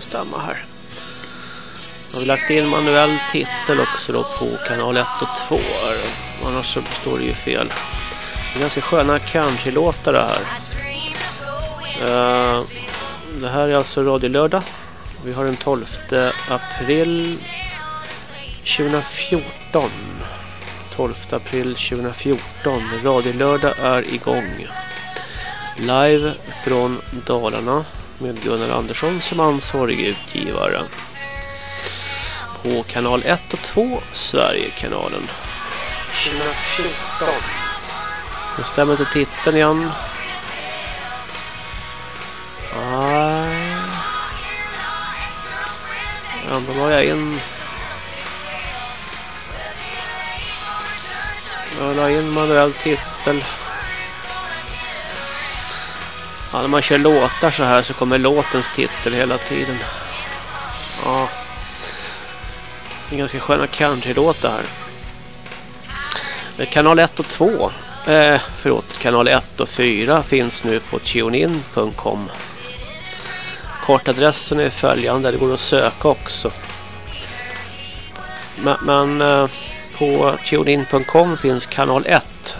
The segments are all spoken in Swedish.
ska stämma här. Jag har lagt in manuell titel också då på kanal 1 och 2. Annars så står det ju fel. Det är ganska sköna countrylåtar det här. Uh, det här är alltså Radio Lördag. Vi har den 12 april 2014. 12 april 2014. Radio Lördag är igång. Live från Dalarna med Gunnar Andersson som ansvarig utgivare. På kanal 1 och 2 Sverigekanalen. 2014. Nu stämmer inte titeln igen. Ah. Nej. Ändå la jag in... Jag la in manuell titel. Ja, när man kör låtar så här så kommer låtens titel hela tiden. Ja. Det är ganska sköna countrylåtar här. Eh, kanal 1 och 2 eh, förlåt, kanal 1 och 4 finns nu på tunein.com. Kortadressen är följande, det går att söka också. Men, men eh, på tunein.com finns kanal 1.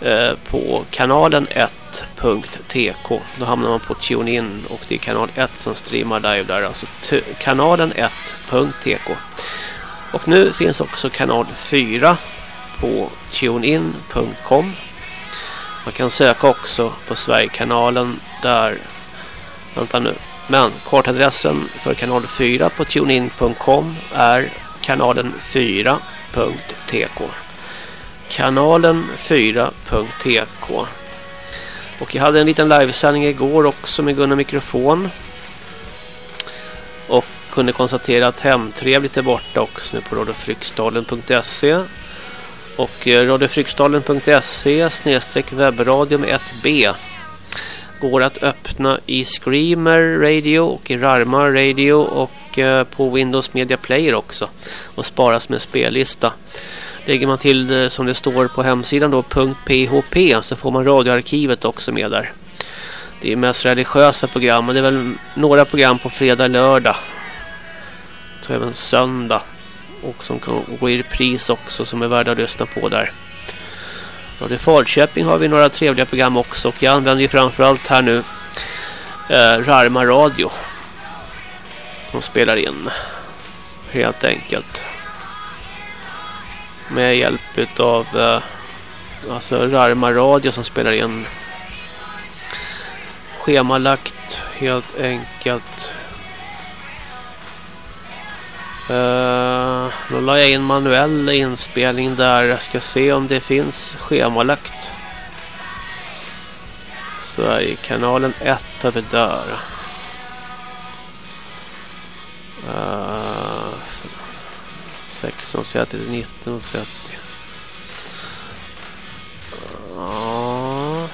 Eh, på kanalen 1. 1.tk. Då hamnar man på TuneIn och det är kanal 1 som streamar live där. Alltså kanalen 1.tk. Och nu finns också kanal 4 på tunein.com. Man kan söka också på Sverigekanalen där. Vänta nu. Men kortadressen för kanal 4 på tunein.com är kanalen 4.tk. Kanalen 4.tk. Och jag hade en liten livesändning igår också med Gunnar Mikrofon. Och kunde konstatera att Hemtrevligt är borta också nu på radiofryksdalen.se och eh, radiofryksdalen.se snedstreck webbradio med 1B går att öppna i Screamer Radio och i Rarma Radio och eh, på Windows Media Player också och sparas med spellista. Lägger man till som det står på hemsidan då .php så får man radioarkivet också med där. Det är mest religiösa program och det är väl några program på fredag lördag. Så även söndag och som kan gå i repris också som är värda att lyssna på där. Radio i Falköping har vi några trevliga program också och jag använder ju framförallt här nu eh, Rarma Radio som spelar in helt enkelt med hjälp av eh, alltså Rarma Radio som spelar in schemalagt helt enkelt Uh, då la jag in manuell inspelning där. Jag ska se om det finns schemalagt. Så är kanalen 1 har vi där. Uh, 16.30 till 19.30. Ja.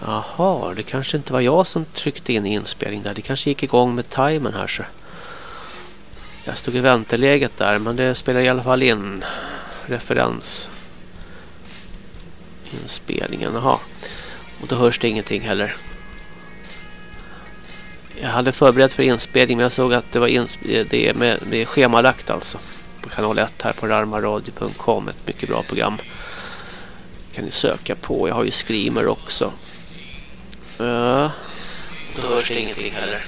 Jaha, det kanske inte var jag som tryckte in inspelning där. Det kanske gick igång med timern här så. Jag stod i vänteläget där men det spelar i alla fall in referens. Inspelningen, jaha. Och då hörs det ingenting heller. Jag hade förberett för inspelning men jag såg att det var det är med, med schemalagt alltså. På kanal 1 här på rarmaradio.com. Ett mycket bra program. Kan ni söka på. Jag har ju Screamer också. Ja. Då hörs det ingenting heller.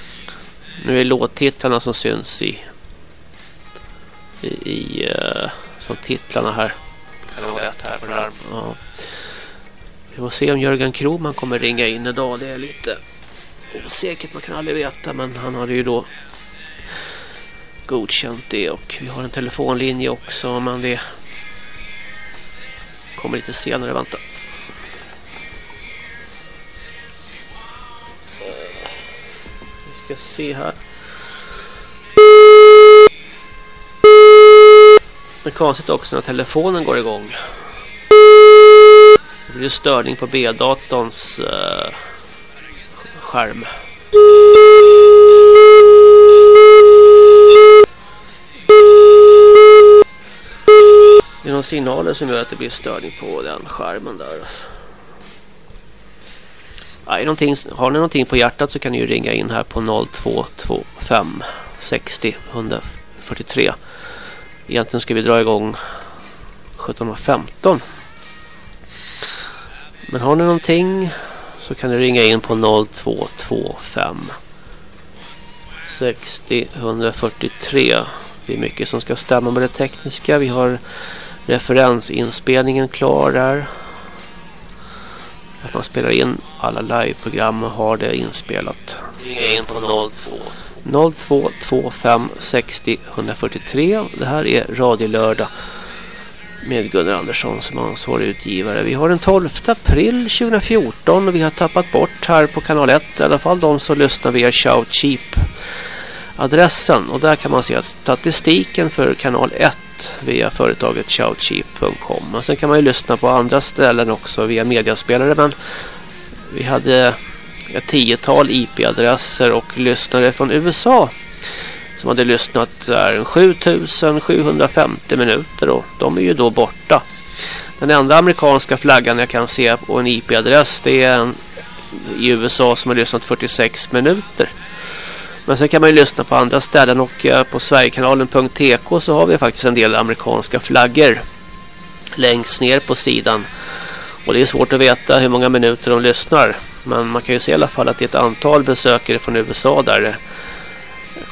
Nu är låttitlarna som syns i i, uh, som titlarna här. Kan vara rätt här på larm. Ja. Vi får se om Jörgen Kroman kommer ringa in idag. Det är lite osäkert, man kan aldrig veta. Men han hade ju då godkänt det. Och vi har en telefonlinje också. Men det kommer lite senare, vänta. ska se här. Det är konstigt också när telefonen går igång. Det blir störning på B-datorns uh, skärm. Det är några signaler som gör att det blir störning på den skärmen där. Nej, har ni någonting på hjärtat så kan ni ju ringa in här på 0225 60 143. Egentligen ska vi dra igång 17.15. Men har ni någonting så kan du ringa in på 0225 60 143. Det är mycket som ska stämma med det tekniska. Vi har referensinspelningen klar där. Att man spelar in alla liveprogram och har det inspelat. Ringa in på 02 0225 60 143. Det här är Radio Lördag med Gunnar Andersson som ansvarig utgivare. Vi har den 12 april 2014 och vi har tappat bort här på kanal 1 i alla fall de som lyssnar via Shout Cheap adressen. Och där kan man se att statistiken för kanal 1 via företaget shoutcheap.com och sen kan man ju lyssna på andra ställen också via mediaspelare men vi hade ett tiotal IP-adresser och lyssnare från USA som hade lyssnat där 7750 minuter och de är ju då borta. Den enda amerikanska flaggan jag kan se på en IP-adress det är en i USA som har lyssnat 46 minuter. Men sen kan man ju lyssna på andra ställen och eh, på sverigekanalen.tk så har vi faktiskt en del amerikanska flaggor längst ner på sidan. Och det är svårt att veta hur många minuter de lyssnar. Men man kan ju se i alla fall att det är ett antal besökare från USA där.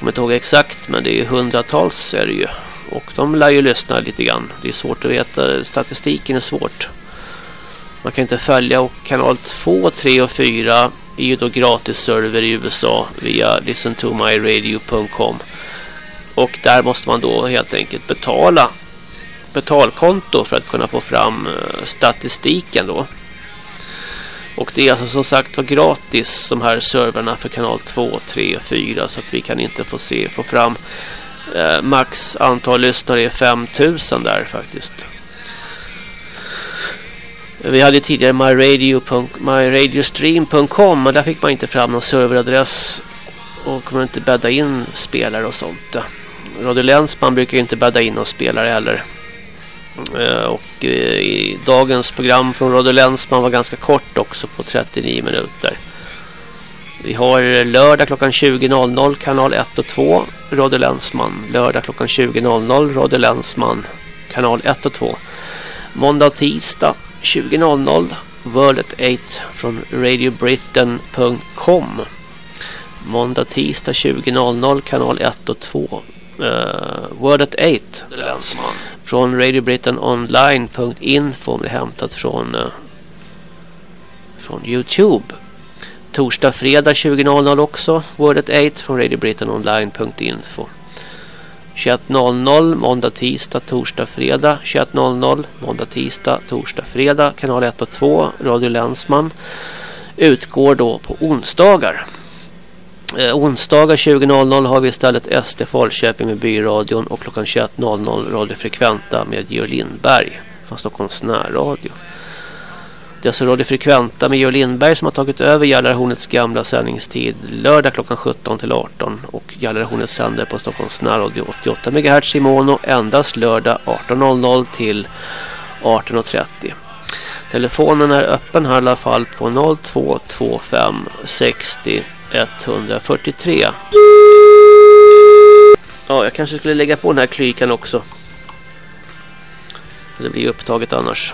Jag kommer inte ihåg exakt men det är hundratals är det ju. Och de lär ju lyssna lite grann. Det är svårt att veta. Statistiken är svårt. Man kan inte följa och kanal 2, 3 och 4 är ju då gratis server i USA via listentomyradio.com och där måste man då helt enkelt betala betalkonto för att kunna få fram eh, statistiken då. Och det är alltså som sagt var gratis de här serverna för kanal 2, 3 och 4 så att vi kan inte få se få fram eh, max antal lyssnare är 5000 där faktiskt. Vi hade tidigare myradiostream.com och där fick man inte fram någon serveradress och kunde inte bädda in spelare och sånt. Radio Länsman brukar ju inte bädda in någon spelare heller. Eh, och eh, i dagens program från Radio Länsman var ganska kort också på 39 minuter. Vi har eh, lördag klockan 20.00 kanal 1 och 2 Radio Länsman. Lördag klockan 20.00 Radio Länsman kanal 1 och 2. Måndag och tisdag 20.00 World at 8 från radiobritain.com Måndag, tisdag 20.00 kanal 1 och 2 uh, World at 8 från radiobritainonline.info med hämtat från eh, från Youtube. Torsdag, fredag 20.00 också. Wordet 8 från radiobritainonline.info 21.00 måndag, tisdag, torsdag, fredag. 21.00 måndag, tisdag, torsdag, fredag. Kanal 1 och 2 Radio Länsman utgår då på onsdagar. Eh, onsdagar 20.00 har vi istället SD Falköping med byradion och klockan 21.00 Radio Frekventa med Georg Lindberg från Stockholms närradio. Det är alltså Radio Frekventa med Georg Lindberg som har tagit över Gällarhornets gamla sändningstid lördag klockan 17 till 18 och Gällarhornet sänder på Stockholms närradio 88 MHz i mono endast lördag 18.00 till 18.30. Telefonen är öppen här i alla fall på 0225 60 143. Ja, jag kanske skulle lägga på den här klykan också. Det blir upptaget annars.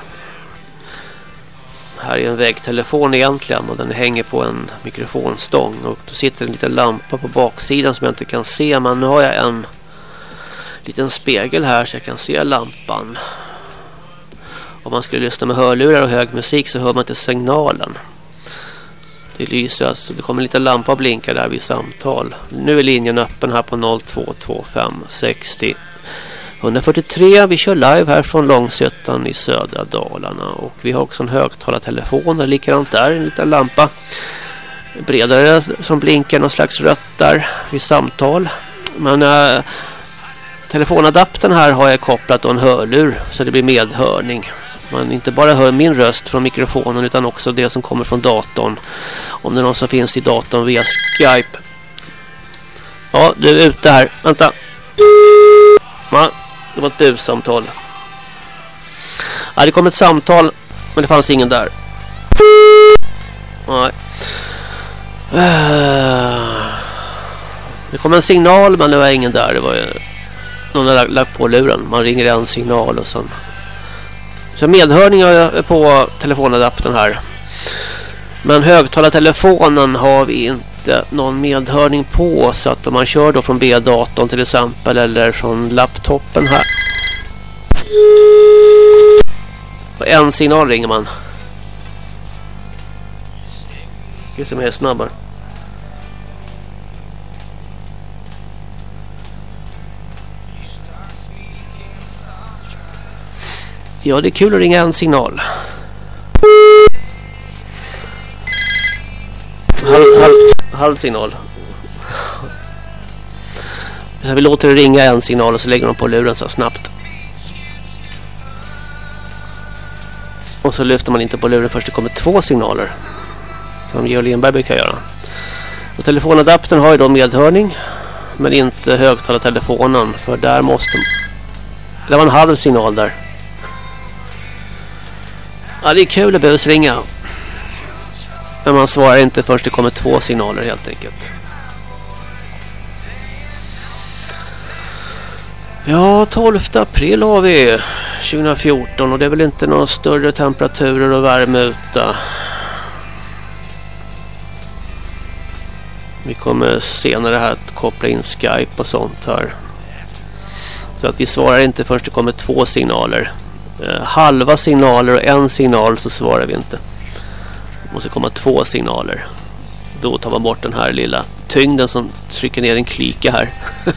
Här är en vägtelefon egentligen och den hänger på en mikrofonstång och då sitter en liten lampa på baksidan som jag inte kan se men nu har jag en liten spegel här så jag kan se lampan. Om man skulle lyssna med hörlurar och hög musik så hör man inte signalen. Det lyser alltså, det kommer en liten lampa och blinkar där vid samtal. Nu är linjen öppen här på 0225 60 143. Vi kör live här från Långsötan i södra Dalarna. Och vi har också en högtalartelefon. Likadant där, en liten lampa. Bredare som blinkar någon slags rött där vid samtal. Men äh, telefonadaptern här har jag kopplat och en hörlur så det blir medhörning man inte bara hör min röst från mikrofonen utan också det som kommer från datorn. Om det är någon som finns i datorn via Skype. Ja, du är ute här. Vänta. Va? det var ett bussamtal. Ja, det kom ett samtal men det fanns ingen där. Nej. Eh. Det kom en signal men det var ingen där. Det var ju någon har lagt på luren. Man ringer en signal och sen så medhörning är på telefonadaptern här. Men högtalartelefonen har vi inte någon medhörning på så att om man kör då från B-datorn till exempel eller från laptopen här. På en signal ringer man. Ska se om jag är snabbare. Ja, det är kul att ringa en signal. Halv, halv, halv signal. Så vi låter det ringa en signal och så lägger de på luren så snabbt. Och så lyfter man inte på luren först det kommer två signaler. Som Georg Lindberg brukar göra. Och telefonadaptern har ju då medhörning. Men inte högtalartelefonen. För där måste... Det var en halv signal där. Ja, det är kul att behöva svinga. Men man svarar inte först det kommer två signaler helt enkelt. Ja, 12 april har vi 2014 och det är väl inte några större temperaturer och värme ute. Vi kommer senare här att koppla in Skype och sånt här. Så att vi svarar inte först det kommer två signaler. Eh, halva signaler och en signal så svarar vi inte. Det måste komma två signaler. Då tar man bort den här lilla tyngden som trycker ner en klyka här.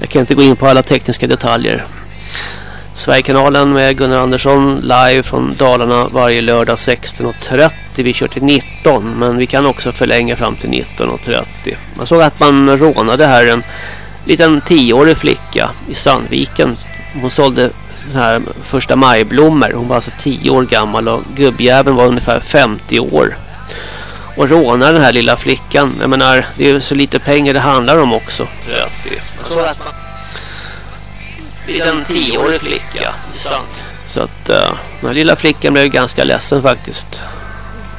Jag kan inte gå in på alla tekniska detaljer. Sverigekanalen med Gunnar Andersson live från Dalarna varje lördag 16.30. Vi kör till 19 men vi kan också förlänga fram till 19.30. Man såg att man rånade här en liten tioårig flicka i Sandviken. Hon sålde så här första majblommor. Hon var alltså 10 år gammal och gubbjäveln var ungefär 50 år. Och rånar den här lilla flickan. Jag menar, det är så lite pengar det handlar om också. Så att man... En tioårig flicka. Så att uh, den här lilla flickan blev ganska ledsen faktiskt.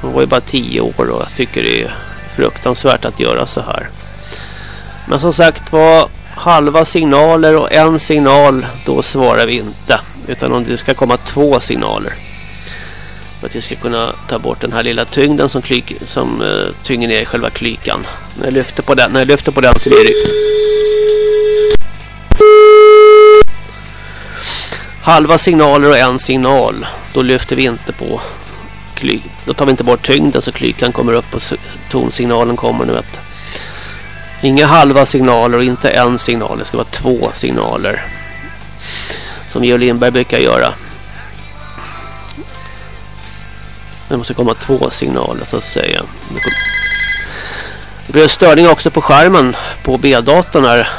Hon var ju bara 10 år och jag tycker det är fruktansvärt att göra så här. Men som sagt var halva signaler och en signal då svarar vi inte. Utan om det ska komma två signaler. För att vi ska kunna ta bort den här lilla tyngden som, klyk, som uh, tynger ner själva klykan. När jag lyfter på den, när jag lyfter på den så blir det halva signaler och en signal. Då lyfter vi inte på klyk. Då tar vi inte bort tyngden så klykan kommer upp och tonsignalen kommer nu vet. Inga halva signaler och inte en signal. Det ska vara två signaler. Som Georg Lindberg brukar göra. Det måste komma två signaler så att säga. Det blir störning också på skärmen på B-datorn här.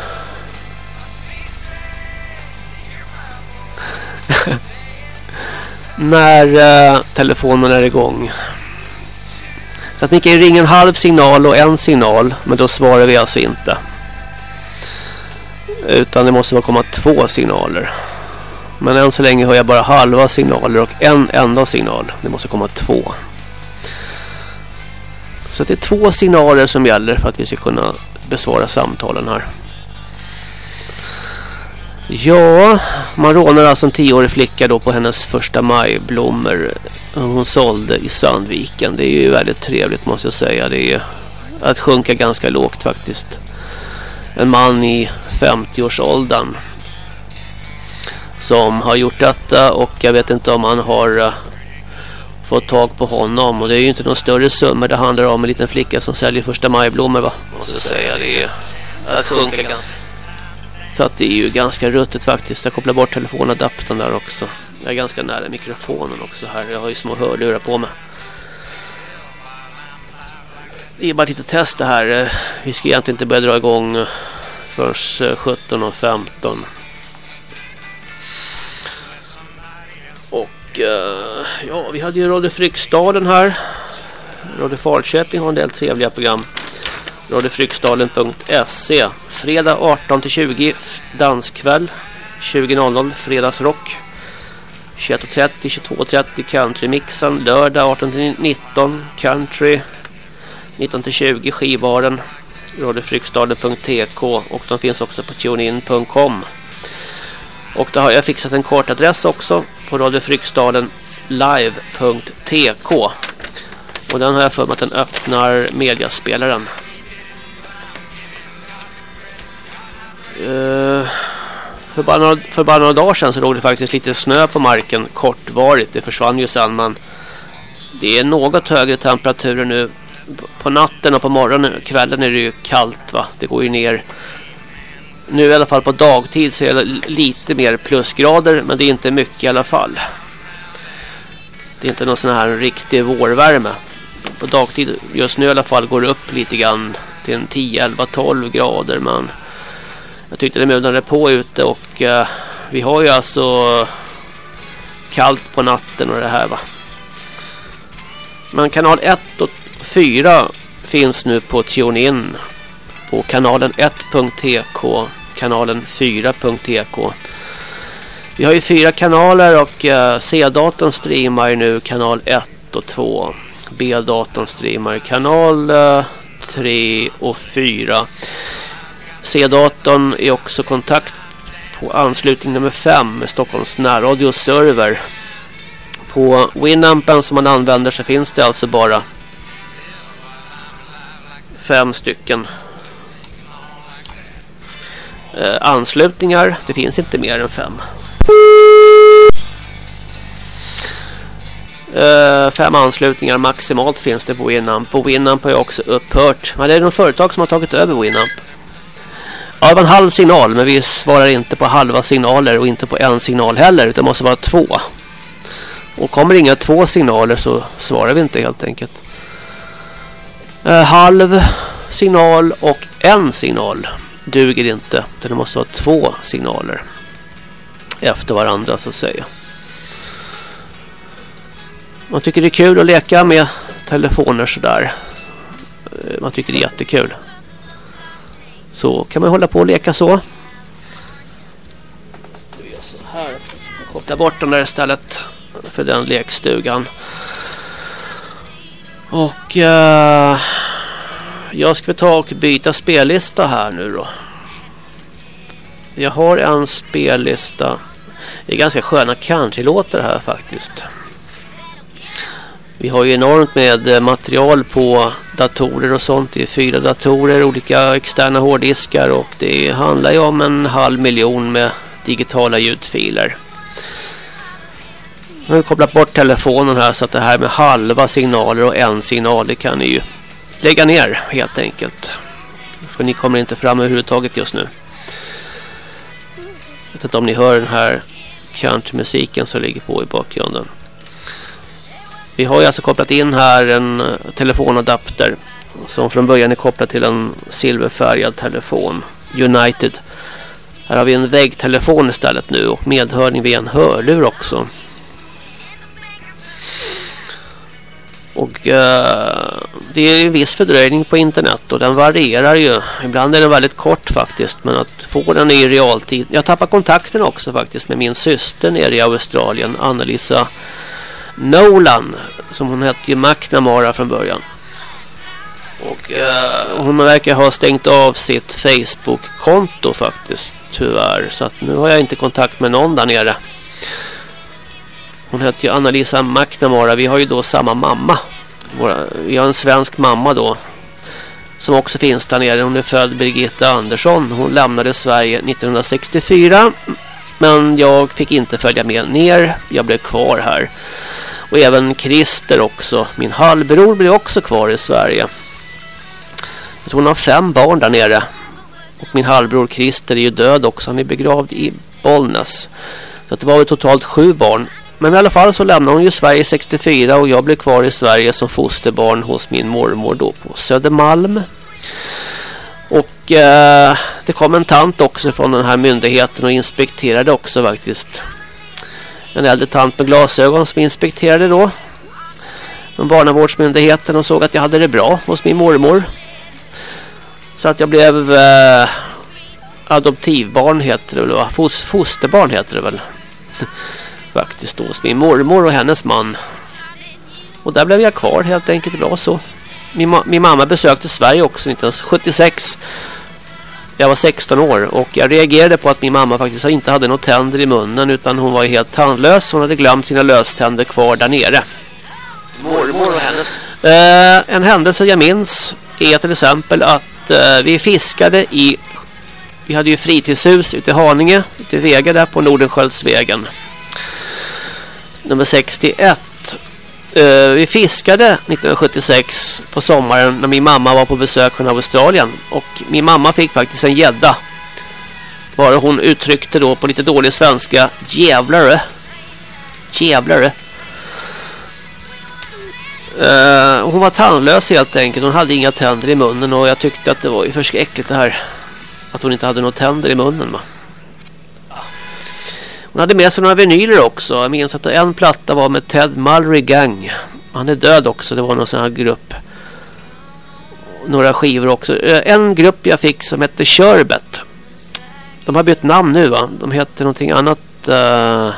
När uh, telefonen är igång. Så att ni kan ringa en halv signal och en signal. Men då svarar vi alltså inte. Utan det måste komma två signaler. Men än så länge hör jag bara halva signaler och en enda signal. Det måste komma två. Så det är två signaler som gäller för att vi ska kunna besvara samtalen här. Ja, man rånar alltså en tioårig flicka då på hennes första majblommor hon sålde i Sandviken. Det är ju väldigt trevligt måste jag säga. Det är att sjunka ganska lågt faktiskt. En man i 50-årsåldern som har gjort detta och jag vet inte om han har eh, fått tag på honom och det är ju inte någon större summa det handlar om en liten flicka som säljer första majblommor va? Måste jag säga det är att sjunka ganska så att det är ju ganska ruttet faktiskt. Jag kopplar bort telefonadaptern där också. Jag är ganska nära mikrofonen också här. Jag har ju små hörlurar på mig. Det är bara ett litet test det här. Vi ska egentligen inte börja dra igång förrän eh, 17.15. och Och eh, Ja, vi hade ju Radio Fryksdalen här. Radio Falköping har en del trevliga program. Radiofryksdalen.se Fredag 18-20 Danskväll. 20.00 Fredagsrock. 21.30 22.30 Countrymixen. Lördag 18-19 Country. 19-20 Skivbaren. Radiofryksdalen.tk Och de finns också på tunein.com Och då har jag fixat en kortadress också På Radiofryksdalen live.tk Och den har jag för mig att den öppnar mediaspelaren. Uh, för, bara några, för bara några dagar sedan så låg det faktiskt lite snö på marken kortvarigt. Det försvann ju sen men det är något högre temperaturer nu. På natten och på morgonen, kvällen är det ju kallt va. Det går ju ner. Nu i alla fall på dagtid så är det lite mer plusgrader men det är inte mycket i alla fall. Det är inte någon sån här riktig vårvärme. På dagtid just nu i alla fall går det upp lite grann till en 10, 11, 12 grader men jag tyckte det mulnade på ute och eh, vi har ju alltså kallt på natten och det här va. Men kanal 1 och 4 finns nu på TuneIn på kanalen 1.tk kanalen 4.tk Vi har ju fyra kanaler och eh, C-datorn streamar nu kanal 1 och 2 B-datorn streamar kanal eh, 3 och 4 C-datorn är också kontakt på anslutning nummer 5 med Stockholms närradios server. På Winampen som man använder så finns det alltså bara fem stycken eh, anslutningar. Det finns inte mer än fem. Uh, fem anslutningar maximalt finns det på Winamp. På Winamp har ju också upphört. Men det är något företag som har tagit över Winamp. Ja, det var en halv signal men vi svarar inte på halva signaler och inte på en signal heller utan det måste vara två. Och kommer inga två signaler så svarar vi inte helt enkelt. Eh, halv signal och en signal duger inte. Det måste vara två signaler efter varandra så att säga. Man tycker det är kul att leka med telefoner sådär. Eh, man tycker det är jättekul. Så kan man hålla på och leka så. Här. Koppla bort den där istället för den lekstugan. Och uh, jag ska ta och byta spellista här nu då. Jag har en spellista. Det är ganska sköna countrylåtar här faktiskt. Vi har ju enormt med eh, material på datorer och sånt. Det är fyra datorer, olika externa hårddiskar och det handlar ju om en halv miljon med digitala ljudfiler. Nu har kopplat bort telefonen här så att det här med halva signaler och en signal det kan ni ju lägga ner helt enkelt. För ni kommer inte fram överhuvudtaget just nu. Jag vet inte om ni hör den här countrymusiken som ligger på i bakgrunden. Vi har ju alltså kopplat in här en eh, telefonadapter som från början är kopplad till en silverfärgad telefon United. Här har vi en väggtelefon istället nu och medhörning via en hörlur också. Och eh, det är en viss fördröjning på internet och den varierar ju. Ibland är den väldigt kort faktiskt men att få den i realtid. Jag tappar kontakten också faktiskt med min syster nere i Australien, Annalisa Nolan som hon hette ju McNamara från början. Och eh, hon verkar ha stängt av sitt Facebook-konto faktiskt, tyvärr. Så att nu har jag inte kontakt med någon där nere. Hon hette ju Annalisa McNamara. Vi har ju då samma mamma. Våra, vi har en svensk mamma då. Som också finns där nere. Hon är född Birgitta Andersson. Hon lämnade Sverige 1964. Men jag fick inte följa med ner. Jag blev kvar här. Och även Christer också. Min halvbror blev också kvar i Sverige. Jag tror hon har fem barn där nere. Och min halvbror Christer är ju död också. Han är begravd i Bollnäs. Så det var väl totalt sju barn. Men i alla fall så lämnade hon ju Sverige 64 och jag blev kvar i Sverige som fosterbarn hos min mormor då på Södermalm. Och eh, det kom en tant också från den här myndigheten och inspekterade också faktiskt en äldre tant med glasögon som inspekterade då. Från barnavårdsmyndigheten och såg att jag hade det bra hos min mormor. Så att jag blev eh, adoptivbarn heter det väl Fos, fosterbarn heter det väl. Faktiskt då hos min mormor och hennes man. Och där blev jag kvar helt enkelt bra så. Min, min mamma besökte Sverige också 1976. Jag var 16 år och jag reagerade på att min mamma faktiskt inte hade några tänder i munnen utan hon var helt tandlös. Hon hade glömt sina löständer kvar där nere. Mormor och hennes... Eh, en händelse jag minns är till exempel att eh, vi fiskade i... Vi hade ju fritidshus ute i Haninge, ute i Vega där på Nordensköldsvägen. Nummer 61. Uh, vi fiskade 1976 på sommaren när min mamma var på besök från Australien. Och min mamma fick faktiskt en gädda. Bara hon uttryckte då på lite dålig svenska jävlare. Jävlare. Uh, hon var tandlös helt enkelt. Hon hade inga tänder i munnen och jag tyckte att det var ju förskräckligt det här. Att hon inte hade några tänder i munnen. Va? Hon hade med sig några vinyler också. Jag minns att en platta var med Ted Mulry Gang. Han är död också. Det var någon sån här grupp. Några skivor också. Eh, en grupp jag fick som hette Körbet. De har bytt namn nu va? De heter någonting annat. Uh,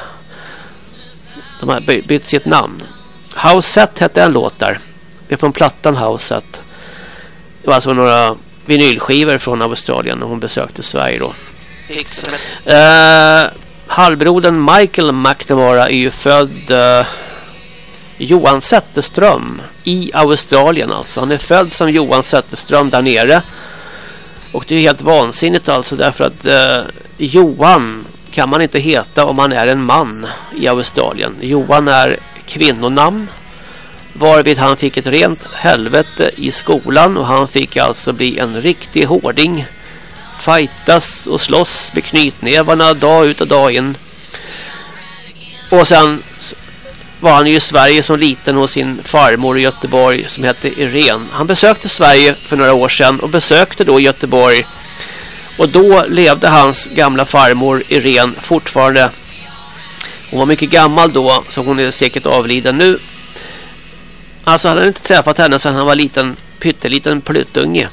de har bytt sitt namn. House Set hette en låt där. Det är från plattan House Set. Det var alltså några vinylskivor från Australien när hon besökte Sverige då. Uh, halvbrodern Michael McNamara är ju född uh, Johan Zetterström i Australien alltså. Han är född som Johan Zetterström där nere. Och det är helt vansinnigt alltså därför att uh, Johan kan man inte heta om man är en man i Australien. Johan är kvinnonamn varvid han fick ett rent helvete i skolan och han fick alltså bli en riktig hårding fightas och slåss med knytnävarna dag ut och dag in. Och sen var han ju i Sverige som liten hos sin farmor i Göteborg som hette Irene. Han besökte Sverige för några år sedan och besökte då Göteborg. Och då levde hans gamla farmor Irene fortfarande. Hon var mycket gammal då så hon är säkert avliden nu. Alltså han hade inte träffat henne sedan han var liten, pytteliten pluttunge.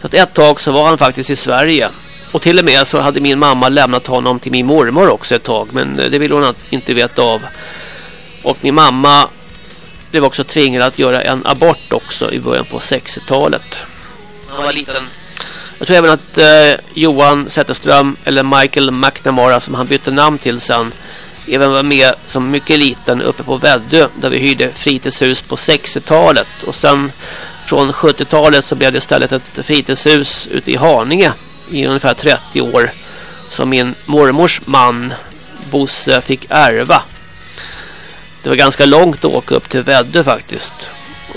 Så att ett tag så var han faktiskt i Sverige. Och till och med så hade min mamma lämnat honom till min mormor också ett tag. Men eh, det ville hon inte veta av. Och min mamma blev också tvingad att göra en abort också i början på 60-talet. Han var liten. Jag tror även att eh, Johan Zetterström eller Michael McNamara som han bytte namn till sen även var med som mycket liten uppe på Väddö där vi hyrde fritidshus på 60-talet. Och sen från 70-talet så blev det istället ett fritidshus ute i Haninge i ungefär 30 år som min mormors man Bosse fick ärva. Det var ganska långt att åka upp till Väddö faktiskt.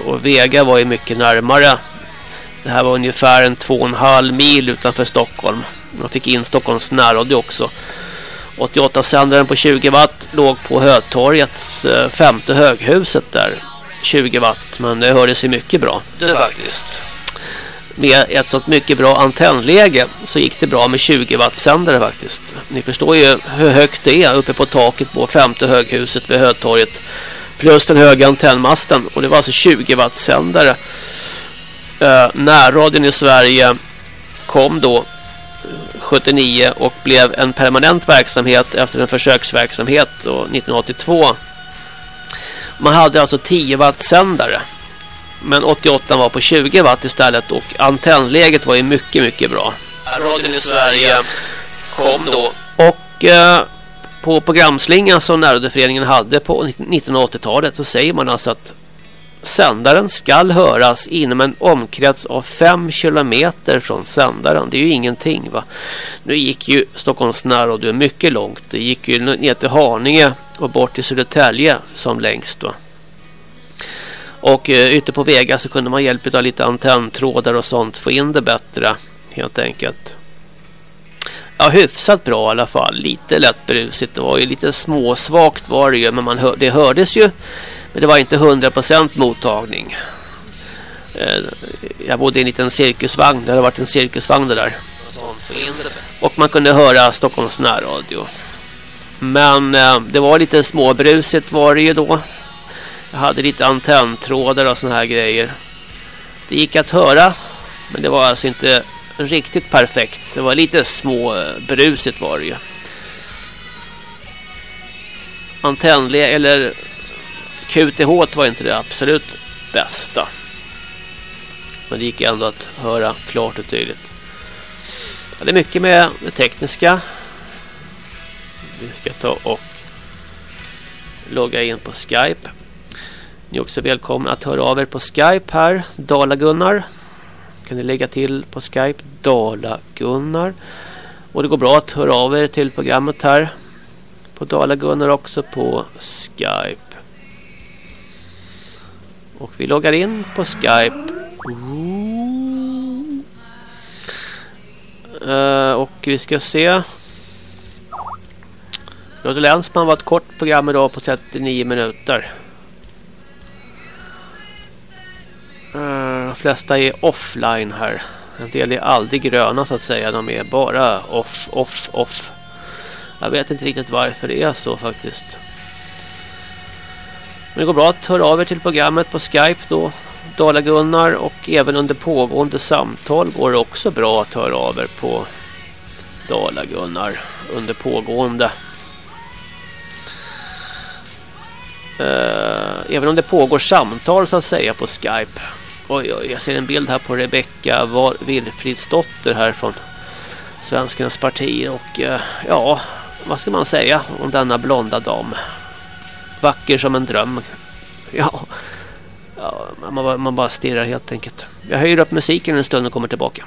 Och Vega var ju mycket närmare. Det här var ungefär en två och en halv mil utanför Stockholm. Man fick in Stockholms närradio också. 88-sändaren på 20 watt låg på Hötorgets eh, femte höghuset där. 20 watt, men det hördes ju mycket bra. Det faktiskt. Med ett sånt mycket bra antennläge så gick det bra med 20 watt sändare faktiskt. Ni förstår ju hur högt det är uppe på taket på femte höghuset vid Hötorget. Plus den höga antennmasten. Och det var alltså 20 watt sändare. Uh, närradion i Sverige kom då 79 och blev en permanent verksamhet efter en försöksverksamhet 1982. Man hade alltså 10 watt sändare. Men 88 var på 20 watt istället och antennläget var ju mycket mycket bra. Radion i Sverige kom då. Och eh, på programslingan som närradioföreningen hade på 1980-talet så säger man alltså att sändaren skall höras inom en omkrets av 5 kilometer från sändaren. Det är ju ingenting va. Nu gick ju Stockholms närradio mycket långt. Det gick ju ner till Haninge och bort till Södertälje som längst då. Och eh, ute på Vega så kunde man hjälpa av lite antenntrådar och sånt få in det bättre helt enkelt. Ja, hyfsat bra i alla fall. Lite lätt brusigt. Det var ju lite småsvagt var det ju. Men man hör, det hördes ju men det var inte 100% mottagning. Eh, jag bodde i en liten cirkusvagn. Det hade varit en cirkusvagn det där. Och man kunde höra Stockholms närradio. Men eh, det var lite småbrusigt var det ju då. Jag hade lite antenntrådar och såna här grejer. Det gick att höra. Men det var alltså inte riktigt perfekt. Det var lite småbrusigt var det ju. Antennle eller QTH var inte det absolut bästa. Men det gick ändå att höra klart och tydligt. Det är mycket med det tekniska. Vi ska ta och logga in på Skype. Ni är också välkomna att höra av er på Skype här. Dala-Gunnar. Kan ni lägga till på Skype. Dala-Gunnar. Och det går bra att höra av er till programmet här. På Dala-Gunnar också på Skype. Och vi loggar in på Skype. Uh, och vi ska se. Radio Länsman var ett kort program idag på 39 minuter. Eh, de flesta är offline här. En del är aldrig gröna så att säga. De är bara off, off, off. Jag vet inte riktigt varför det är så faktiskt. Men det går bra att höra av er till programmet på Skype då. Dala-Gunnar och även under pågående samtal går det också bra att höra av er på Dala-Gunnar under pågående. samtal Eh, även om det pågår samtal så att säga på Skype. Oj, oj, jag ser en bild här på Rebecka Wilfridsdotter här från Svenskarnas parti och eh, ja, vad ska man säga om denna blonda dam? Vacker som en dröm. Ja, ja man, man bara stirrar helt enkelt. Jag höjer upp musiken en stund och kommer tillbaka.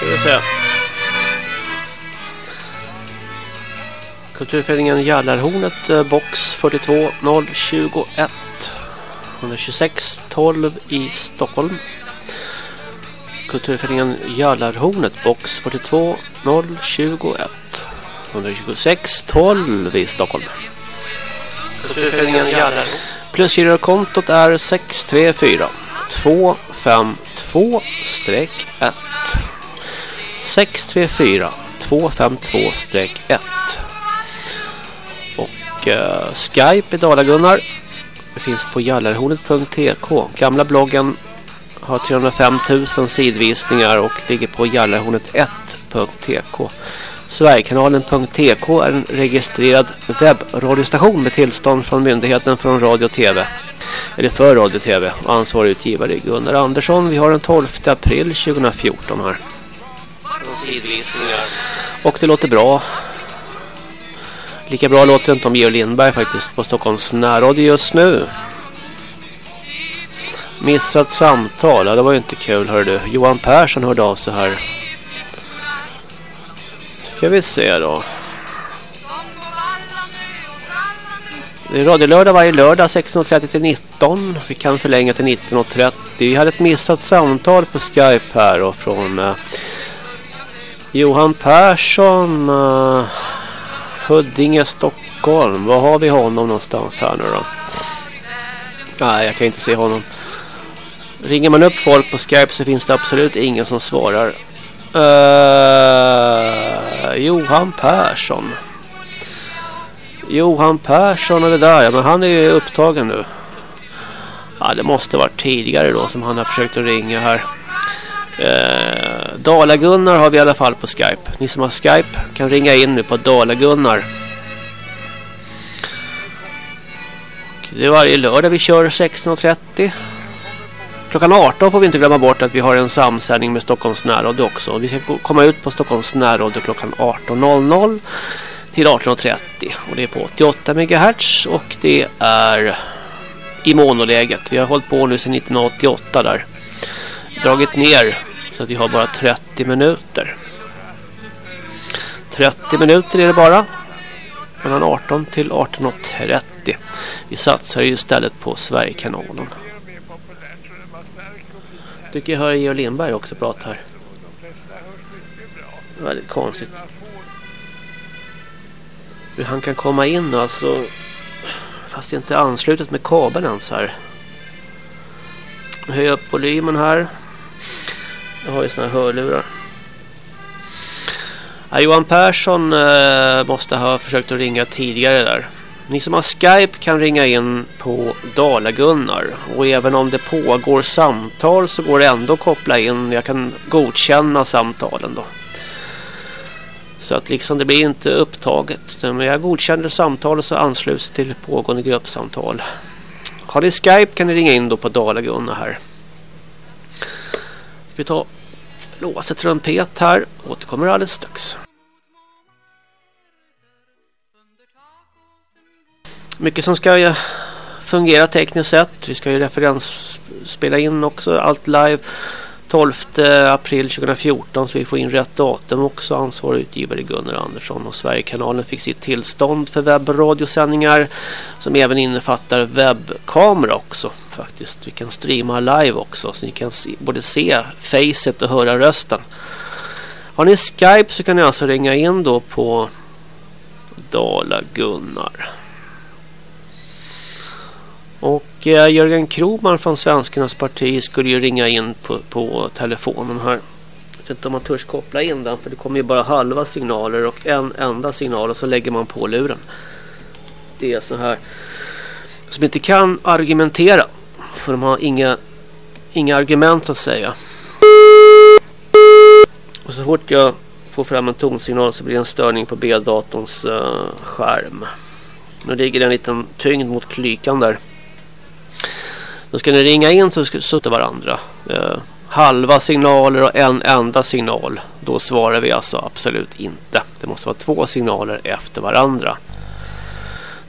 Ska vi se. Kulturföreningen Jallarhornet eh, box 42 021 126 12 i Stockholm. Kulturföreningen Jallarhornet box 42 021 126 12 i Stockholm. Kulturföreningen Jallarhornet. Plusgirokontot är 634 252-1 634 252-1 och eh, Skype är Dalagunnar. Det finns på jallarhornet.tk gamla bloggen har 305 000 sidvisningar och ligger på jallarhornet1.tk Sverigekanalen.tk är en registrerad webbradiostation med tillstånd från Myndigheten från Radio och TV. Eller för Radio och TV. Ansvarig utgivare Gunnar Andersson. Vi har den 12 april 2014 här. Sidvisningar. Och det låter bra. Lika bra låter det inte om Georg Lindberg faktiskt på Stockholms närradio just nu. Missat samtal. Ja, det var ju inte kul hör du. Johan Persson hörde av sig här. Ska vi se då. Det är radiolördag varje lördag 16.30 till 19. Vi kan förlänga till 19.30. Vi hade ett missat samtal på Skype här och från uh, Johan Persson uh, Huddinge, Stockholm. Var har vi honom någonstans här nu då? Nej, jag kan inte se honom. Ringer man upp folk på Skype så finns det absolut ingen som svarar. Uh, Johan Persson. Johan Persson och det där. Ja, men han är ju upptagen nu. Ja, det måste varit tidigare då som han har försökt att ringa här. Uh, Dalagunnar har vi i alla fall på Skype. Ni som har Skype kan ringa in nu på Dalagunnar. Det är varje lördag vi kör 16.30. Klockan 18 får vi inte glömma bort att vi har en samsändning med Stockholms närradio också. Vi ska komma ut på Stockholms närradio klockan 18.00 till 18.30. Och det är på 88 MHz och det är i monoläget. Vi har hållit på nu sedan 1988 där. Dragit ner så att vi har bara 30 minuter. 30 minuter är det bara. Mellan 18 till 18.30. Vi satsar ju istället på Sverigekanalen. Tycker jag hör Georg Lindberg också prata här. Väldigt konstigt. Hur han kan komma in alltså. Fast det inte är anslutet med kabeln ens här. Höj upp volymen här. Jag har ju såna här hörlurar. Ja, Johan Persson eh, måste ha försökt att ringa tidigare där. Ni som har Skype kan ringa in på Dalagunnar. Och även om det pågår samtal så går det ändå att koppla in. Jag kan godkänna samtalen då. Så att liksom det blir inte upptaget. Men jag godkänner samtalet så ansluts till pågående gruppsamtal. Har ni Skype kan ni ringa in då på Dalagunnar här. Ska vi ta låset trumpet här. Återkommer alldeles strax. Mycket som ska fungera tekniskt sett. Vi ska ju referensspela in också allt live 12 april 2014 så vi får in rätt datum också. Ansvarig utgivare Gunnar Andersson och Sverigekanalen fick sitt tillstånd för webbradiosändningar som även innefattar webbkamera också faktiskt. Vi kan streama live också så ni kan se, både se facet och höra rösten. Har ni Skype så kan ni alltså ringa in då på Dala Gunnar. Och eh, Jörgen Kroman från Svenskarnas parti skulle ju ringa in på, på telefonen här. Jag vet inte om man törs koppla in den för det kommer ju bara halva signaler och en enda signal och så lägger man på luren. Det är så här som inte kan argumentera för de har inga, inga argument att säga. Och så fort jag får fram en tonsignal så blir det en störning på B-datorns uh, skärm. Nu ligger det en liten tyngd mot klykan där. Då ska ni ringa in så suttar varandra. Eh, halva signaler och en enda signal. Då svarar vi alltså absolut inte. Det måste vara två signaler efter varandra.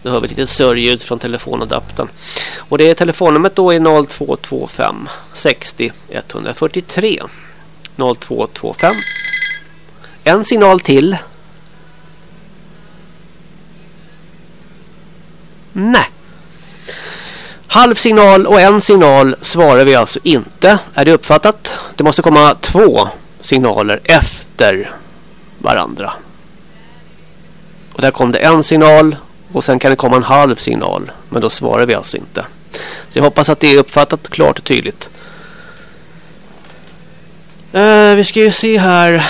Då hör vi ett litet sörljud från telefonadaptern. Och det är telefonnumret då är 0225 60 143. 0225 En signal till. Nej. Halv signal och en signal svarar vi alltså inte. Är det uppfattat? Det måste komma två signaler efter varandra. Och där kom det en signal och sen kan det komma en halv signal. Men då svarar vi alltså inte. Så jag hoppas att det är uppfattat klart och tydligt. Eh, vi ska ju se här.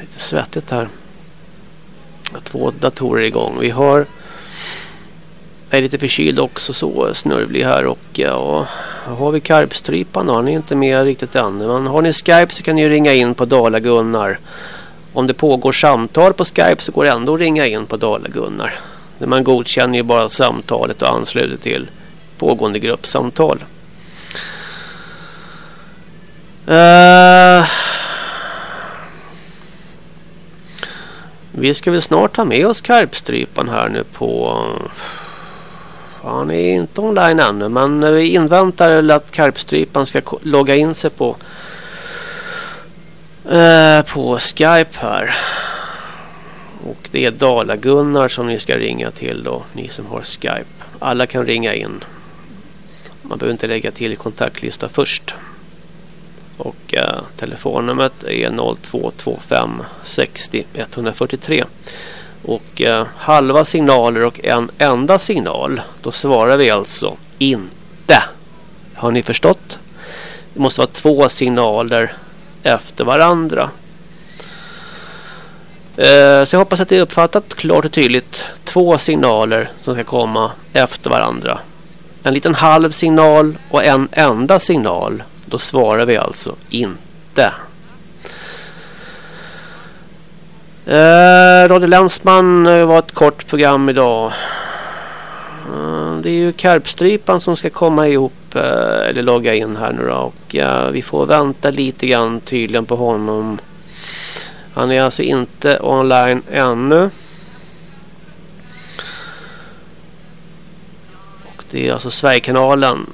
Lite svettigt här. Två datorer igång. Vi har jag är lite förkyld också så snörvlig här och ja, har vi karpstrypan då? Han är inte med riktigt ännu. Men har ni Skype så kan ni ringa in på Dala-Gunnar. Om det pågår samtal på Skype så går det ändå att ringa in på Dala-Gunnar. Man godkänner ju bara samtalet och ansluter till pågående gruppsamtal. Uh, vi ska väl snart ha med oss karpstrypan här nu på han är inte online ännu men eh, vi inväntar att karpstrypan ska logga in sig på eh, på Skype här. Och det är Dala-Gunnar som ni ska ringa till då, ni som har Skype. Alla kan ringa in. Man behöver inte lägga till kontaktlista först. Och eh, telefonnumret är 0225 60 143 och eh, halva signaler och en enda signal då svarar vi alltså inte. Har ni förstått? Det måste vara två signaler efter varandra. Eh, så jag hoppas att det är uppfattat klart och tydligt. Två signaler som ska komma efter varandra. En liten halv signal och en enda signal. Då svarar vi alltså inte. Eh, Radio Länsman eh, var ett kort program idag. Eh, det är ju Karpstrypan som ska komma ihop eh, eller logga in här nu då. Och eh, vi får vänta lite grann tydligen på honom. Han är alltså inte online ännu. Och det är alltså Sverigekanalen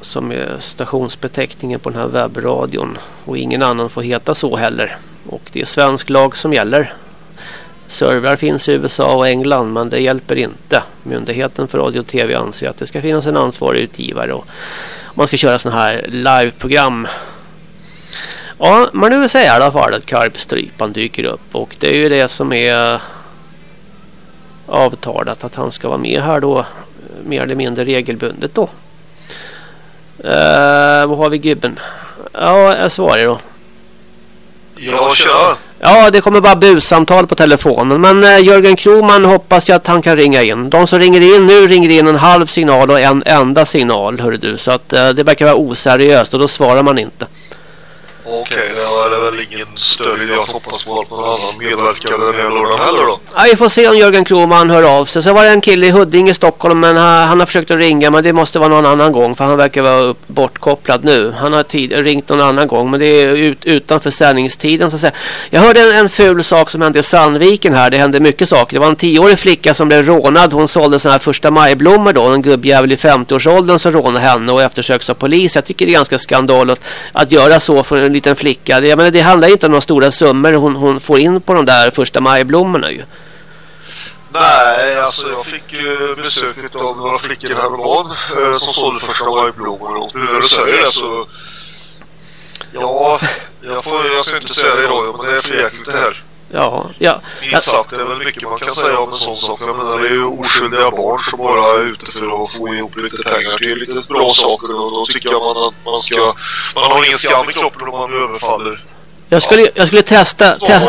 som är stationsbeteckningen på den här webbradion. Och ingen annan får heta så heller. Och det är svensk lag som gäller. Servrar finns i USA och England men det hjälper inte. Myndigheten för radio och tv anser att det ska finnas en ansvarig utgivare och man ska köra sådana här liveprogram. Ja, men nu vill säga i alla fall att karpstrypan dyker upp och det är ju det som är avtalat att han ska vara med här då mer eller mindre regelbundet då. Uh, vad har vi gubben? Ja, jag svarar då. Ja, kör. Ja, det kommer bara bussamtal på telefonen. Men eh, Jörgen Kroman hoppas jag att han kan ringa in. De som ringer in nu ringer in en halv signal och en enda signal, hör du. Så att eh, det verkar vara oseriöst och då svarar man inte. Okej, okay, då är det väl ingen större idé att hoppas på att någon annan medverkar den här lördagen heller då? Ja, vi får se om Jörgen Kroman hör av sig. Så var det en kille i Huddinge, Stockholm, men han, han har försökt att ringa, men det måste vara någon annan gång, för han verkar vara upp, bortkopplad nu. Han har tid, ringt någon annan gång, men det är ut, utanför sändningstiden så att säga. Jag hörde en, en ful sak som hände i Sandviken här. Det hände mycket saker. Det var en tioårig flicka som blev rånad. Hon sålde sådana här första majblommor då. En gubbjävel i 50-årsåldern som rånade henne och eftersöks av polis. Jag tycker det är ganska skandal att, att göra så för en liten flicka. Det, menar, det handlar inte om några stora summor hon, hon får in på de där första majblommorna ju. Nej, alltså jag fick ju besök av några flickor häromdagen eh, som sålde första majblommor och nu när du säger det så ja, jag, får, jag ska inte säga det idag, men det är för jäkligt det här. Ja, ja. Minst sagt, det är väl mycket man kan säga om en sån sak. Jag menar, det är ju oskyldiga barn som bara är ute för att få ihop lite pengar till lite bra saker. Och då tycker jag man att man ska... Man har ingen skam i kroppen om man överfaller jag skulle, jag skulle testa, te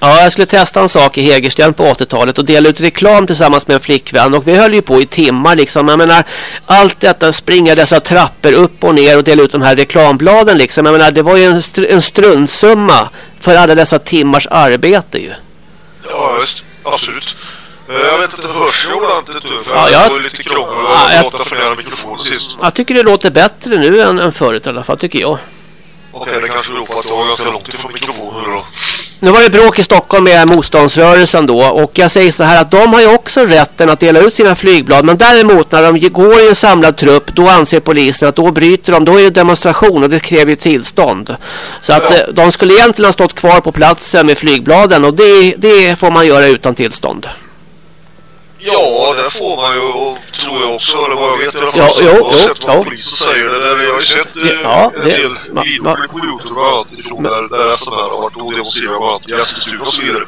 ja, jag skulle testa en sak i Hägersten på 80-talet och dela ut reklam tillsammans med en flickvän och vi höll ju på i timmar liksom. Jag menar, allt detta springa dessa trappor upp och ner och dela ut de här reklambladen liksom. Jag menar, det var ju en, str en struntsumma för alla dessa timmars arbete ju. Ja, just. Absolut. Eh, jag vet inte, hörs jag ordentligt nu? För ja, jag var lite krångel och ja, jag för nära mikrofonen sist. Jag tycker det låter bättre nu än, än förut i alla fall, tycker jag. Okej, okay, det kanske beror på att jag har ganska långt ifrån mikrofonen då. nu var det bråk i Stockholm med motståndsrörelsen då och jag säger så här att de har ju också rätten att dela ut sina flygblad men däremot när de går i en samlad trupp då anser polisen att då bryter de, då är det demonstration och det kräver ju tillstånd. Så att Ja. eh, de skulle egentligen ha stått kvar på platsen med flygbladen och det, det får man göra utan tillstånd. Ja, det får man ju tror jag också. Eller vad jag vet i alla fall. Ja, jo, jag har jo, sett vad ja. polisen säger. Det där, jag har ju sett eh, Ja, en det- del ma- på Youtube bland annat ifrån där, där SMR har varit och demonstrerat bland annat i Eskilstuna och så vidare.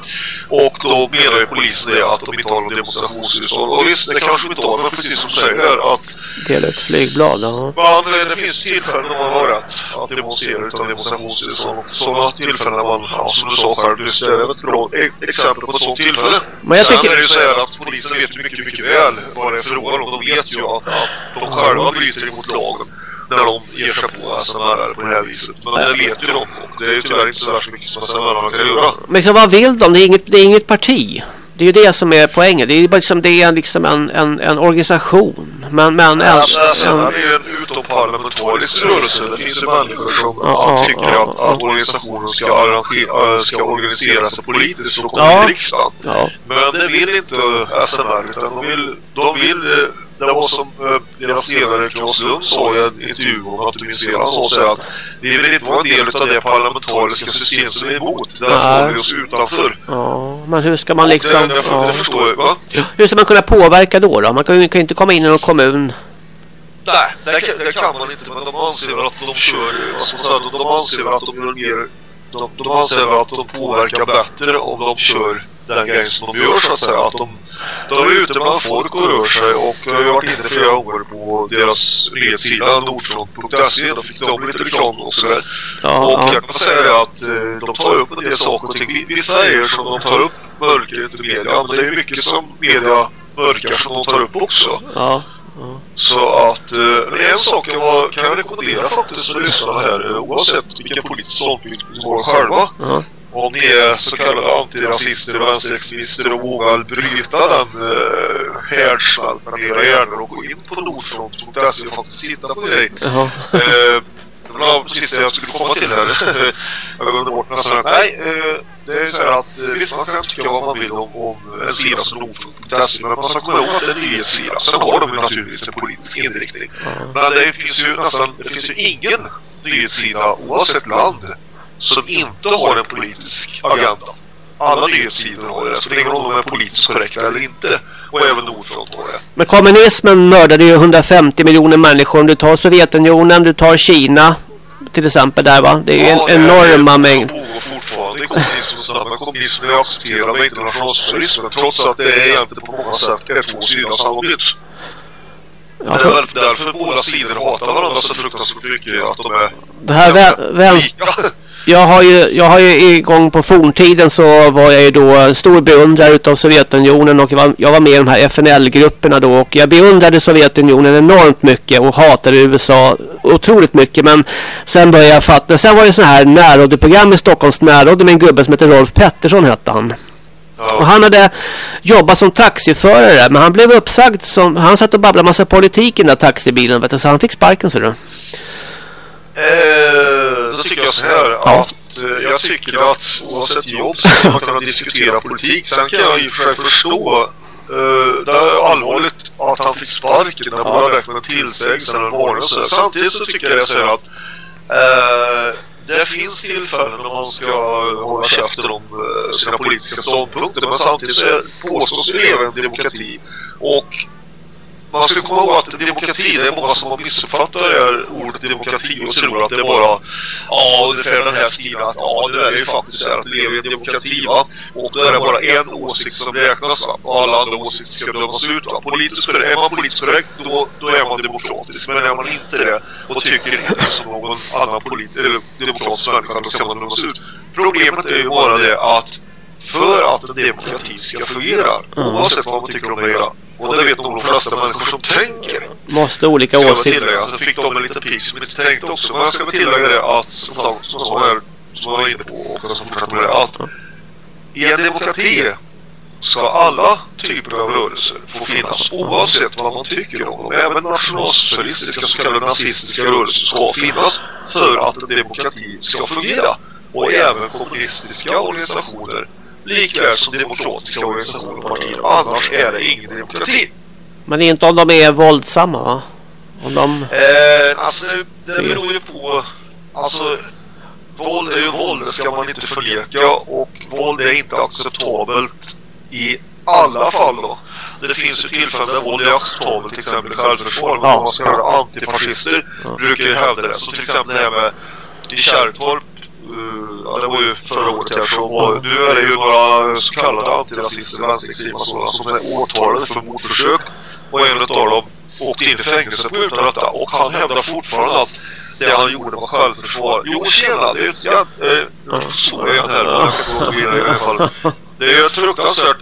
Och då menar ju polisen det att de inte har någon demonstrationstillstånd. Och visst, det kanske de inte har, men precis som du säger att Dela ut flygblad, ja. eh, det finns tillfällen när man har rätt att demonstrera utan demonstrationstillstånd. Sådana tillfällen när man, ja, som du sa själv nyss, det är ett bra e- exempel på ett sådant tillfälle. Men jag Sen tycker- är det ju så här att polisen vet ju mycket, mycket väl vad det är frågan om. De vet ju att, att de själva bryter emot lagen när de ger sig på SMR på det här viset. Men det vet ju de och det är ju tyvärr inte så värst mycket som SMR kan göra. Men liksom, vad vill de? Det är, inget, det är inget parti. Det är ju det som är poängen. Det är, bara liksom, det är liksom en, en, en organisation. Men, men en, Alltså, en, är ju en utomparlamentarisk rörelse. Det finns ju människor som Ja, ja, tycker ja, att, ja. att organisationen ska, arrangera, äh, ska organisera sig politiskt och komma Ja. till riksdagen. ja. Men det vill inte SMR utan de vill, de vill eh, det var som eh, deras ledare Claes Lund sa i en intervju om att du minns fel. Han sa att vi vill inte vara en del av det parlamentariska system som vi är emot. Nej. håller vi oss utanför. ja. Men hur ska man liksom... det, det, ja. det förstår jag, va? Hur ska man kunna påverka då? då? Man kan ju inte komma in i någon kommun. Nej, det kan, det kan man inte. Men de anser att de kör... Alltså, de, anser att de gör. De, de anser att de påverkar bättre om de kör den grejen som de gör så att säga. Att de, de är ute bland folk och rör sig och jag har varit inne flera gånger på deras nyhetssida nordfront.se. Då fick de lite reklam också där. Ja, och ja. jag kan säga att eh, de tar upp en del saker och ting. Vissa är som de tar upp mörkret i media men det är mycket som media mörkar som de tar upp också. Ja. Så att eh, en sak jag var, kan jag rekommendera faktiskt för lyssnarna här eh, oavsett vilken politisk ståndpunkt ni har själva. Ja. Om ni är så kallade antirasister och vänsterextremister och vågar bryta den eh, härdsmältan i era hjärnor och gå in på nordfront.se och faktiskt titta på dig. Jaha. Eh, det var det sista jag skulle komma till här. jag glömde bort nästan. Nej, eh, det är så här att eh, visst man kan tycka vad man vill om, om en sida som nordfront.se men man ska komma ihåg att det är en nyhetssida. Sen har de ju naturligtvis en politisk inriktning. Men det finns ju nästan, det finns ju ingen nyhetssida oavsett land som inte har en politisk agenda. Alla nyhetssidor har det, så länge de är politiskt korrekta eller inte. Och även Nordfront har det. Men kommunismen mördade ju 150 miljoner människor. Om du tar Sovjetunionen, du tar Kina till exempel där va. Det är ju Ja, en enorma det mängd. pågår fortfarande kommunismens namn. Men kommunismen är accepterad med internationalsocialismen trots att det är egentligen på många sätt är två sidor mynt. Ja, Det är väl därför båda sidor hatar varandra så fruktansvärt mycket att de är det här vä vänster... Jag har ju, jag har ju igång på forntiden så var jag ju då stor beundrare utav Sovjetunionen och jag var, jag var med i de här FNL-grupperna då och jag beundrade Sovjetunionen enormt mycket och hatade USA otroligt mycket men sen började jag fatta, sen var det så här närradioprogram i Stockholms närradio med en gubbe som heter Rolf Pettersson hette han. Och han hade jobbat som taxiförare men han blev uppsagd som, han satt och babblade massa politik i den där taxibilen vet du, så han fick sparken så du. Eh, då tycker jag så här Ja. att eh, jag tycker att oavsett jobb så ska man kunna diskutera politik. Sen kan jag i och för sig förstå eh, det är allvarligt att han fick sparken. Det borde ha räckt med en tillsägelse eller där. Samtidigt så tycker jag så här att eh, det finns tillfällen när man ska hålla käften om sina politiska ståndpunkter men samtidigt så påstås ju leva i en demokrati och man ska komma ihåg att demokrati, det är många som har missuppfattat det här ordet demokrati och tror att det är bara ja, ungefär den här stilen att ja, nu är det ju faktiskt så här att lever i en demokrati va? Och då är det bara en åsikt som räknas va? Och alla andra åsikter ska dömas ut va? Politiskt är man politiskt korrekt då, då är man demokratisk. Men är man inte det och tycker inte som någon annan polit eller demokratisk människa då ska man dömas ut. Problemet är ju bara det att för att en demokrati ska fungera oavsett vad man tycker om det hela och det vet nog de flesta människor som tänker Måste olika åsikter. så fick de en liten pik som inte tänkte också. Men jag ska väl tillägga det att, som jag som jag som jag var inne på och som fortsätter med det, att i en demokrati ska alla typer av rörelser få finnas oavsett vad man tycker om dem. Även nationalsocialistiska så kallade nazistiska rörelser ska finnas för att en demokrati ska fungera. och även kommunistiska organisationer likväl som demokratiska organisationer och partier. Annars är det ingen demokrati. Men inte om de är våldsamma va? Om de... Eh, alltså det, det beror ju på... Alltså våld är ju våld, det ska man inte förneka och våld är inte acceptabelt i alla fall då. Det finns ju tillfällen där våld är acceptabelt, till exempel självförsvar, men Ja. man ska antifascister brukar ju hävda det. Så till exempel det här med i Kärrtorp, Mm, ja det var ju förra året här, så nu är det ju några så kallade antirasister, vänsterextrema sådana som är åtalade för mordförsök och en av dem åkte in i fängelse på grund av detta och han hävdar fortfarande att det han gjorde var självförsvar. Jo, tjena, det är ju ett. Eh, så är jag här, jag kan gå i alla fall. Det är ju ett fruktansvärt...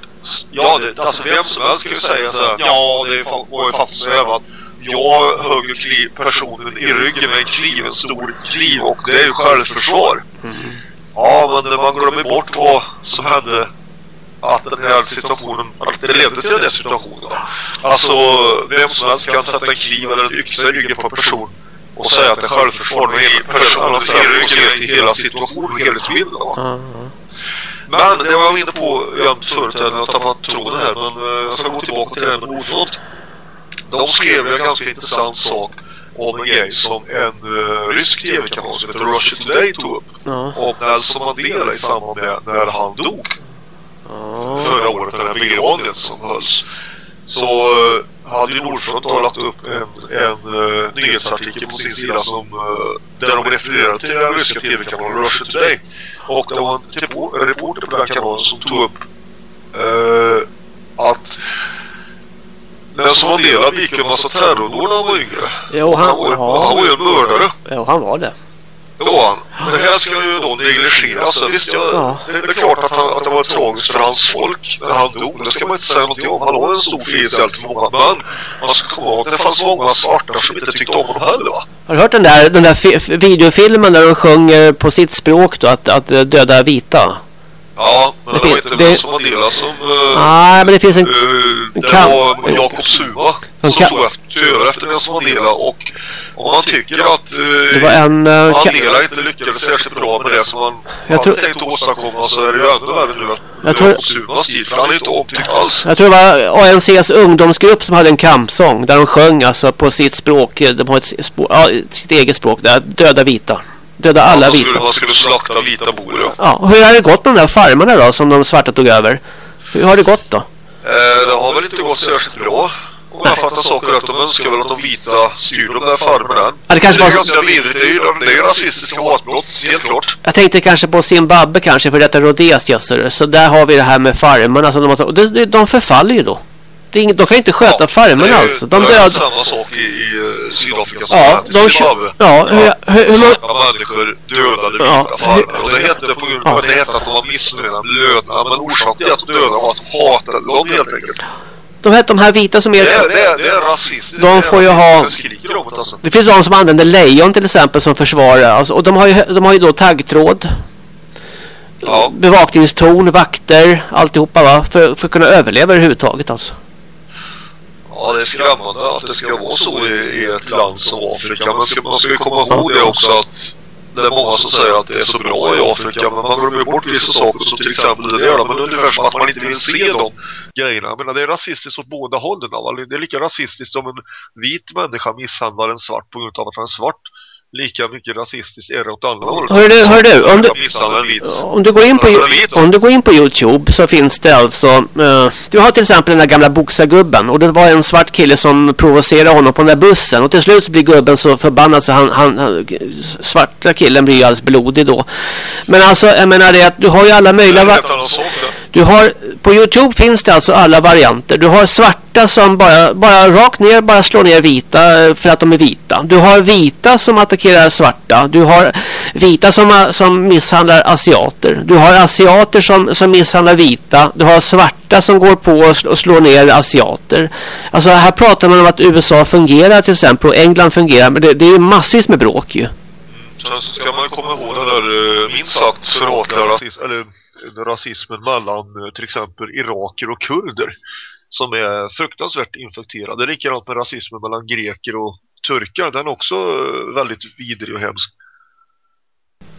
Ja, det, alltså vem som helst kan ju säga så här. Ja, det var ju faktiskt så här jag högg ju kli, personen i ryggen med en kniv, en stor kniv och det är ju självförsvar. Ja, men man glömmer bort vad som hände att den här situationen, att det ledde till den här situationen. Alltså, vem som helst kan sätta en kniv eller en yxa i ryggen på en person och säga att det är självförsvar med personen ser ryggen till hela situationen helhetsbilden. Ja, Men det var jag inne på jämt förut, jag har tappat tråden här, men eh, jag ska gå tillbaka till det här med Nordfront. De skrev en ganska intressant sak om en grej som en uh, rysk tv-kanal som heter Russia Today tog upp. ja, Och Nelson Mandela i samband med när han dog ja. förra året, den här begravningen som hölls. Så uh, hade ju Nordfront då lagt upp en, en uh, nyhetsartikel på sin sida som, uh, där de refererade till den ryska tv-kanalen Russia Today. Och det var en reporter på den kanalen som tog upp uh, att Mandela begick ju en massa terrordåd när han var yngre. Jo, han, Han var, ju- han ja, var ju en mördare. jo, han var det. Var han. Men det här ska ju då negligeras. Visst, jag, Ja. det, är klart att, han, att det var tragiskt för hans folk när han dog. Det ska man inte säga någonting om. Han var en stor frihetshjälte för många. Men man ska komma ihåg att det fanns många svarta som inte tyckte om honom heller va? Har du hört den där, den där videofilmen där de sjunger på sitt språk då att, att döda vita? Ja, men Det det, var inte det- Nelson Mandela som... Uh, Nej, men det finns en... det kan- var Jakob Zuma En som kan- tog efter, efter Nelson Mandela och om man tycker att uh, Det en... eh, ka- Mandela inte lyckades särskilt bra med det som han Jag hade tror- tänkt åstadkomma så är det ju ännu värre nu att Jag tror- Jakob Zumas tid, för han är inte omtyckt alls. Jag tror det var ANCs ungdomsgrupp som hade en kampsång där de sjöng alltså på sitt språk, eh, de har ett språk, ja, sitt eget språk där, döda vita. Döda alla man, skulle, vita. man skulle slakta vita bor, ja. Ja, hur har det gått med de där farmarna då som de svarta tog över? Hur har det gått då? Eh, det har väl inte gått särskilt bra. Om jag fattar saker rätt, de önskar väl att de vita styr de där farmerna. Ja, det kanske är var ganska vidrigt, det är ju det är rasistiska hatbrott, helt klart. Jag tänkte kanske på Zimbabwe kanske för detta Rhodesia så, så där har vi det här med farmarna som de har tagit- och de, de, de förfaller ju då. Det är inget, de kan inte sköta är ju- alltså. De det är samma sak i, i uh, Sydafrika som Ja, de Zimbabwe. ja, hur- hur- människor dödade Ja, vita farmar. Och det hette på grund av att det hette att de var missnöjda med lönerna. Men orsaken till att de dödade var att de hatade dem helt enkelt. De, här, de här vita som är... Det är, det är, det är rasistiskt. De får ju ha- alltså. Det finns de som använder lejon till exempel som försvarare. Alltså, och de har, ju, de har ju då taggtråd, Ja. bevakningstorn, vakter, alltihopa va? För, för att kunna överleva överhuvudtaget alltså. Ja, det är skrämmande att det ska vara så i, i ett land som Afrika. Men ska, man ska ju komma ihåg det också att det är många som säger att det är så bra i Afrika. Men man glömmer bort vissa saker som till exempel det där. Men ungefär som att man inte vill se de grejerna. Jag menar, det är rasistiskt åt båda hållen. va? Det är lika rasistiskt om en vit människa misshandlar en svart på grund av att han är svart. Lika mycket rasistiskt är det åt andra hållet. Hör du, hör du, om du, om du, går in på, om du går in på Youtube så finns det alltså... eh, du har till exempel den där gamla boxargubben och det var en svart kille som provocerade honom på den där bussen och till slut blir gubben så förbannad så han, han, han svarta killen blir ju alldeles blodig då. Men alltså, jag menar det att du har ju alla möjliga... annan sak det. Du har, på Youtube finns det alltså alla varianter. Du har svarta som bara, bara rakt ner bara slår ner vita eh, för att de är vita. Du har vita som attackerar svarta. Du har vita som, som misshandlar asiater. Du har asiater som, som misshandlar vita. Du har svarta som går på och, sl- och slår ner asiater. Alltså här pratar man om att USA fungerar till exempel och England fungerar. Men det, det är ju massvis med bråk ju. Sen så ska man komma ihåg den där eh, minst sagt förhatliga rasism, eller, Eh, rasismen mellan eh, till exempel iraker och kurder som är fruktansvärt infekterad. Det är likadant med rasismen mellan greker och turkar. Den är också eh, väldigt vidrig och hemsk.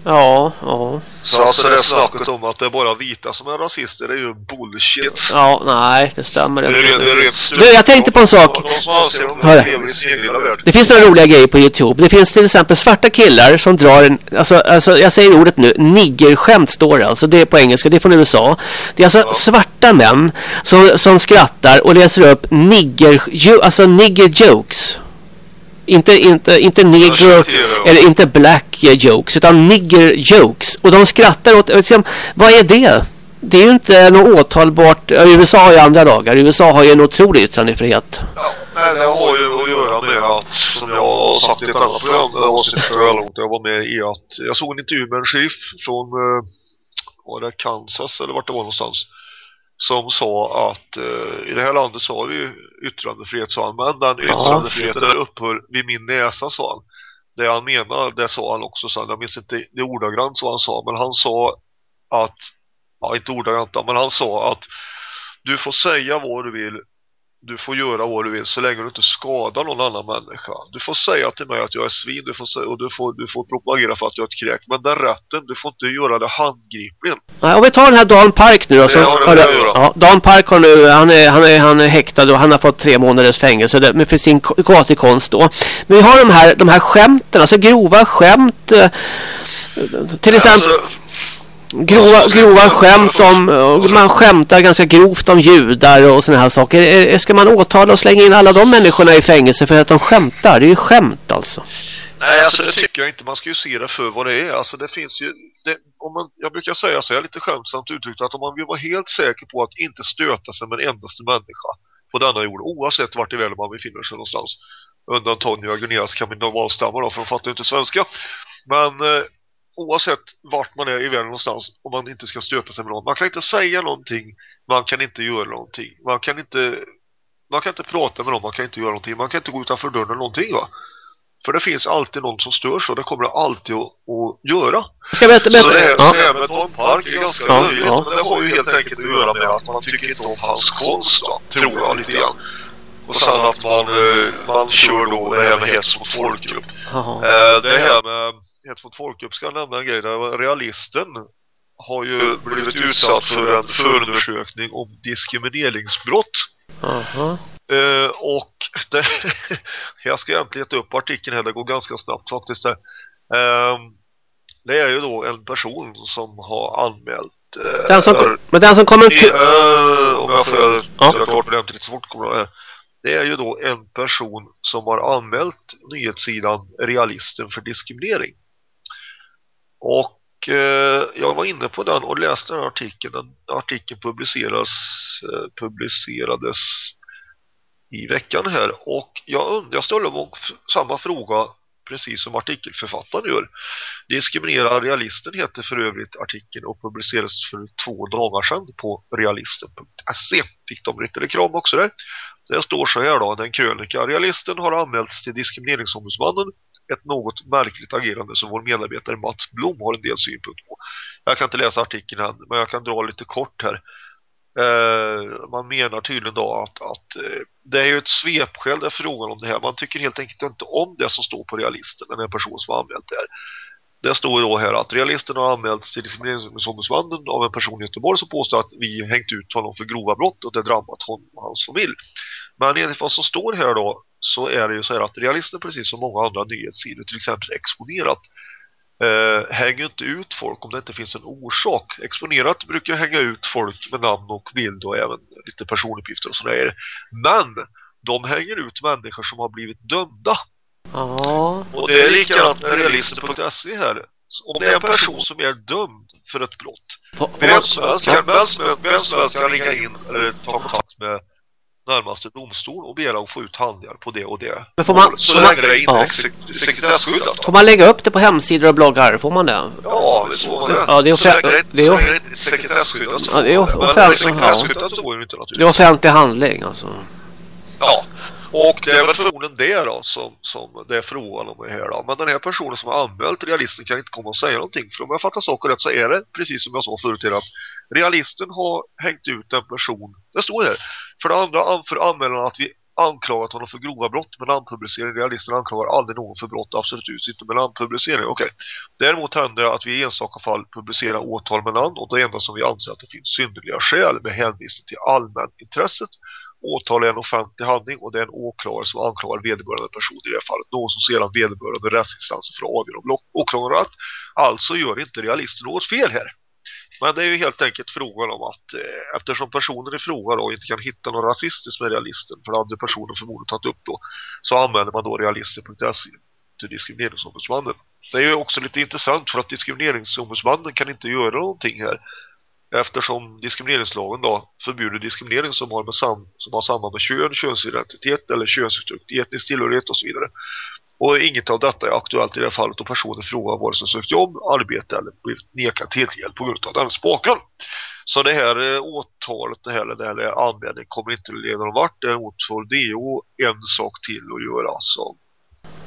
Ja, ja. Så alltså det snacket om att det är bara vita som är rasister, det är ju bullshit. Ja, nej, det stämmer Det är, inte. rent- det är rent Du, jag tänkte på en sak. De som anser att Hör. de lever i sin egen lilla värld. Det finns några roliga grejer på Youtube. Det finns till exempel svarta killar som drar en, alltså, alltså jag säger ordet nu, niggerskämt står det alltså. Det är på engelska, det är från USA. Det är alltså svarta män som, som skrattar och läser upp nigger, alltså nigger jokes. Inte, inte, inte negro eller inte black jokes utan nigger jokes. Och de skrattar åt, liksom, vad är det? Det är ju inte något åtalbart. USA har ju andra lagar. USA har ju en otrolig yttrandefrihet. Ja, nej, det har ju att göra med att, som jag sagt i ett annat program, det så för långt jag var med i att jag såg en intervju med en sheriff från, eh, var det Kansas eller vart det var någonstans, som sa att eh, i det här landet så har vi ju yttrandefrihet, sa han, men den yttrandefriheten den upphör vid min näsa, sa han. Det han menar, det sa han också sen, jag minns inte det ordagrant så han sa, men han sa att, ja inte ordagrant, men han sa att du får säga vad du vill du får göra vad du vill så länge du inte skadar någon annan människa. Du får säga till mig att jag är svin du får säga, och du får, du får propagera för att jag är ett kräk. Men den rätten, du får inte göra det handgripligen. Nej, Om vi tar den här Dan Park nu då. Så, Ja, det det- ja, Dan Park har nu, han är, han, är, han är häktad och han har fått tre månaders fängelse det- med för sin ko- gatukonst då. Men vi har de här, de här skämten, alltså grova skämt. eh, Till exempel Alltså, grova, grova skämt om, man skämtar ganska grovt om judar och sådana här saker. Ska man åtala och slänga in alla de människorna i fängelse för att de skämtar? Det är ju skämt alltså. nej, alltså det tycker jag inte. Man ska ju se det för vad det är. Alltså det finns ju... Det, om man, jag brukar säga så här lite skämtsamt uttryckt att om man vill vara helt säker på att inte stöta sig med en endaste människa på denna jord, oavsett vart i världen man befinner sig någonstans. Undantag kan Guineas normalstammar då, för de fattar ju inte svenska. Men eh, oavsett vart man är i världen någonstans, om man inte ska stöta sig med någon. Man kan inte säga någonting, man kan inte göra någonting. Man kan inte, man kan inte prata med någon, man kan inte göra någonting. Man kan inte gå utanför dörren eller någonting va. För det finns alltid någon som stör så det kommer det alltid att, att göra. Ska jag berätta? Så det berätta? här, det Ja. här med Tom Park är ganska Ja, löjligt. ja. Men det har ju helt enkelt att göra med att man tycker inte om hans konst då, tror jag lite grann. Och sen att man, eh, man kör då det här med hets mot folkgrupp. Eh, Det här med hets mot folkgrupp ska jag nämna en grej. Där realisten har ju blivit utsatt för en förundersökning om diskrimineringsbrott. Jaha. Eh, och det, jag ska egentligen leta upp artikeln här, det går ganska snabbt faktiskt. Det, Ehm, det är ju då en person som har anmält eh, Den som, men den som i, kommenterar... eh, om jag får Ja. klart för det lite svårt kommer det. Det är ju då en person som har anmält nyhetssidan Realisten för diskriminering. Och eh, jag var inne på den och läste den här artikeln. Den artikeln publiceras, eh, publicerades i veckan här. Och jag, undrar, jag ställer mig samma fråga precis som artikelförfattaren gör. Diskriminera realisten heter för övrigt artikeln och publicerades för två dagar sedan på realisten.se. Fick de lite reklam också där. Det står så här då, den krönika. Realisten har anmälts till diskrimineringsombudsmannen. Ett något märkligt agerande som vår medarbetare Mats Blom har en del synpunkt på. Jag kan inte läsa artikeln än, men jag kan dra lite kort här. Eh, man menar tydligen då att, att eh, det är ju ett svepskäl där frågan om det här. Man tycker helt enkelt inte om det som står på realisten, den här personen som har anmält det här. Det står då här att realisten har anmälts till diskrimineringsombudsmannen av en person i Göteborg som påstår att vi hängt ut honom för grova brott och det drabbat honom och hans familj. Men enligt vad som står här då så är det ju så här att realisten precis som många andra nyhetssidor, till exempel Exponerat, eh, hänger inte ut folk om det inte finns en orsak. Exponerat brukar hänga ut folk med namn och bild och även lite personuppgifter och sådär. Men de hänger ut människor som har blivit dömda. Ja. Och det är likadant med realister.se här. Om det är en person som är dömd för ett brott, vem man- som helst kan, vem som- vem som helst kan ringa in eller ta kontakt med närmaste domstol och begära att få ut handlingar på det och det. Men får man- så får man- länge det är ja. inte sek- sekretesskyddat. Får man lägga upp det på hemsidor och bloggar? Får man det? Ja, det får man det. Ja, det är så länge offent- det, är sekretesskyddat Ja, det är får off- man offent- Men ja. sekretesskyddat så går det inte Det är naturligtvis. offentlig handling alltså. Ja, och det är väl förmodligen det då som, som det är frågan om det här då. Men den här personen som har anmält realisten kan inte komma och säga någonting. För om jag fattar saker rätt så är det precis som jag sa förut här, att realisten har hängt ut en person. Det står här. För det andra anför anmälaren att vi anklagat honom för grova brott med namnpublicering. Realisten anklagar aldrig någon för brott, absolut inte med namnpublicering. Okej. Däremot händer det att vi i enstaka fall publicerar åtal med namn och det enda som vi anser att det finns synnerliga skäl med hänvisning till allmänintresset. Åtal är en offentlig handling och det är en åklagare som anklagar vederbörande person i det här fallet. Någon som sedan vederbörande rättsinstanser får avgöra om åklagaren att Alltså gör inte realisten något fel här. Men det är ju helt enkelt frågan om att eh, eftersom personen i fråga då inte kan hitta någon rasistiskt med realisten för det hade personen förmodligen tagit upp då så använder man då realister.se till diskrimineringsombudsmannen. Det är ju också lite intressant för att diskrimineringsombudsmannen kan inte göra någonting här eftersom diskrimineringslagen då förbjuder diskriminering som har, med sam som har samband med kön, könsidentitet eller könsuttryck, etnisk tillhörighet och så vidare. Och inget av detta är aktuellt i det här fallet då personen frågar vare sig sökt jobb, arbete eller blivit nekad tillhjälp på grund av dennes bakgrund. Så det här eh, åtalet, det här, det här anmälningen kommer inte att leda någon vart. Däremot får DO en sak till att göra som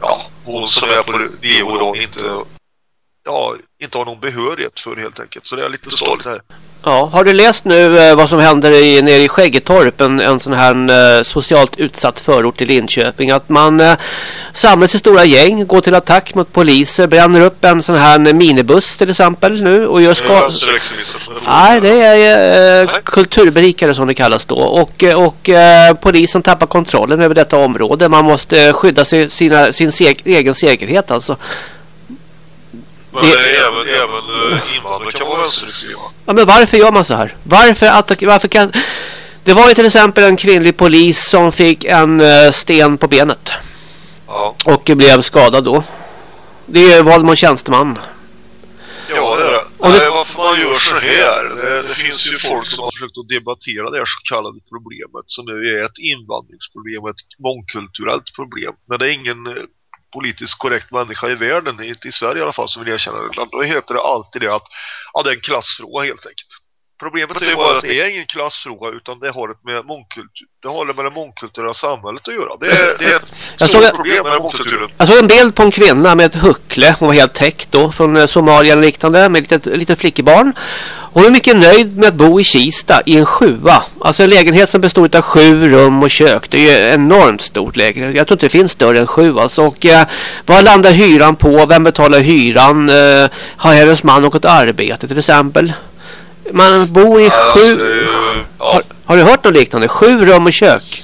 ja, hon som är på DO då inte ja, inte har någon behörighet för helt enkelt. Så det är lite stolt här. Ja, har du läst nu eh, vad som händer i, nere i Skäggetorp, en, en sån här eh, socialt utsatt förort i Linköping? Att man eh, samlas i stora gäng, går till attack mot poliser, bränner upp en sån här minibus till exempel nu och gör skador. Nej, det är eh, kulturberikare som det kallas då. Och, eh, och eh, polisen tappar kontrollen över detta område. Man måste skydda sig, sina, sin seg egen säkerhet alltså. Men det... även, även uh, invandrare kan vara vänsterextrema. Ja, men varför gör man så här? Varför, attack, varför kan... Det var ju till exempel en kvinnlig polis som fick en uh, sten på benet. Ja. Och blev skadad då. Det är våld mot tjänsteman. Ja, det är det. Och det... varför man gör så här. Det, det, finns ju folk som har försökt att debattera det här så kallade problemet som nu är ett invandringsproblem, ett mångkulturellt problem. Men det är ingen politiskt korrekt människa i världen, i, i Sverige i alla fall, som vill erkänna det. Då heter det alltid det att ja, det är en klassfråga helt enkelt. Problemet är ju bara att det är ingen klassfråga utan det har med mångkultur, det har med det mångkulturella samhället att göra. Det är, det är ett jag stort såg, problem med mångkulturen. Jag såg en bild på en kvinna med ett huckle, hon var helt täckt då, från eh, Somalia liknande, med ett litet, litet flickebarn. Hon är mycket nöjd med att bo i Kista i en sjua. Alltså en lägenhet som består av sju rum och kök. Det är ju enormt stort lägenhet. Jag tror inte det finns större än sju alltså. Och eh, vad landar hyran på? Vem betalar hyran? Eh, har hennes man något arbete till exempel? Man bor i sju... Alltså, har, har, du hört något liknande? Sju rum och kök.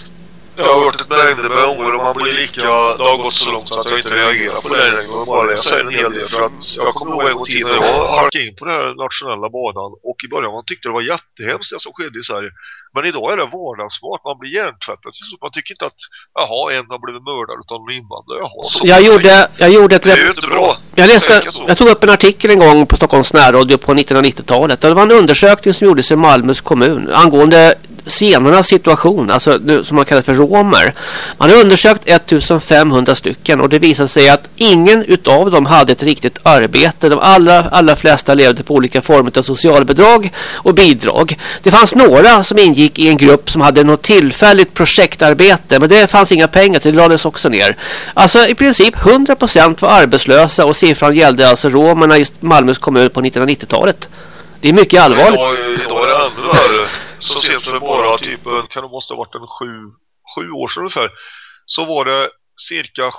Jag har hört ett mängder med gånger och man blir lika... Det har gått så långt så att jag inte reagerar på det längre. Bara läser en hel del. För att jag kommer ihåg en gång tid när jag halkade in på den här nationella banan. Och i början man tyckte det var jättehemskt det som skedde i Sverige. Men idag är det vardagsmat. Man blir hjärntvättad. Man tycker inte att jaha, en har blivit mördad utan en invandrare. Jaha, så jag, gjorde, jag gjorde ett... Det är ju inte bra. Jag, läste, jag tog upp en artikel en gång på Stockholms närradio på 1990-talet. Det var en undersökning som gjordes i Malmös kommun angående scenernas situation, alltså som man kallar för romer. Man har undersökt 1500 stycken och det visade sig att ingen utav dem hade ett riktigt arbete. De allra, allra flesta levde på olika former av socialbidrag och bidrag. Det fanns några som ingick i en grupp som hade något tillfälligt projektarbete men det fanns inga pengar till det lades också ner. Alltså i princip 100% var arbetslösa och siffran gällde alltså romerna i Malmös kommun på 1990-talet. Det är mycket allvarligt. Ja, ännu värre så sent som bara typ, kan det måste ha varit en sju, sju år sedan ungefär, så var det cirka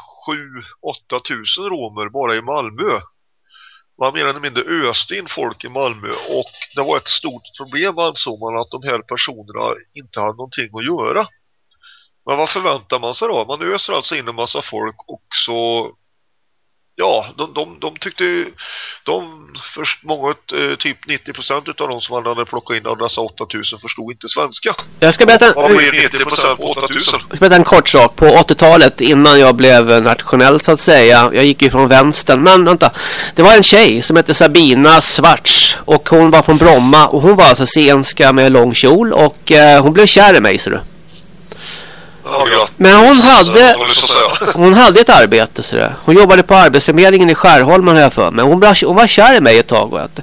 7-8 tusen romer bara i Malmö. Man mer eller mindre öste in folk i Malmö och det var ett stort problem ansåg man att de här personerna inte hade någonting att göra. Men vad förväntar man sig då? Man öser alltså in en massa folk och så ja, de, de, de tyckte de först, många, eh, typ 90% av de som hade plockat in av dessa 8000 förstod inte svenska. Jag ska berätta, Vad blir 90% på 8000? Jag ska berätta en kort sak. På 80-talet innan jag blev nationell så att säga, jag gick ju från vänstern, men vänta. Det var en tjej som hette Sabina Svarts och hon var från Bromma och hon var alltså scenska med lång kjol och eh, hon blev kär i mig, ser du. Men hon hade hon hade ett arbete så där. Hon jobbade på arbetsförmedlingen i Skärholmen har jag för mig. Hon var, hon var kär i mig ett tag. Vet.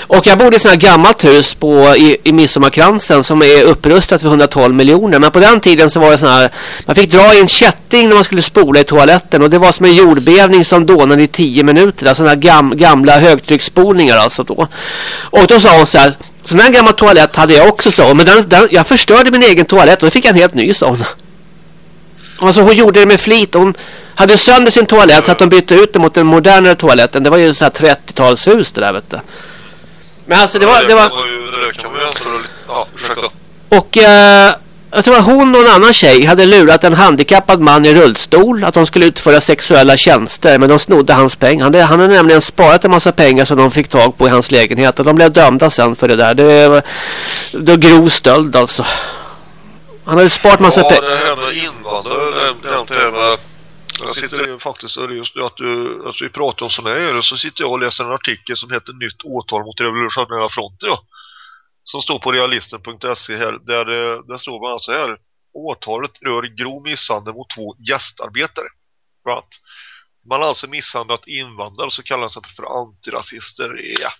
Och jag bodde i ett sånt här gammalt hus på, i, i Midsommarkransen som är upprustat för 112 miljoner. Men på den tiden så var det sån här, man fick dra i en kätting när man skulle spola i toaletten. Och det var som en jordbävning som dånade i 10 minuter. Alltså sådana gam, gamla högtrycksspolningar alltså då. Och då sa hon så här, sån här gammal toalett hade jag också så. Men den, den, jag förstörde min egen toalett och då fick jag en helt ny sån. Alltså hon gjorde det med flit. Hon hade sönder sin toalett så att de bytte ut den mot en modernare toaletten. Det var ju så här 30-talshus det där vet du. Men alltså det var... Det var... det. Ja, ursäkta. Och eh, jag tror att hon och en annan tjej hade lurat en handikappad man i rullstol att de skulle utföra sexuella tjänster. Men de snodde hans pengar. Han, han hade nämligen sparat en massa pengar som de fick tag på i hans lägenhet. Och de blev dömda sen för det där. Det var, det var grov stöld alltså. Han hade sparat massa Ja, pengar. det här med invandrare, det nämnt det med... Jag sitter ju faktiskt, eller just nu att, du, att vi pratar om sådana här så sitter jag och läser en artikel som heter Nytt åtal mot revolutionära fronter. Ja. Som står på realisten.se här, där det, där står bland annat så här. Åtalet rör grov misshandel mot två gästarbetare. Bland. Man har alltså misshandlat invandrare så kallas det för antirasister. Ja.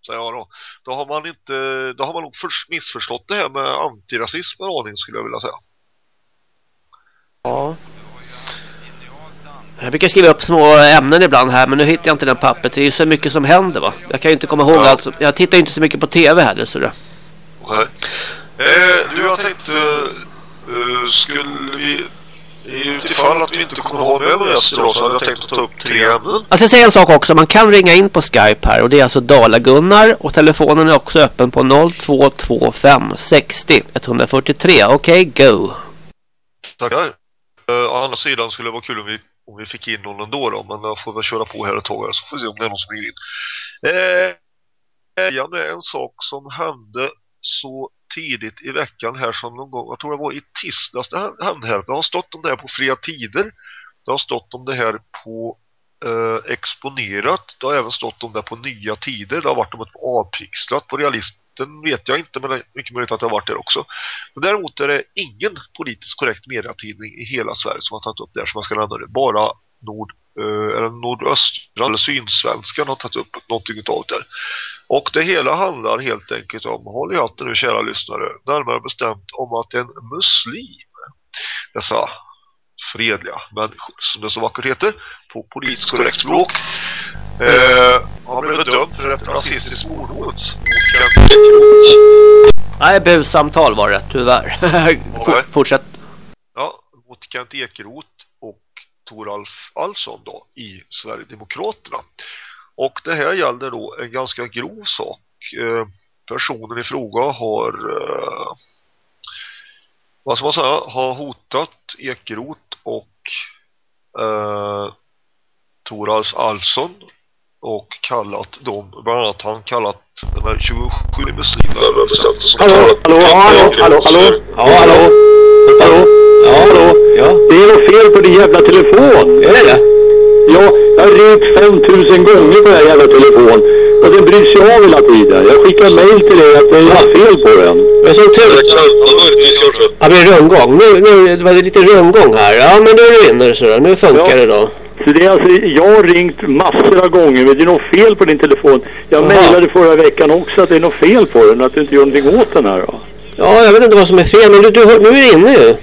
Så ja då. Då har man inte då har man nog förs- missförstått det här med antirasism en aning skulle jag vilja säga. Ja. Jag brukar skriva upp små ämnen ibland här men nu hittar jag inte den pappret. Det är ju så mycket som händer va. Jag kan ju inte komma ihåg Ja. allt. Jag tittar ju inte så mycket på tv heller så det. Nej. Eh, du jag tänkte eh, skulle vi utifall att vi inte kommer ha med en idag så hade jag tänkt att ta upp tre ämnen. Alltså jag säger en sak också. Man kan ringa in på Skype här och det är alltså Dala-Gunnar och telefonen är också öppen på 0225 60 143. Okej, go. Tackar. Eh, å andra sidan skulle det vara kul om vi, om vi fick in någon ändå då, men jag får väl köra på här ett tag här, så får vi se om det är någon som ringer in. Eh, eh med en sak som hände så tidigt i veckan här som någon gång, jag tror det var i tisdags det hände här. Det har stått om det här på fria tider. Det har stått om det här på eh, Exponerat. Det har även stått om det på Nya Tider. Det har varit om ett avpixlat på Realisten vet jag inte men det är mycket möjligt att det har varit där också. Men däremot är det ingen politiskt korrekt mediatidning i hela Sverige som har tagit upp det här som man ska nämna det. Bara Nord, eh, eller Nordöstra eller Synsvenskan har tagit upp någonting av det. Och det hela handlar helt enkelt om, håll i hatten nu kära lyssnare, närmare bestämt om att en muslim, dessa fredliga människor som det så vackert heter, på politiskt korrekt språk, eh, har blivit dömd för ett rasistiskt mordhot. Nej, bussamtal var det tyvärr. For, fortsätt. Ja, mot Kent Ekeroth och Toralf Alsson då i Sverigedemokraterna. Och det här gäller då en ganska grov sak. Eh, personen i fråga har eh, vad ska man säga, har hotat Ekeroth och eh, Toralf Alsson och kallat dem, bland annat han kallat de här 27 muslimer Hallå, hallå, hallå, hallå, hallå, ja, hallå, hallå, ja, hallå, ja. Det är något fel på din jävla telefon. Är det det? Ja, jag har ringt 5000 gånger på den här jävla telefon och den bryr sig av hela tiden. Jag skickar mail till dig att det är fel på den. Men som tur Ja, det rundgång. Nu, nu det var det lite rundgång här. Ja, men nu är du inne så då. Nu funkar Ja. det då. Så det är alltså, jag har ringt massor av gånger men det är något fel på din telefon. Jag Jaha. mejlade förra veckan också att det är något fel på den, att du inte gör någonting åt den här då. Ja, jag vet inte vad som är fel, men du, du, nu är du inne ju.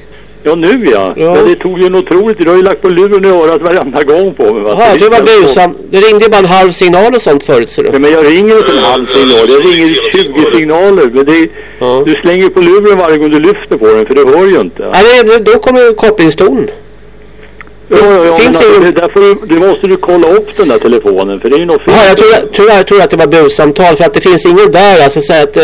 Ja, nu ja. Ja. Men det tog ju något otroligt. Du har ju lagt på luren i örat varenda gång på mig. Va? Jaha, det var busam. Det ringde bara en halv signal och sånt förut, Ja, du. men jag ringer inte en halv signal. Jag ringer 20 signaler. Men det, Ja. Du slänger på luren varje gång du lyfter på den, för du hör ju inte. Nej, det, då kommer ju kopplingston. Ja, ja, ja, finns men alltså, det, är därför du, du måste du kolla upp den där telefonen, för det är ju något fel. Ja, jag tror, tyvärr tror jag att det var bussamtal för att det finns ingen där. Alltså så att, eh,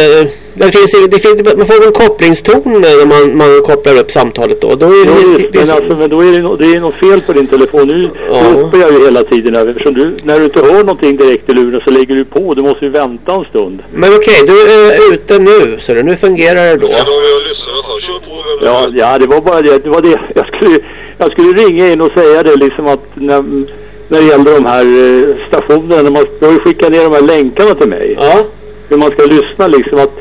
det finns, det finns, man får en kopplingston eh, när man, man kopplar upp samtalet då. då är det, visst, det, men, alltså, men då är det, no, det är något fel på din telefon. Nu Ja. ropar jag ju hela tiden. Här, eftersom du, när du inte hör någonting direkt i luren så lägger du på. Du måste ju vänta en stund. Men okej, du är ute nu, så det, nu fungerar det då. Ja, ja, det var bara det. Det var det. Jag skulle, jag skulle ringa in och säga det liksom att när, när det gäller de här eh, stationerna. Man, du har ju skickat ner de här länkarna till mig. Ja. Hur man ska lyssna liksom att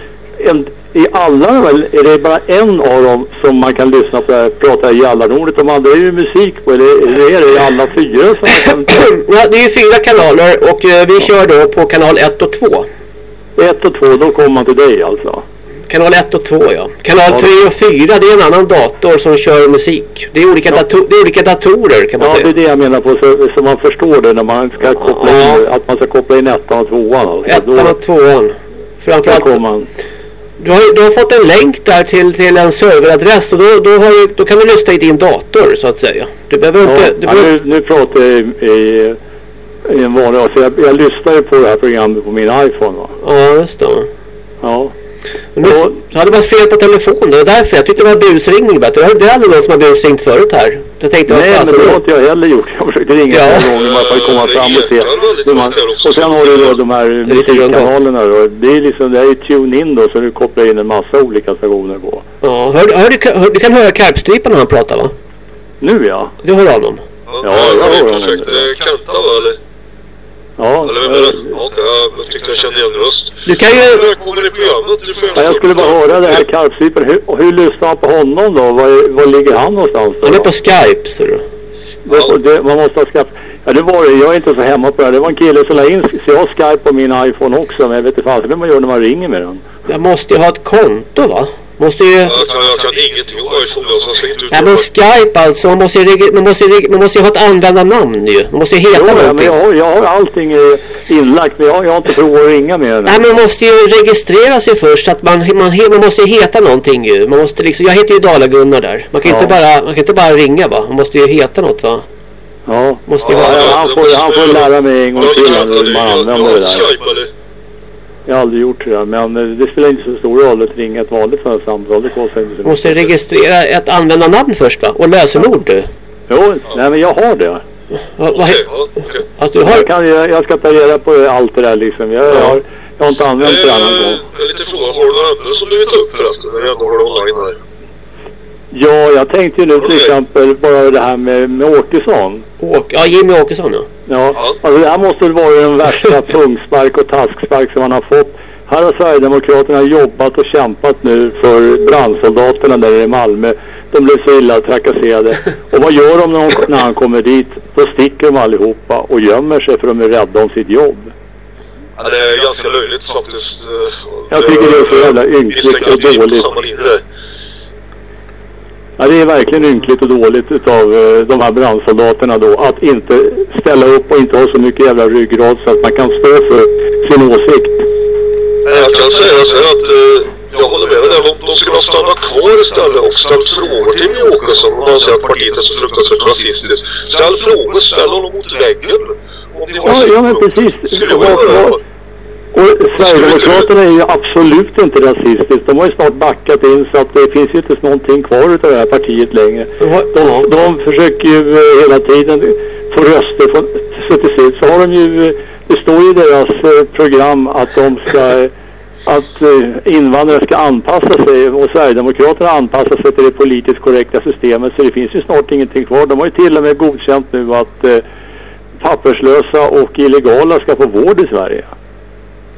en, i alla de här, är det bara en av dem som man kan lyssna på, här, prata i alla nordet. De andra är ju musik på, eller eller är det alla fyra som ja, det är ju fyra kanaler och eh, vi kör då på kanal 1 och 2. Ett och två, då kommer man till dig alltså. Kanal 1 och 2 ja. Kanal Ja. 3 och 4 det är en annan dator som kör musik. Det är olika, dator, det är olika datorer kan man Ja, det säga. är det jag menar på, så, så man förstår det när man ska koppla Ja. in, att man ska koppla in ettan och tvåan alltså. Ettan och tvåan. Framförallt, kommer man. Du har, du har fått en länk där till, till en serveradress och då, då, du, då kan du lyssna i din dator så att säga. Du behöver Ja, inte... Du ja, behöver, nu, nu pratar jag i, i, i en vanlig... Alltså jag, jag lyssnar ju på det här programmet på min iPhone va. ja, just det. Ja. Men du, så hade det varit fel på telefonen. Det var därför jag tyckte det var busringning. vet du. Det är aldrig någon som har busringt förut här. Jag tänkte, Nej, men det är har det? inte jag heller gjort. Jag försökte ringa Ja. flera gånger bara för att komma fram och se. man, och sen har du då de här musikkanalerna då. Det är liksom, det är ju tune-in då så du kopplar in en massa olika stationer på. Ja, hör, hör, du, hör, du kan höra Karpstrypan när han pratar va? Nu ja. Du hör honom? Ja, Ja, jag hör ju försökt honom. eh, Kenta va eller? Ja, Eller vem är det? Ja, jag tyckte jag kände igen röst. Du kan ju... Välkommen i programmet. Du får ja, jag skulle bara höra det här karpslipen. Hur, och hur lyssnar man på honom då? Var, var ligger han någonstans då? Han är på Skype ser du. Det, det, man måste ha skaffat... Ja, det var det. Jag är inte så hemma på det här. Det var en kille som la in... Så jag har Skype på min iPhone också. Men jag vet inte fan hur man gör när man ringer med den. Jag måste ju ha ett konto va? Måste ju... Jag kan, jag kan ingenting om iPhone, men Skype alltså, man måste ju, man måste, ju man måste ju ha ett användarnamn ju. Man måste ju heta Jo, ja, men någonting. jag har, jag har allting eh, inlagt. Men jag, jag har inte provat att ringa med den. Nej men man måste ju registrera sig först att man, man, man måste ju heta någonting ju. Man måste liksom, jag heter ju Dala-Gunnar där. Man kan, Ja. inte bara, man kan inte bara ringa va? Man måste ju heta något va? Ja. Måste Ja, vara... ja, han, får, han får lära mig en gång till Har du hur man använder det där. Jag har aldrig gjort det där. Men eh, det spelar inte så stor roll att ringa ett vanligt sådant samtal. Det kostar inte så Man måste mycket. registrera ett användarnamn först va? Och lösenord du. Jo, nej men jag har det. Va, du har... Jag, kan, jag, jag ska ta reda på allt det där liksom. Jag, jag, har, jag har inte använt det annan gång. Eh, liten fråga. Har du några ämnen som du vill ta upp förresten? Jag har det online här. Ja, jag tänkte ju nu till exempel bara det här med, med Åkesson. Åk, ja, Jimmy Åkesson ja. Ja, alltså det här måste väl vara den värsta pungspark och taskspark som man har fått. Här har Sverigedemokraterna jobbat och kämpat nu för brandsoldaterna där i Malmö. De blev så illa trakasserade. Och vad gör de när, de, när han kommer dit? Då sticker de allihopa och gömmer sig för de är rädda om sitt jobb. Ja, det är ganska löjligt faktiskt. Jag tycker det är så jävla ynkligt och dåligt. Ja, det är verkligen ynkligt och dåligt utav eh, de här brandsoldaterna då att inte ställa upp och inte ha så mycket jävla ryggrad så att man kan stå för sin åsikt. Jag kan säga så här att eh, jag håller med dig där. De, skulle ha stannat kvar istället och ställt frågor till Jimmie Åkesson om han säger att partiet är så fruktansvärt rasistiskt. Ställ frågor, ställ honom mot väggen. Om ni har Ja, ja men precis. Skulle jag göra. och, och Sverigedemokraterna är ju absolut inte rasistiskt. De har ju snart backat in så att det finns ju inte någonting kvar utav det här partiet längre. De, de försöker ju eh, hela tiden få röster från, så till slut så har de ju, eh, det står ju i deras eh, program att de ska att invandrare ska anpassa sig och Sverigedemokraterna anpassar sig till det politiskt korrekta systemet så det finns ju snart ingenting kvar. De har ju till och med godkänt nu att eh, papperslösa och illegala ska få vård i Sverige.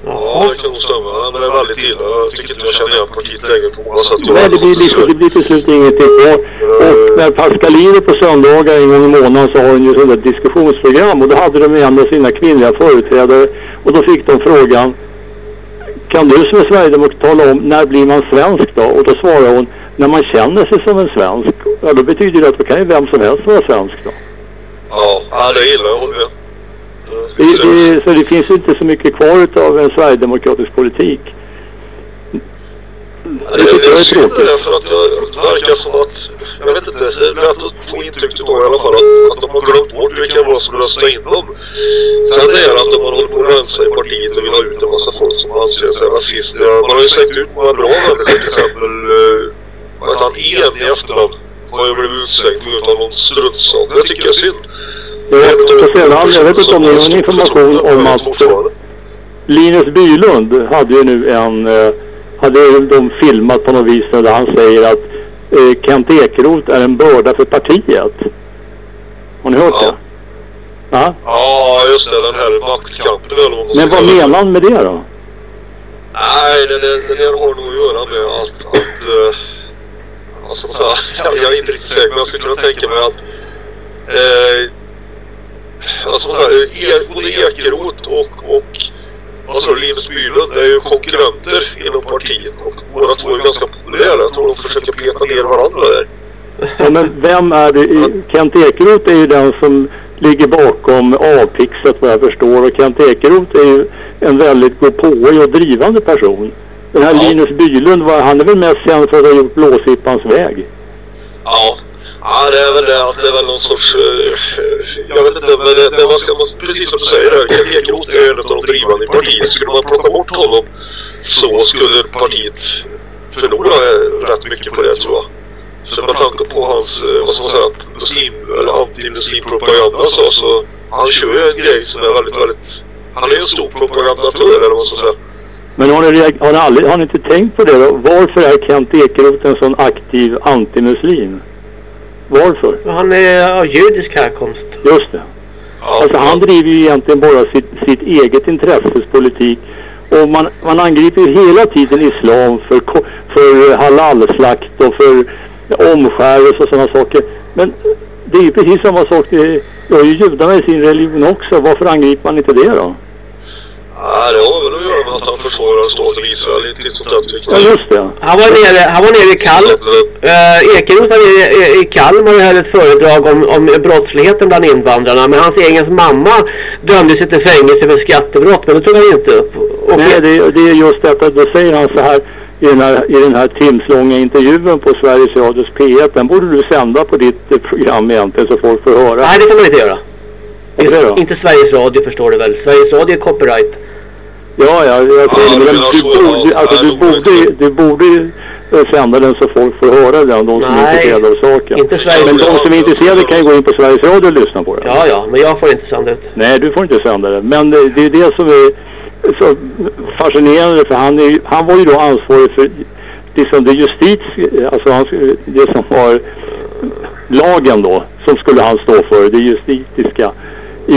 Ja, det kan nog stämma. Men det är väldigt illa. Jag tycker inte jag känner igen partiet längre på många sätt. Nej, det blir, liksom, det blir till slut ingenting kvar. Och när Pascalino på söndagar en gång i månaden så har hon ju sådana diskussionsprogram och då hade de en av sina kvinnliga företrädare och då fick de frågan kan du som är sverigedemokrat tala om när blir man svensk då? Och då svarar hon när man känner sig som en svensk. Ja, då betyder det att då kan ju vem som helst vara svensk då. Ja, ja, det är illa. Jag håller med. Det, det, så det finns inte så mycket kvar av en sverigedemokratisk politik. Det, det är synd det där för att jag, det verkar som att, jag vet inte, det är lätt att få intrycket av i alla fall att, att de har glömt bort vilka det var som röstade in dem. Sen det är att de har hållit på att rensa i partiet och vill ha ut en massa folk som anser sig rasister. Man har ju slängt ut några bra människor till exempel, eh, vad han, En i efternamn har ju blivit utslängd av någon struntsak. Det tycker jag är synd. Jag, och sedan, jag vet inte om ni har någon information om att Fortfarande. Linus Bylund hade ju nu en, eh, hade de filmat på något vis nu där han säger att eh, Kent Ekeroth är en börda för partiet. Har ni hört Ja. det? Ja. Ja, just det, den här maktkampen eller vad Men vad det. menar han med det då? Nej, det, det, det där har nog att göra med att, att uh, alltså, så här, jag, jag är inte riktigt säker, men jag skulle kunna tänka mig att eh, alltså, så här, både Ekeroth och, och alltså, Linus Bylund är ju konkurrenter inom partiet och båda två är ganska populära. Jag tror de försöker peta ner varandra där. Ja, men vem är det? i- Kent Ekeroth är ju den som ligger bakom Avpixat vad jag förstår och Kent Ekeroth är ju en väldigt gåpåig och drivande person. Den här Ja. Linus Bylund, var, han är väl mest känd för att ha gjort Blåsippans väg? Ja. Ja, det är väl det att det är väl någon sorts... Eh, jag vet inte, men det, det man ska, man, precis som du säger Kent Ekeroth är en av de drivande i partiet. Skulle man plocka bort honom så skulle partiet förlora eh, rätt mycket på det tror jag. Så med tanke på hans, eh, vad ska man säga, muslim, eller antimuslimpropaganda så, så han kör ju en grej som är väldigt, väldigt... Han är en stor propagandatör eller vad man ska säga. Men har ni, har ni, aldrig, har ni inte tänkt på det då? Varför är Kent Ekeroth en sån aktiv antimuslim? Varför? Han är av judisk härkomst. Just det. Alltså han driver ju egentligen bara sitt, sitt eget intresses politik. Och man, man angriper ju hela tiden islam för, för halalslakt och för omskärelse och sådana saker. Men det är ju precis samma sak. Det gör ju judarna i sin religion också. Varför angriper man inte det då? Ja, det har väl att göra med att han försvarar staten Israel. Inte ett viktigt. Ja, just det. Han var nere, han var nere i Kalmar. Uh, Ekeroth var nere i, i Kalmar och höll ett föredrag om, om brottsligheten bland invandrarna. Men hans egen mamma dömdes till fängelse för skattebrott. Men det tog han inte upp. Och Nej, det, det är just detta. Då säger han så här i den här, i den här timslånga intervjun på Sveriges Radios P1. Den borde du sända på ditt eh, program egentligen så folk får höra. Nej, det får man inte göra. Då? Inte Sveriges Radio förstår du väl. Sveriges Radio är copyright. Ja, ja, jag säger Ja, det, men du alltså, borde, alltså, du borde, du borde eh, sända den så folk får höra den, de som är Nej, intresserade av saken. inte Sveriges Men de som är intresserade kan ju gå in på Sveriges Radio och lyssna på den. Ja, ja, men jag får inte sända ut. Nej, du får inte sända det. Men det, det är det som är så fascinerande för han, är, han var ju då ansvarig för liksom det justit, alltså han, det som var lagen då, som skulle han stå för, det justitiska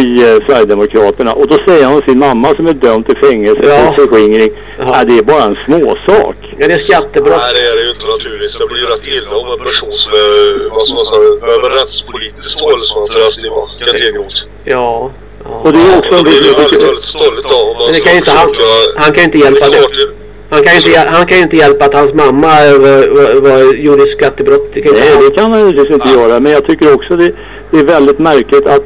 i eh, Sverigedemokraterna. Och då säger han sin mamma som är dömd till fängelse Ja. för förskingring. Ja. Ja. det är bara en småsak. Ja, det är skattebrott. Nej, det är det ju inte naturligt. Det blir ju rätt illa om en person som är, vad ska man säga, behöver rättspolitisk talesman för resten av Ekeroth. Ja. ja. Och det är också en jag väldigt, tycker, väldigt om man Men det kan ju inte han, han kan ju inte hjälpa Det Han kan inte, han kan ju inte hjälpa att hans mamma eh, var, var, var, gjorde skattebrott. Det kan Nej, han. det kan man naturligtvis inte göra. Men jag tycker också det, det är väldigt märkligt att,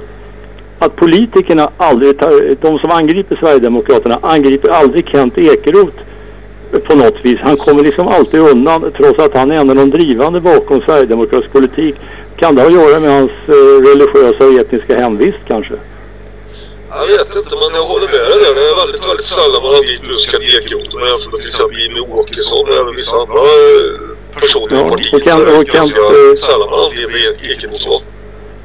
att politikerna aldrig tar, de som angriper Sverigedemokraterna angriper aldrig Kent Ekeroth på något vis. Han kommer liksom alltid undan trots att han är en av de drivande bakom Sverigedemokratisk politik. Kan det ha att göra med hans eh, religiösa och etniska hemvist kanske? Jag vet inte, men jag håller med dig där. Det är väldigt, väldigt sällan man angriper just Kent Ekeroth. Om man jämför med till exempel Jimmie Åkesson och även vissa andra eh, personer Ja, i partiet. och Kent- och ganska eh, sällan man angriper Ekeroth så.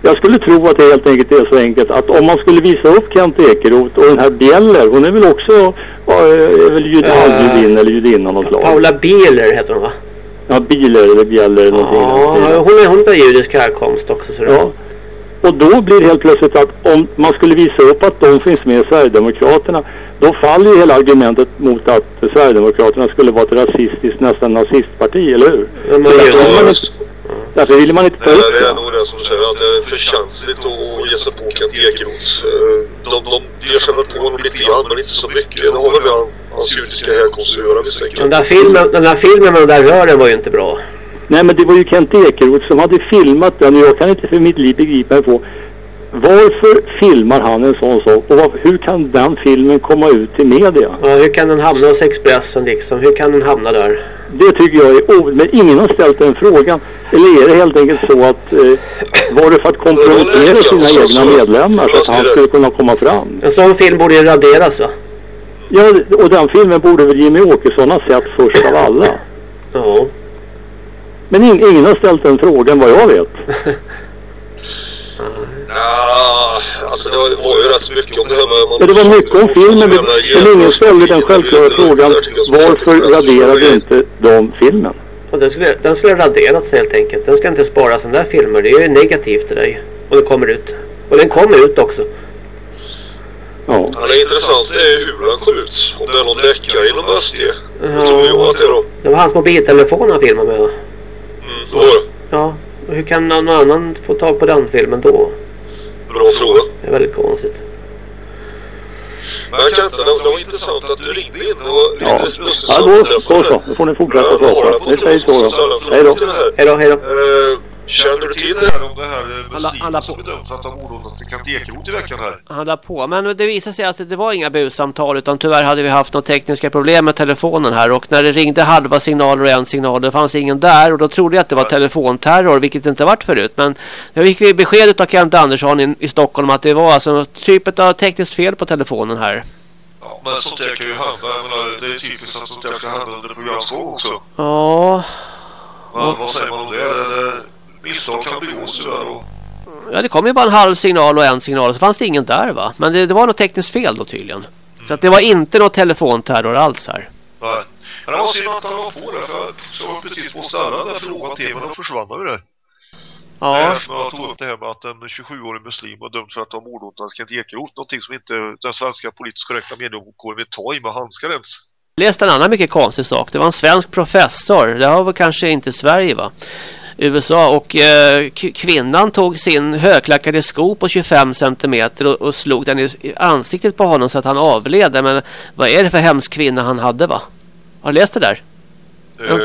Jag skulle tro att det helt enkelt är så enkelt att om man skulle visa upp Kent Ekeroth och den här Bjeller, hon är väl också är väl jud, Eh, halvjudin eller judin av något slag? Paula Bieler heter hon va? Ja, Bieler eller Bjeller eller någonting. Ja, hon är, hon är judisk härkomst också. Så ja. Och då blir det helt plötsligt att om man skulle visa upp att de finns med i Sverigedemokraterna, då faller ju hela argumentet mot att Sverigedemokraterna skulle vara ett rasistiskt, nästan nazistparti, eller hur? Ja, men Så därför, just- vill man inte, ta Det upp är det. nog det som du säger, att det är för känsligt att ge sig på Kent Ekeroth. Eh, De, de ger sig väl på honom lite grann, men inte så mycket. Det har väl med hans judiska härkomst att göra misstänker Den jag. där filmen, den där filmen med de där rören var ju inte bra. Nej men det var ju Kent Ekeroth som hade filmat den och jag kan inte för mitt liv begripa mig på varför filmar han en sån sak och vad, hur kan den filmen komma ut till media? Ja, hur kan den hamna hos Expressen liksom? Hur kan den hamna där? Det tycker jag är o... Men ingen har ställt den frågan. Eller är det helt enkelt så att eh, var det för att kompromettera sina egna medlemmar så att han skulle kunna komma fram? En sån film borde ju raderas va? Ja, och den filmen borde väl Jimmy Åkesson ha sett först av alla. Ja. Men ing, ingen har ställt den frågan vad jag vet. Ja, alltså det var det ju rätt mycket om det här med... Ja, det var mycket om filmen, men, men ingen ställde den självklara frågan varför raderade inte de filmen? Och den skulle, den skulle raderas helt enkelt. Den ska inte sparas den där filmer. Det är ju negativt till dig. Och det kommer ut. Och den kommer ut också. Ja. Ja, det är ju hur den kom ut. Om det är någon läcka inom SD. Ja. Det tror jag att det är då. Det var hans mobiltelefon han filmade med? Mm, det var det. Ja. Hur kan någon annan få tag på den filmen då? Bra fråga. Det är väldigt konstigt. Men kan inte, det var intressant att du ringde in. Det var lite Ja, lustigt ja då, så. Då får ni fortsätta prata. Vi säger så då. Hej då. Hej då, hej då. Eh, Känner du till det här om det här eh, muslimen som bedöms att ha mordhållat till Kent Ekeroth i veckan här? Han la på. Men det visade sig att det var inga bussamtal utan tyvärr hade vi haft några tekniska problem med telefonen här och när det ringde halva signaler och en signal det fanns ingen där och då trodde jag att det var telefonterror vilket det inte varit förut. Men då fick vi besked av Kent Andersson i, i Stockholm att det var alltså något typ av tekniskt fel på telefonen här. Ja, men sånt där kan ju hända. Jag menar, det är typiskt att sånt där ska hända under programmets gång också. Ja, Men vad säger man om det? det misstag kan begås tyvärr. Och, ja det kom ju bara en halv signal och en signal så fanns det ingen där va. Men det, det var något tekniskt fel då tydligen. Så att det var inte något telefonterror alls här. nej. Men det var synd att han var på det. För jag var precis på att ställa den frågan till men då försvann ju där. Ja, Jag tog upp det här med att en 27-årig muslim var dömd för att ha mordhotat Kent Ekeroth. Någonting som inte den svenska politiskt korrekta mediekåren vill ta i med handskar ens. Jag läste en annan mycket konstig sak. Det var en svensk professor. Det har väl kanske inte Sverige va? USA och eh, kvinnan tog sin högklackade sko på 25 centimeter och, och slog den i, ansiktet på honom så att han avled. Men vad är det för hemsk kvinna han hade va? Har du läst det där? Eh,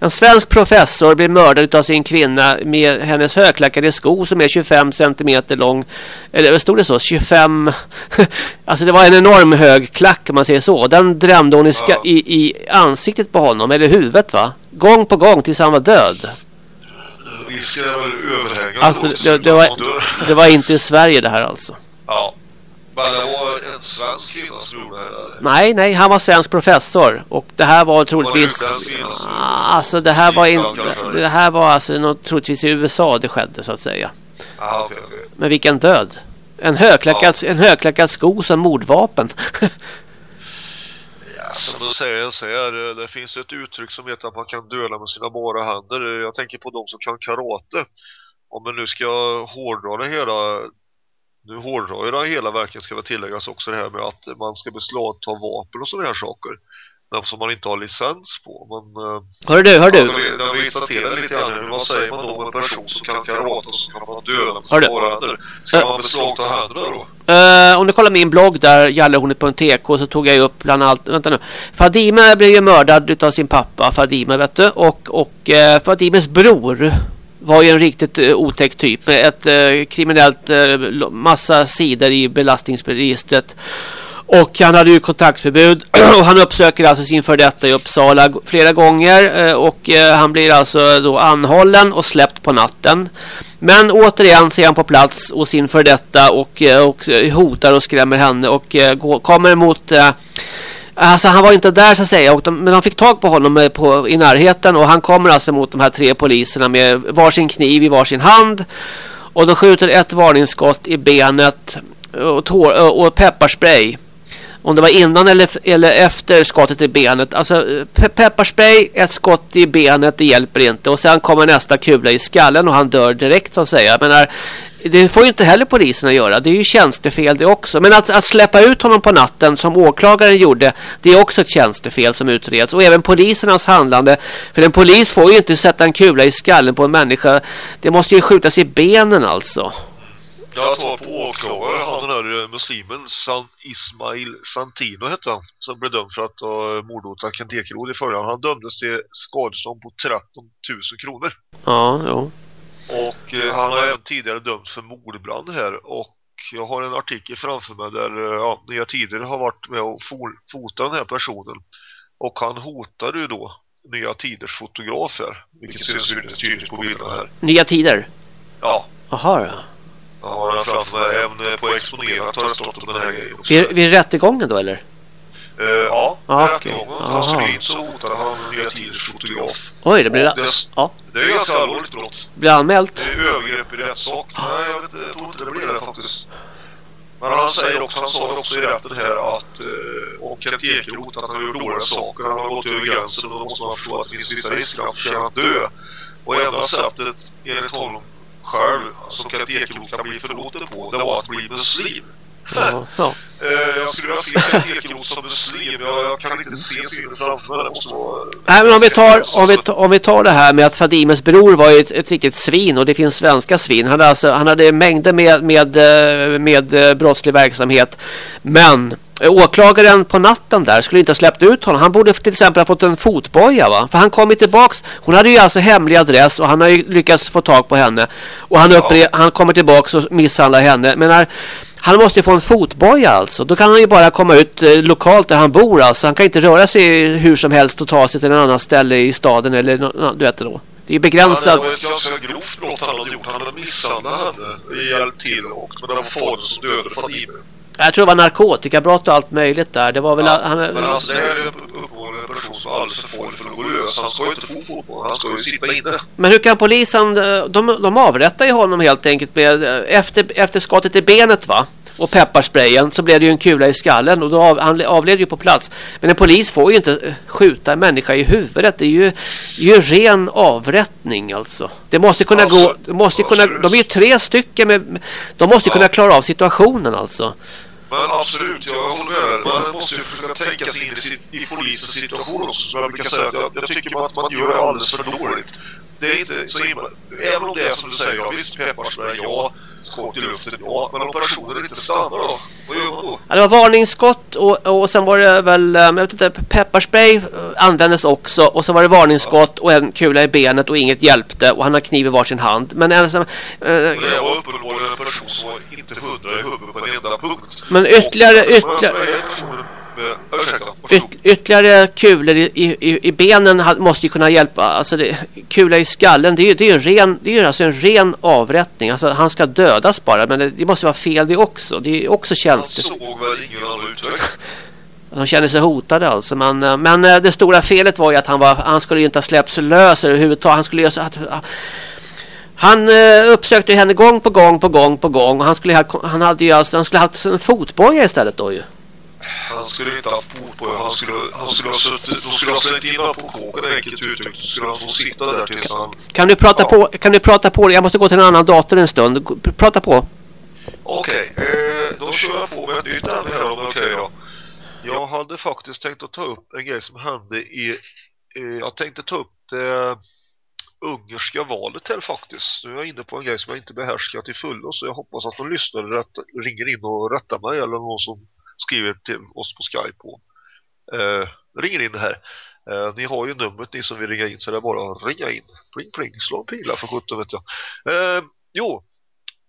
en svensk professor blev mördad av sin kvinna med hennes högklackade sko som är 25 centimeter lång. Eller stod det så? 25... alltså det var en enorm hög klack om man säger så. Den drämde hon i. Ja. i, i ansiktet på honom, eller huvudet va? Gång på gång tills han var död. Risken är väl överhängande. Alltså det, det, var, det var inte i Sverige det här alltså. Ja. Men det var en svensk kvinna som gjorde det här. Nej, nej, han var svensk professor. Och det här var troligtvis... Var det Alltså det här var inte... Det här var alltså något, troligtvis i USA det skedde så att säga. Aha, okej, okej. Men vilken död. En högklackad, en högklackad sko som mordvapen. Ja, som du säger så här, eh, det finns ett uttryck som heter att man kan döda med sina bara händer. Eh, jag tänker på de som kan karate. Om man nu ska hårdra det hela, nu hårdrar jag det hela verkligen ska väl tilläggas också det här med att man ska beslagta vapen och sådana här saker. De som man inte har licens på. Men eh, Hör du, hör du. alltså, jag till det lite grann. Vad säger man då om en person som kan karate och så kan man döda med sina händer? Ska man beslagta händerna då? Eh, om du kollar min blogg där, jallehornet.tk, så tog jag upp bland allt. Vänta nu. Fadime blev ju mördad utav sin pappa, Fadime vet du. Och, och eh, Fadimes bror var ju en riktigt uh, otäck typ. Med ett kriminellt massa sidor i belastningsregistret. Och han hade ju kontaktförbud och han uppsöker alltså sin för detta i Uppsala flera gånger eh, och eh, han blir alltså då anhållen och släppt på natten. Men återigen så är han på plats och sin för detta och, eh, och hotar och skrämmer henne och går, kommer mot Alltså han var inte där så att säga och de, men de fick tag på honom på, i närheten och han kommer alltså mot de här tre poliserna med varsin kniv i varsin hand. Och de skjuter ett varningsskott i benet och, tår, och pepparspray. Om det var innan eller, eller efter skottet i benet. Alltså pe pepparspray, ett skott i benet, det hjälper inte. Och sen kommer nästa kula i skallen och han dör direkt så att säga. Jag menar, det får ju inte heller poliserna göra. Det är ju tjänstefel det också. Men att, att släppa ut honom på natten som åklagaren gjorde, det är också ett tjänstefel som utreds. Och även polisernas handlande. För en polis får ju inte sätta en kula i skallen på en människa. Det måste ju skjutas i benen alltså. Jag tar på åklagare, han den där eh, muslimen San Ismail Santino hette han som blev dömd för att ha mordhotat Kent Ekeroth i förra. Han dömdes till skadestånd på 13 000 kronor. Ja, jo. Och eh, han har även tidigare dömts för mordbrand här och jag har en artikel framför mig där eh, ja, Nya Tider har varit med och fo- fotat den här personen. Och han hotade ju då Nya Tiders fotograf här, vilket syns tydligt på bilderna här. Nya tider. Ja, Jaha, ja. Jag har den framför mig även eh, på exponerat har det stått om den här grejen också. Vid, vid rättegången då eller? Eh, ja, Ah, rättegången. Aha. Han skulle in så hotade han Nya Tiders fotograf. Oj, det blir, det, ja, det är ganska allvarligt brott. blir anmält. Det är övergrepp i rättssak. Nej, jag, vet, jag tror inte det blir det faktiskt. Men han säger också, han sa det också i rätten här att eh, om Kent Ekeroth att han har gjort dåliga saker, han har gått över gränsen och då måste man förstå att det finns vissa risker att förtjänar att dö. Och enda sättet enligt honom själv som Kent Ekeroth kan bli förlåten på, det var att bli muslim. Ja, ja. Eh, jag skulle vilja se Kent Ekeroth som muslim. Jag, jag kan inte se synen framför mig. Nej, men om vi, tar, om, vi, ta- om vi tar det här med att Fadimes bror var ett, ett riktigt svin och det finns svenska svin. Han hade, alltså, han hade mängder med, med, eh, med eh, brottslig verksamhet. Men åklagaren på natten där skulle inte ha släppt ut honom. Han borde till exempel ha fått en fotboja va? För han kom ju tillbaks. Hon hade ju alltså hemlig adress och han har ju lyckats få tag på henne. Och han, uppre- han kommer tillbaks och misshandlar henne. Men när, han måste ju få en fotboja alltså. Då kan han ju bara komma ut eh, lokalt där han bor alltså. Han kan inte röra sig hur som helst och ta sig till en annan ställe i staden eller nå- du vet det då. Det är Ja, begränsat. det var ett ganska grovt brott han hade gjort. Han hade misshandlat henne, hjälpt till och men det var fadern som dödade Fadime. Jag tror det var narkotikabrott och allt möjligt där. Det var väl... Ja, han, men alltså det är uppenbarligen en person som är alldeles för farlig för att gå lös. Han ska ju inte få fotboll, han ska ju sitta inne. Men hur kan polisen, de, de avrättar ju honom helt enkelt med, eh, efter, efter skottet i benet va? Och pepparsprayen så blev det ju en kula i skallen och då av, han avled ju på plats. Men en polis får ju inte eh, skjuta en människa i huvudet. Det är ju, ju ren avrättning alltså. Det måste kunna Alltså, gå, det måste ju kunna, de är ju tre stycken med, de måste ju kunna klara av situationen alltså. Men absolut, jag håller med dig. Man måste ju försöka tänka sig in i, i polisens situation också. Som jag brukar säga, att jag, jag tycker att man gör det alldeles för dåligt. Det är inte så himla... Även om det är som du säger, ja visst pepparspray, ja. Skott i luften, ja. Men om personen inte stannar då, vad gör man då? Ja, det var varningsskott och, och sen var det väl, eh, jag vet inte, pepparspray eh, användes också och så var det varningsskott och en kula i benet och inget hjälpte och han har kniv i varsin hand. Men en, som, eh, Och det var uppenbarligen en person som inte hundra i huvudet på en enda punkt. Men ytterligare- ytterligare- Men vad är personen med... Ursäkta, varsågod. yt, ytterligare kulor i, i, i benen måste ju kunna hjälpa. Alltså det, kula i skallen, det är ju, det är ju en ren, det är ju alltså en ren avrättning. Alltså han ska dödas bara, men det, det måste vara fel det också. Det är också Han känsligt. såg väl ingen annan utväg. De känner sig hotade alltså. Men, eh, men eh, det stora felet var ju att han, var, han skulle ju inte ha släppts lös överhuvudtaget. Han skulle ju så att, han eh, uppsökte henne gång på gång på gång på gång. Och han skulle ha, han hade ju alltså, han skulle ha haft en fotboja istället då ju. Han skulle inte ha haft fotboja. Han skulle, han skulle ha suttit... De skulle ha slängt in honom på kåken enkelt uttryckt. Så skulle han få sitta där tills han... Kan du prata Ja. på? Kan du prata på? Jag måste gå till en annan dator en stund. Prata på. Okej, eh, då kör jag på med ett nytt ämne här om okej då. Jag hade faktiskt tänkt att ta upp en grej som hände i... Eh, jag tänkte ta upp det ungerska valet här faktiskt. Nu är jag inne på en grej som jag inte behärskar till fullo så jag hoppas att de lyssnare rätt, ringer in och rättar mig eller någon som skriver till oss på Skype på. Eh, ringer in här. Eh, ni har ju numret ni som vill ringa in så det är bara att ringa in. Pling pling, slå en pila för 17 vet jag. Eh, jo,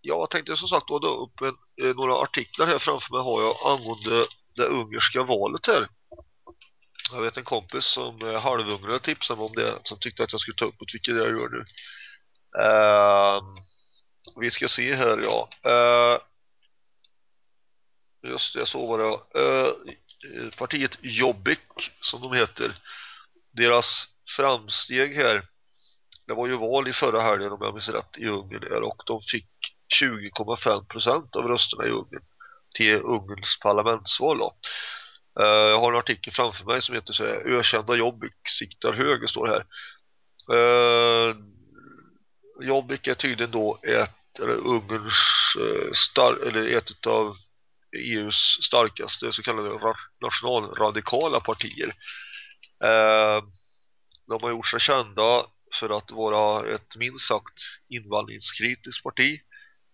jag tänkte som sagt då dra upp en, eh, några artiklar här framför mig har jag angående det ungerska valet här. Jag vet en kompis som är halvungrare tipsade mig om det som tyckte att jag skulle ta upp det, vilket jag gör nu. Uh, vi ska se här, ja. Uh, just det, så var det. Uh, partiet Jobbik, som de heter. Deras framsteg här. Det var ju val i förra helgen om jag minns rätt i Ungern där, och de fick 20,5% av rösterna i Ungern till Ungerns parlamentsval då. Eh, jag har en artikel framför mig som heter så här, Ökända Jobbik siktar höger står det här. Uh, Jobbik är tydligen då ett eller Ungerns uh, star eller ett av EUs starkaste så kallade nationalradikala partier. Uh, de har gjort sig kända för att vara ett minst sagt invandringskritiskt parti.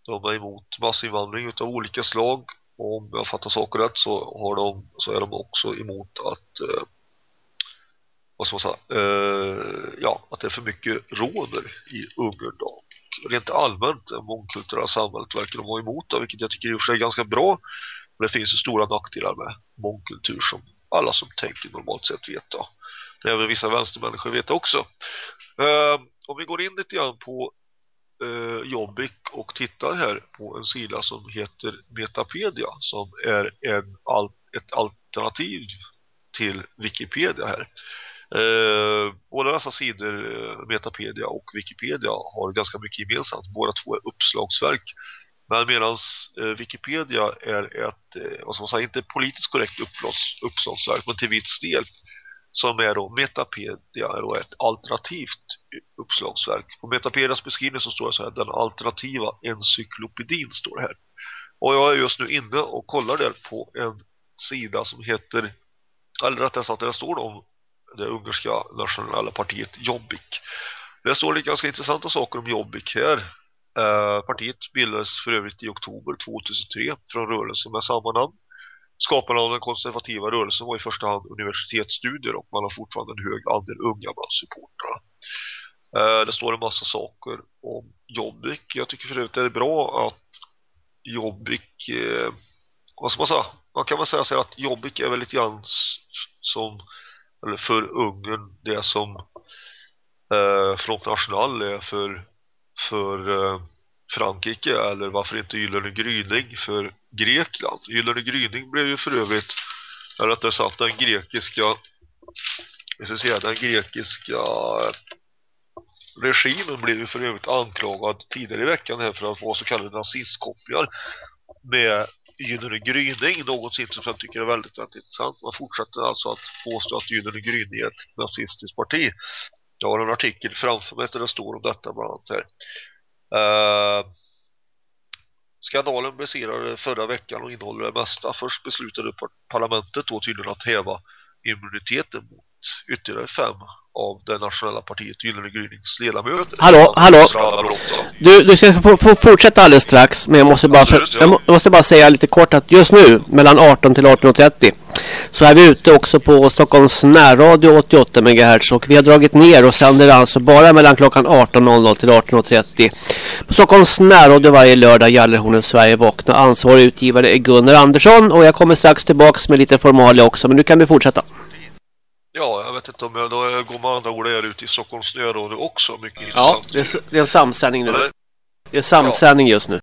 De är emot massinvandring av olika slag och om jag fattar saker rätt så, har de, så är de också emot att eh, vad ska man säga, eh, ja, att det är för mycket romer i Ungern då. Rent allmänt det mångkulturella samhället verkar de vara emot det, vilket jag tycker i och för sig är ganska bra. Men det finns ju stora nackdelar med mångkultur som alla som tänker normalt sett vet då. Det är vissa vänstermänniskor vet också. Eh, om vi går in lite grann på eh, Jobbik och tittar här på en sida som heter Metapedia som är en al ett alternativ till Wikipedia här. Eh, båda dessa sidor, eh, Metapedia och Wikipedia, har ganska mycket gemensamt. Båda två är uppslagsverk. Men medan eh, Wikipedia är ett, eh, vad ska man säga, inte politiskt korrekt uppslags, uppslagsverk, men till viss del som är då Metapedia är då ett alternativt uppslagsverk. På Metapedias beskrivning så står det så här, den alternativa encyklopedin står här. Och jag är just nu inne och kollar där på en sida som heter, eller rättare sagt där står det om det ungerska nationella partiet Jobbik. Det står det ganska intressanta saker om Jobbik här. Eh, partiet bildades för övrigt i oktober 2003 från rörelsen med samma namn. skaparna av den konservativa rörelsen var i första hand universitetsstudier och man har fortfarande en hög andel unga bland supportrarna. Eh, det står en massa saker om Jobbik. Jag tycker förut det är bra att Jobbik eh, vad ska man säga? Man kan väl säga så att Jobbik är väl lite grann som eller för Ungern det som eh, Front National är för för eh, Frankrike eller varför inte Gyllene Gryning för Grekland. Gyllene Gryning blev ju för övrigt eller rättare sagt den grekiska jag ska säga den grekiska regimen blev ju för övrigt anklagad tidigare i veckan här för att vara så kallade nazistkopplingar med Gyllene Gryning, någonting som jag tycker är väldigt, väldigt intressant. Man fortsätter alltså att påstå att Gyllene Gryning är ett nazistiskt parti. Jag har en artikel framför mig där det står om detta bland annat här. Uh, skandalen briserade förra veckan och innehåller det mesta. Först beslutade parlamentet då tydligen att häva immuniteten mot ytterligare fem av det nationella partiet Gyllene Grynings ledamöter. Hallå, hallå. Du, du ska få, få fortsätta alldeles strax, men jag måste, bara, för, jag måste bara säga lite kort att just nu, mellan 18 till 18.30 så är vi ute också på Stockholms närradio 88 MHz och vi har dragit ner och sänder alltså bara mellan klockan 18.00 till 18.30 på Stockholms närradio varje lördag Gallerhornen Sverige vakna. Ansvarig utgivare är Gunnar Andersson och jag kommer strax tillbaks med lite formalia också men nu kan vi fortsätta. Ja, jag vet inte om jag då går med andra ord är ute i Stockholms närradio också. Mycket ja, intressant. Det är, det är en samsändning nu. Det är samsändning just nu.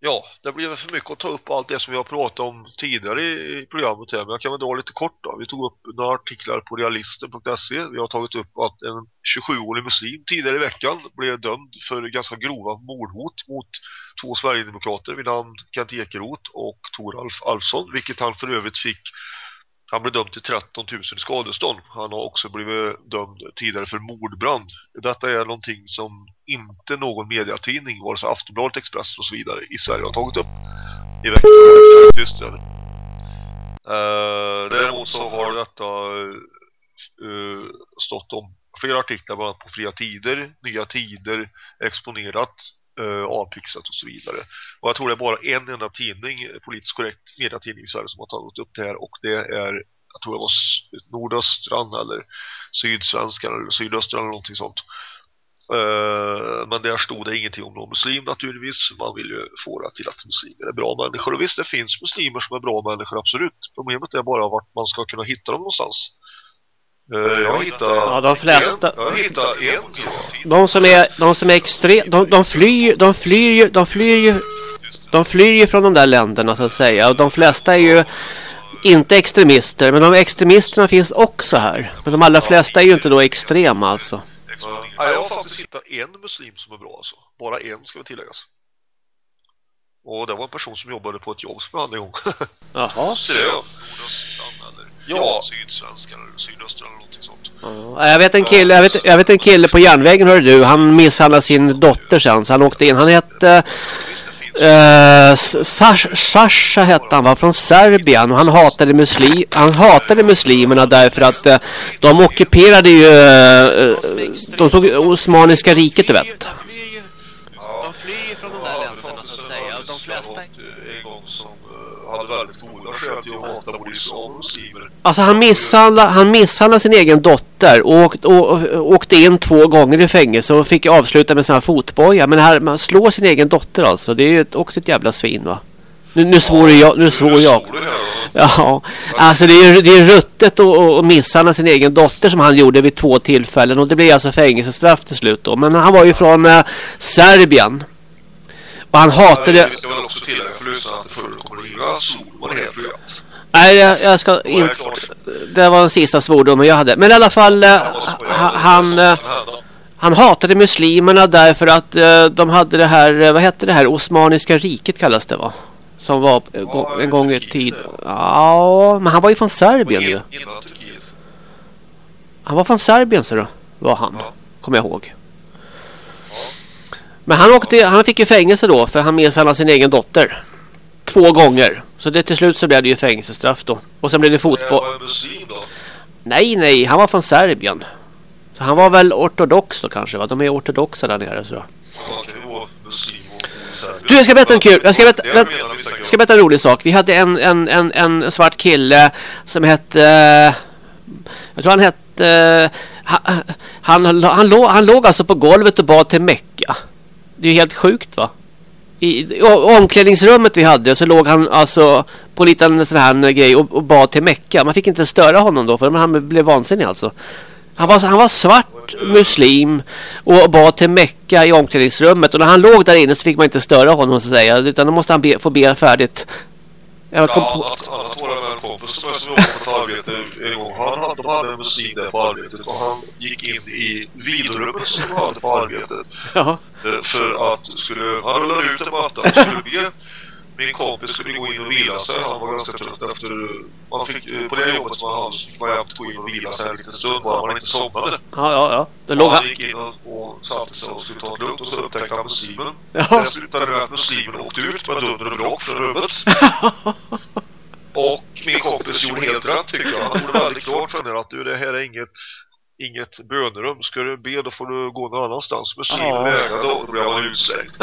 Ja, det blir för mycket att ta upp allt det som vi har pratat om tidigare i programmet här. Men jag kan väl dra lite kort då. Vi tog upp några artiklar på realisten.se. Vi har tagit upp att en 27-årig muslim tidigare i veckan blev dömd för ganska grova mordhot mot två Sverigedemokrater vid namn Kent Ekeroth och Toralf Alfsson. Vilket han för övrigt fick han blev dömd till 13 000 skadestånd. Han har också blivit dömd tidigare för mordbrand. Detta är någonting som inte någon mediatidning, vare sig Aftonbladet, Expressen och så vidare i Sverige har tagit upp i veckan. Tystnad. Eh, däremot så har detta eh, stått om flera artiklar bland annat på Fria Tider, Nya Tider, exponerat eh, avpixlat och så vidare. Och jag tror det är bara en enda tidning, politiskt korrekt mediatidning i Sverige som har tagit upp det här och det är, jag tror det var Nordöstran eller Sydsvenskan eller Sydöstran eller någonting sånt. Uh, men där stod det ingenting om någon muslim naturligtvis. Man vill ju få det till att muslimer är bra människor. Och visst, det finns muslimer som är bra människor, absolut. Problemet är bara vart man ska kunna hitta dem någonstans. Uh, jag hittar ja, de flesta. En, jag hittar en. De som är, de som är extrem, de, de flyr, de flyr, de flyr, de flyr ju från de där länderna så att säga. Och de flesta är ju inte extremister, men de extremisterna finns också här. Men de allra flesta är ju inte då extrema alltså. Ja, jag har faktiskt hittat en muslim som är bra alltså. Bara en ska vi tilläggas. Och det var en person som jobbade på ett jobb som jag hade en gång. Jaha. Så det är Ja, sydsvenska eller sydöstra eller någonting sånt. Ja, jag vet en kille, jag vet, jag vet en kille på järnvägen hör du. Han misshandlade sin dotter sen så han åkte in. Han hette Uh, Sasha hette han var från Serbien och han hatade muslim han hatade muslimerna därför att uh, de ockuperade ju uh, de tog Osmaniska riket du vet. De flyr från de där länderna så att säga och de flesta en gång som hade väldigt goda skäl till att hata både islam och muslimer. Alltså han misshandlade, han misshandlade sin egen dotter och, åkt, och, och åkte in två gånger i fängelse och fick avsluta med sån här fotboja. Men här, man slår sin egen dotter alltså. Det är ju också ett jävla svin va? Nu, nu svor jag. Nu svor jag. Ja, alltså det är, det är ruttet att misshandla sin egen dotter som han gjorde vid två tillfällen. Och det blev alltså fängelsestraff till slut då. Men han var ju från äh, Serbien. Och han hatade... Jag vill också tillägga för lyssnarna att det förekommer inga solmar i det här programmet. Nej, jag, jag ska inte... Det var den sista svordomen jag hade. Men i alla fall, eh, han... Eh, han hatade muslimerna därför att eh, de hade det här, vad hette det här, Osmaniska riket kallas det va? Som var ja, en gång i tid. Ja, men han var ju från Serbien ju. Han var från Serbien så då, var han. Ja. Kommer jag ihåg. Men han, åkte, han fick ju fängelse då för han misshandlade sin egen dotter. Två gånger. Så det till slut så blev det ju fängelsestraff då. Och sen blev det fotboll. Nej, nej. Han var från Serbien. Så han var väl ortodox då kanske va? De är ortodoxa där nere så. Du, jag ska berätta en kul. Jag ska berätta, jag ska berätta en rolig sak. Vi hade en, en, en, en svart kille som hette... Jag tror han hette... Han, han, han, han, låg, han låg alltså på golvet och bad till Mecka. Det är ju helt sjukt va? I, i omklädningsrummet vi hade så låg han alltså på en liten sån här grej och, och bad till Mecka. Man fick inte störa honom då för han blev vansinnig alltså. Han var, han var svart muslim och bad till Mecka i omklädningsrummet. Och när han låg där inne så fick man inte störa honom så att säga. Utan då måste han be, få be färdigt. Jag kom Ja, på, annat var det med en kompis som jag jobbade på ett arbete en gång. Han hade, de hade en muslim där på arbetet och han gick in i vilorummet som de hade på arbetet. ja. Eh, För att skulle, han rullade ut en matta och skulle be min kompis skulle gå in och vila sig. Han var ganska trött efter... Man fick, eh, på det jobbet som han hade så fick man jämt gå in och vila sig en liten stund bara man inte somnade. ja, ja, ja. Och låg han han... gick in och, och satte sig och skulle ta det lugnt och så upptäckte han muslimen. Ja. Det slutade med att muslimen åkte ut med dunder och bråk från rummet. Och kompis gjorde helt rätt tycker jag. Han gjorde väldigt klart för henne att du, det här är inget, inget bönerum. Ska du be då får du gå någon annanstans. Muslimen Ja. vägrade och då blev han utslängd.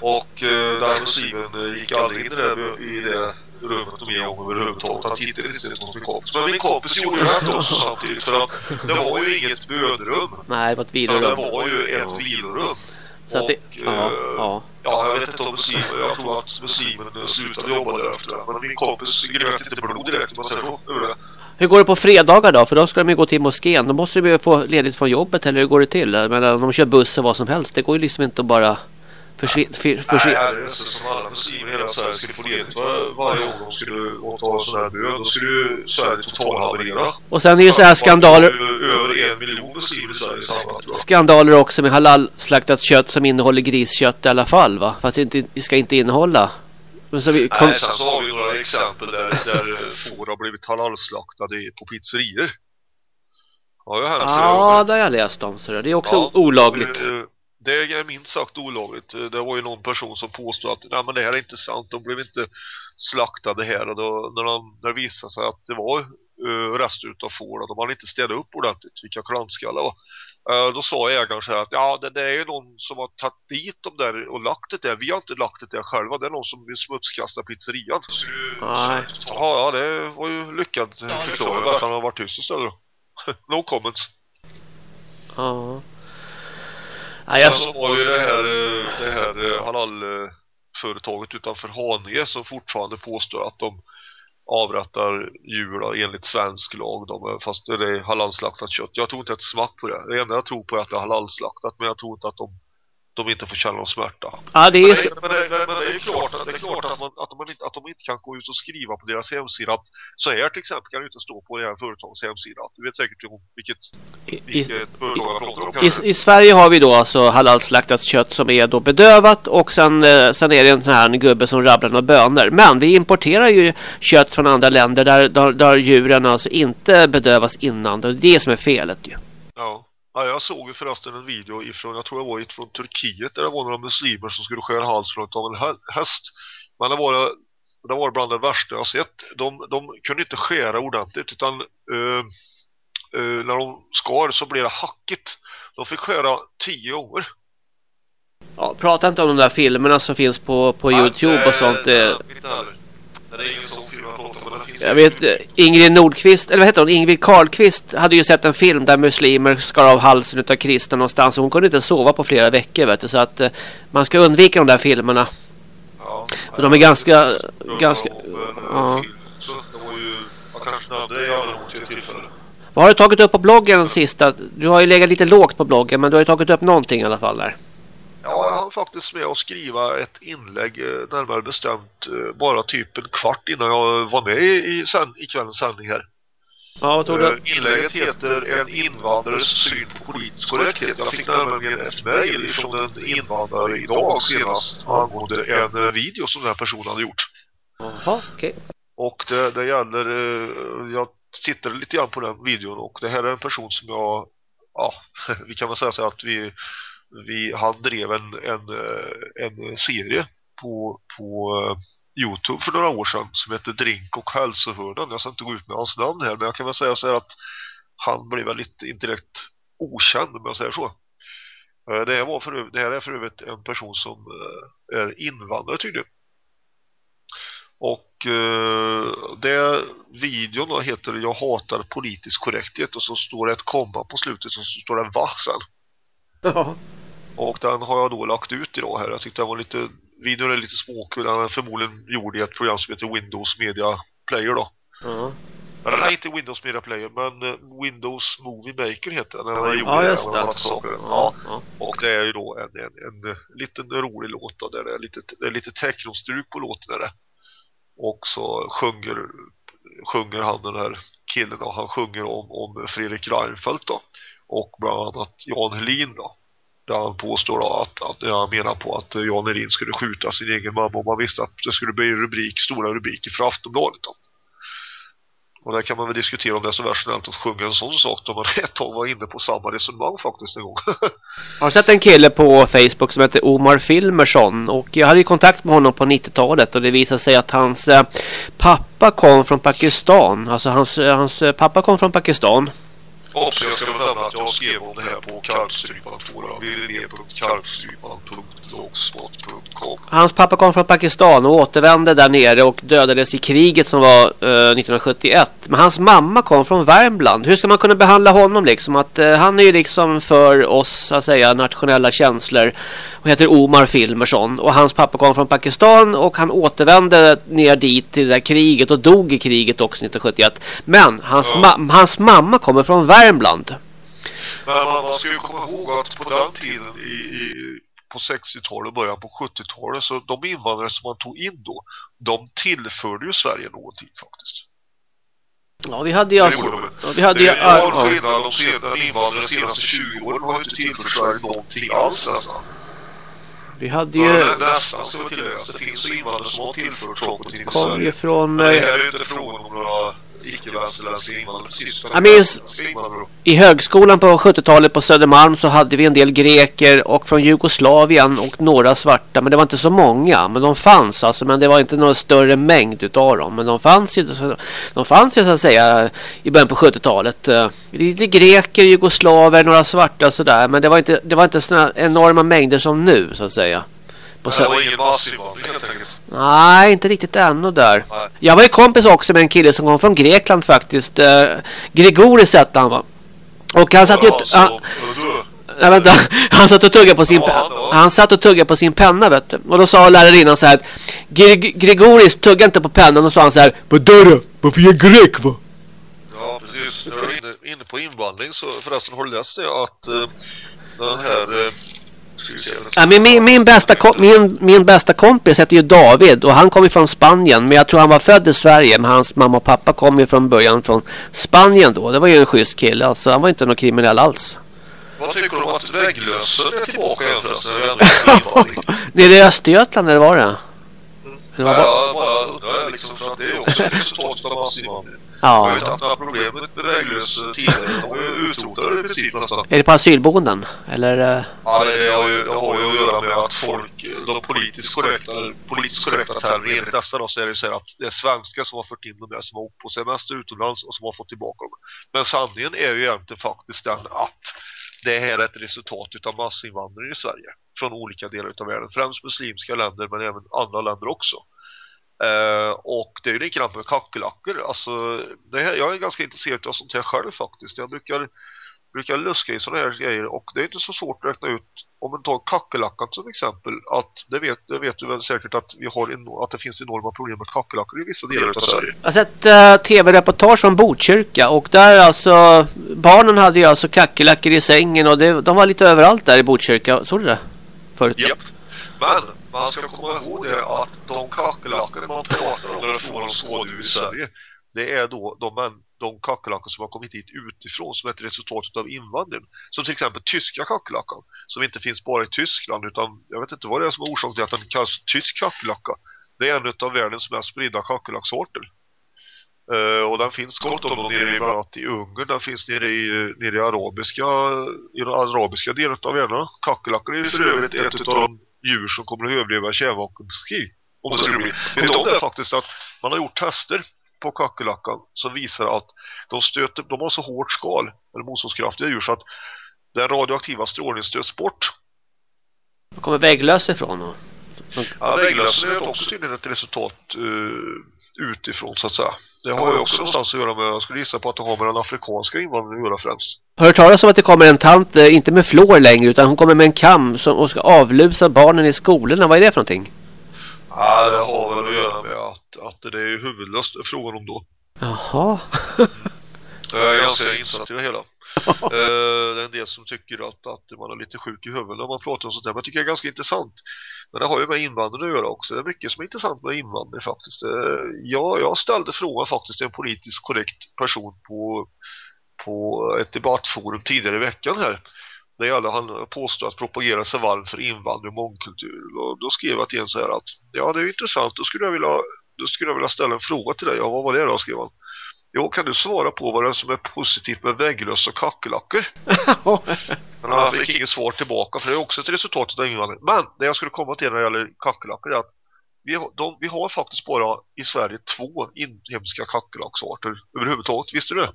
Och eh, den muslimen eh, gick aldrig in i det, i det rummet om en gång överhuvudtaget. Han tittade inte ens på min kompis. Men min kompis gjorde rätt också samtidigt för att det var ju inget bönerum. Nej, det var ett Utan det vilorum. var ju ett vilorum. Så att det... Och, Ja, eh, ja. Ja, jag vet inte om muslimen, jag tror att muslimen slutade jobba där efter. Men min kompis gröt inte blod direkt man säger det. Hur går det på fredagar då? För då ska de ju gå till moskén. Då måste de ju få ledigt från jobbet. Eller hur går det till? Om de kör buss och vad som helst. Det går ju liksom inte att bara försvinna. Nej, Försvin det är så som alla muslimer i hela Sverige skulle få var, varje gång de skulle åta en sån här bön. Då skulle ju Sverige totalhaverera. och sen är ju sådana här skandaler. Över en miljon muslimer i Sverige sammanlagt. Skandaler också med halal-slaktat kött som innehåller griskött i alla fall va? Fast det, inte, ska inte innehålla. Men så vi, kom, Nej, sen så har vi några exempel där, där får har blivit halalslaktade i- på pizzerior. Ja, det har hänt ja, det har jag läst om. Så det är också Ja, olagligt. eh, Det är minst sagt olagligt. Det var ju någon person som påstod att Nej, men det här är inte sant. De blev inte slaktade här. Och då, när, de, när det visade sig att det var uh, rester utav får de hade inte städat upp ordentligt vilka klantskallar var. Eh, då sa ägaren så här att ja, det, det är ju någon som har tagit dit dem där och lagt det där. Vi har inte lagt det där själva. Det är någon som vill smutskasta pizzerian. Så, Nej. Ja, ja, det var ju lyckad förklaring att han har varit tyst istället no comments. Ja. Nej, jag, så har vi det här, eh, det här eh, halal-företaget utanför Haninge som fortfarande påstår att de avrättar djur då, enligt svensk lag. De, fast det är halalslaktat kött. Jag tror inte ett smack på det. Det enda jag tror på är att det är halalslaktat men jag tror inte att de, de inte får känna någon smärta. ja, det är Men det, men det, men det är klart, att- det är klart att, man, att, de inte, att de inte kan gå ut och skriva på deras hemsida att så här till exempel kan det inte stå på det här företagets hemsida. Du vet säkert om vilket, i, vilket företag jag pratar om I, kanske. I Sverige har vi då alltså halalslaktat kött som är då bedövat och sen, eh, sen är det en sån här gubbe som rabblar några bönor. Men vi importerar ju kött från andra länder där, där, där djuren alltså inte bedövas innan. Det är det som är felet ju. Ja. Ja, jag såg ju förresten en video ifrån, jag tror det var från Turkiet där det var några muslimer som skulle skära halsen av en hä- häst. Men det var, det var bland det värsta jag sett. De, de kunde inte skära ordentligt utan eh, eh, när de skar så blev det hackigt. De fick skära tio gånger. Ja, prata inte om de där filmerna som finns på, på Youtube och sånt. Det, eh. det, inte heller. det är ingen sån film jag pratar om, vet, eh, Ingrid Nordqvist, eller vad heter hon? Ingrid Karlqvist hade ju sett en film där muslimer skar av halsen utav kristna någonstans. Och hon kunde inte sova på flera veckor vet du. Så att eh, man ska undvika de där filmerna. Ja, För de är ganska, ganska... Ja. Tillfälle. Vad har du tagit upp på bloggen sista? Du har ju legat lite lågt på bloggen men du har ju tagit upp någonting i alla fall där. Ja, jag hann faktiskt med att skriva ett inlägg, eh, närmare bestämt eh, bara typ en kvart innan jag var med i, sänd, i kvällens sändning här. Ja, vad tog du? Eh, Inlägget heter En invandrares syn på politisk korrekthet. Jag fick nämligen ett mejl från en invandrare idag senast angående en video som den här personen hade gjort. Jaha, okej. Och det, det gäller, jag tittade lite grann på den videon och det här är en person som jag, ja, vi kan väl säga så att vi, vi han drev en, en, eh, en serie på, på eh, Youtube för några år sedan som heter Drink och hälsohörnan. Jag ska inte gå ut med hans namn här men jag kan väl säga så här att han blev väl lite, indirekt okänd om jag säger så. Eh, det här, var för, det här är för övrigt en person som är invandrare tydligen. Och eh, det videon då heter Jag hatar politisk korrekthet och så står det ett komma på slutet och så står det va sen. Ja. Och den har jag då lagt ut idag här. Jag tyckte den var lite, videon är lite småkul. Den är förmodligen gjord i ett program som heter Windows Media Player då. Eller nej, inte Windows Media Player, men eh, Windows Movie Maker heter den. Den Ja, det, just och det. saker. Ja. Ja. Och det är ju då en, en, en liten rolig låt då, där det är lite, det är lite technostruk på låten är det. Och så sjunger, sjunger han den här killen då, han sjunger om, om Fredrik Reinfeldt då. Och bland annat Jan Helin då. Där han påstår då att, att jag menar på att Jan Helin skulle skjuta sin egen mamma om man visste att det skulle bli rubrik, stora rubriker för Aftonbladet då. Och där kan man väl diskutera om det är så versionellt att sjunga en sån sak då man ett tag var inne på samma resonemang faktiskt en gång. Jag har sett en kille på Facebook som heter Omar Filmersson och jag hade ju kontakt med honom på 90-talet och det visade sig att hans eh, pappa kom från Pakistan. Alltså hans, eh, hans eh, pappa kom från Pakistan. Också jag ska väl nämna att jag skrev om det här på Karpstrypan 2 Hans pappa kom från Pakistan och återvände där nere och dödades i kriget som var eh, 1971. Men hans mamma kom från Värmland. Hur ska man kunna behandla honom liksom? Att, eh, han är ju liksom för oss att säga nationella känslor och heter Omar Filmersson. Och hans pappa kom från Pakistan och han återvände ner dit till det där kriget och dog i kriget också 1971. Men hans, ma- hans mamma kommer från Värmland. Men man, man ska ju komma ihåg att på den tiden i, i, på 60-talet och början på 70-talet så de invandrare som man tog in då de tillförde ju Sverige någonting faktiskt. Ja, vi hade ju Det alltså... ja, Vi hade ju... det är ja, skillnad de senaste invandrare de senaste 20 åren har inte tillfört Sverige någonting alls nästan. Vi hade Ja. ju... Nästan ska vi tillägga. Det finns ju invandrare som har tillfört saker till Kom ju Sverige. från... Men det eh, här är ju inte frågan om några icke-västerländska invandrare Jag minns-. I högskolan på 70-talet på Södermalm så hade vi en del greker och från Jugoslavien och några svarta. Men det var inte så många. Men de fanns alltså. Men det var inte någon större mängd utav dem. Men de fanns ju, de fanns ju så att säga i början på 70-talet. Eh, Lite greker, jugoslaver, några svarta sådär. Men det var inte, det var inte såna enorma mängder som nu så att säga. På Men det var ingen massinvandring helt enkelt. Nej, inte riktigt ännu där. Nej. Jag var ju kompis också med en kille som kom från Grekland faktiskt. Eh, Grigoris hette han va? Och han satt ju... Ja, så, han, nej, vänta, han satt och tuggade på sin... Ja, pe- ja. Han satt och tuggade på sin penna vet du. Och då sa lärarinnan så här. "Grig- Grigoris tugga inte på pennan. Och så sa han så här. Vadå då? Varför är jag grek va? Ja, precis. Jag är inne, inne på invandring så förresten har du läst det att eh, den här... Eh, Ja, men min, min, bästa min, min bästa kompis heter ju David och han kom ju från Spanien. Men jag tror han var född i Sverige. Men hans mamma och pappa kom ju från början från Spanien då. Det var ju en schysst kille. Alltså, han var inte någon kriminell alls. Vad tycker du om att vägglösen är tillbaka igen förresten? ändå är i Östergötland eller var det? Det var bara, Ja, bara undrar liksom för att det är också ett resultat av massinvandring. Jag har ju inte ja. några problem med väglös tidigare. De var ju utrotade i princip nästan. Är det på asylboenden? Eller? eh, Ja, det har ju, har ju att göra med att folk, de politiskt korrekta, politiskt korrekta termer enligt dessa då så är det ju så här att det är svenskar som har fört in dem där som har åkt på semester utomlands och som har fått tillbaka dem. Men sanningen är ju egentligen faktiskt den att det här är ett resultat utav massinvandring i Sverige från olika delar utav världen, främst muslimska länder men även andra länder också. Eh, och det är ju likadant med kackerlackor. Alltså, det här, jag är ganska intresserad av sånt här själv faktiskt. Jag brukar brukar luska i sådana här grejer och det är inte så svårt att räkna ut om man tar kackerlackan som exempel att det vet, det vet du väl säkert att vi har en, att det finns enorma problem med kackerlackor i vissa delar av Sverige. Jag har sett uh, tv-reportage från Botkyrka och där alltså barnen hade ju alltså kackerlackor i sängen och det, de var lite överallt där i Botkyrka. Såg du det? Förut? Japp. Men man ska komma ihåg det att de kackerlackor man pratar om när det får de skådjur i Sverige det är då de, de kackerlackor som har kommit hit utifrån som ett resultat av invandring. Som till exempel tyska kackerlackor, som inte finns bara i Tyskland utan jag vet inte vad det är som är orsaken till att den kallas tysk kackerlacka. Det är en av världens mest spridda kackerlacksorter. Uh, eh, och den finns gott om dem nere i bland annat i Ungern, den finns nere i, nere i arabiska i den arabiska delen av världen. Kackerlackor är ju för övrigt ett av de djur som kommer att överleva kärnvapenkrig. Om det skulle bli. Vet du om det faktiskt att man har gjort tester på kackerlackan som visar att de stöter, de har så hårt skal eller motståndskraftiga djur så att den radioaktiva strålningen stöts bort Var kommer vägglöss ifrån då? Ja, vägglösen är också tydligen ett resultat uh, utifrån så att säga. Det har ju också någonstans att göra med, jag skulle gissa på att det har med den afrikanska invandringen att göra främst. Har du hört talas om att det kommer en tant, eh, inte med flår längre, utan hon kommer med en kam som, och ska avlusa barnen i skolorna. Vad är det för någonting? Ja, det har väl att göra med att, att det är huvudlöst frågan om då. Jaha. Jag är ganska insatt i det hela. Eh, det är en del som tycker att, att man är lite sjuk i huvudet när man pratar om sånt där. Men jag tycker det är ganska intressant. Men det har ju med invandring att göra också. Det är mycket som är intressant med invandring faktiskt. Uh, jag ställde frågan faktiskt till en politiskt korrekt person på, på ett debattforum tidigare i veckan här. Det alla han påstår att propagera sig varm för invandring och mångkultur. Och då skrev jag till en så här att ja, det är intressant. Då skulle jag vilja, då skulle jag vilja ställa en fråga till dig. Ja, vad var det då, skrev han. Jo, kan du svara på vad det är som är positivt med vägglöss och kackerlackor? Men han fick inget svar tillbaka för det är också ett resultat av invandring. Men det jag skulle komma till när det gäller kackerlackor är att vi har, de, vi har faktiskt bara i Sverige två inhemska kackerlacksarter överhuvudtaget. Visste du det?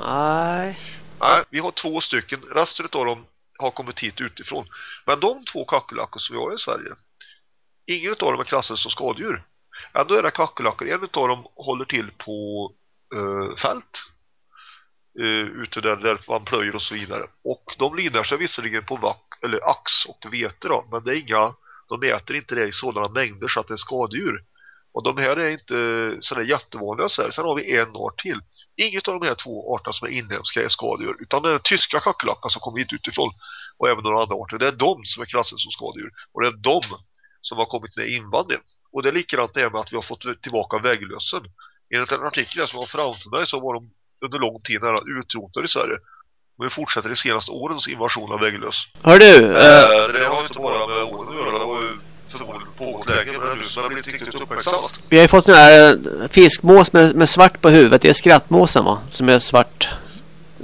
Nej. Nej, vi har två stycken. Resten av dem har kommit hit utifrån. Men de två kackerlackor som vi har i Sverige, ingen av dem är klassade som skadedjur. Ändå är det kackerlackor. En av dem håller till på eh, fält eh, ute där, där man plöjer och så vidare. Och de linar sig visserligen på vack, eller ax och vete då, men det är inga, de äter inte det i sådana mängder så att det är skadedjur. Och de här är inte sådär jättevanliga så här. Sen har vi en art till. Inget av de här två arterna som är inhemska är skadedjur utan det är tyska kackerlackan som kommer hit utifrån och även några andra arter. Det är de som är klassade som skadedjur och det är de som har kommit med invandring. Och det är likadant det med att vi har fått tillbaka vägglössen. Enligt en artikel som var framför mig så var de under lång tid nära utrotade i Sverige. Men vi fortsätter de senaste årens invasion av vägglöss. Hör du? Uh, det har inte bara med åren att göra. Det var ju förmodligen pågått länge men det nu som har blivit riktigt uppmärksammat. Vi har ju fått den här eh, fiskmås med, med svart på huvudet. Det är skrattmåsen va? Som är svart.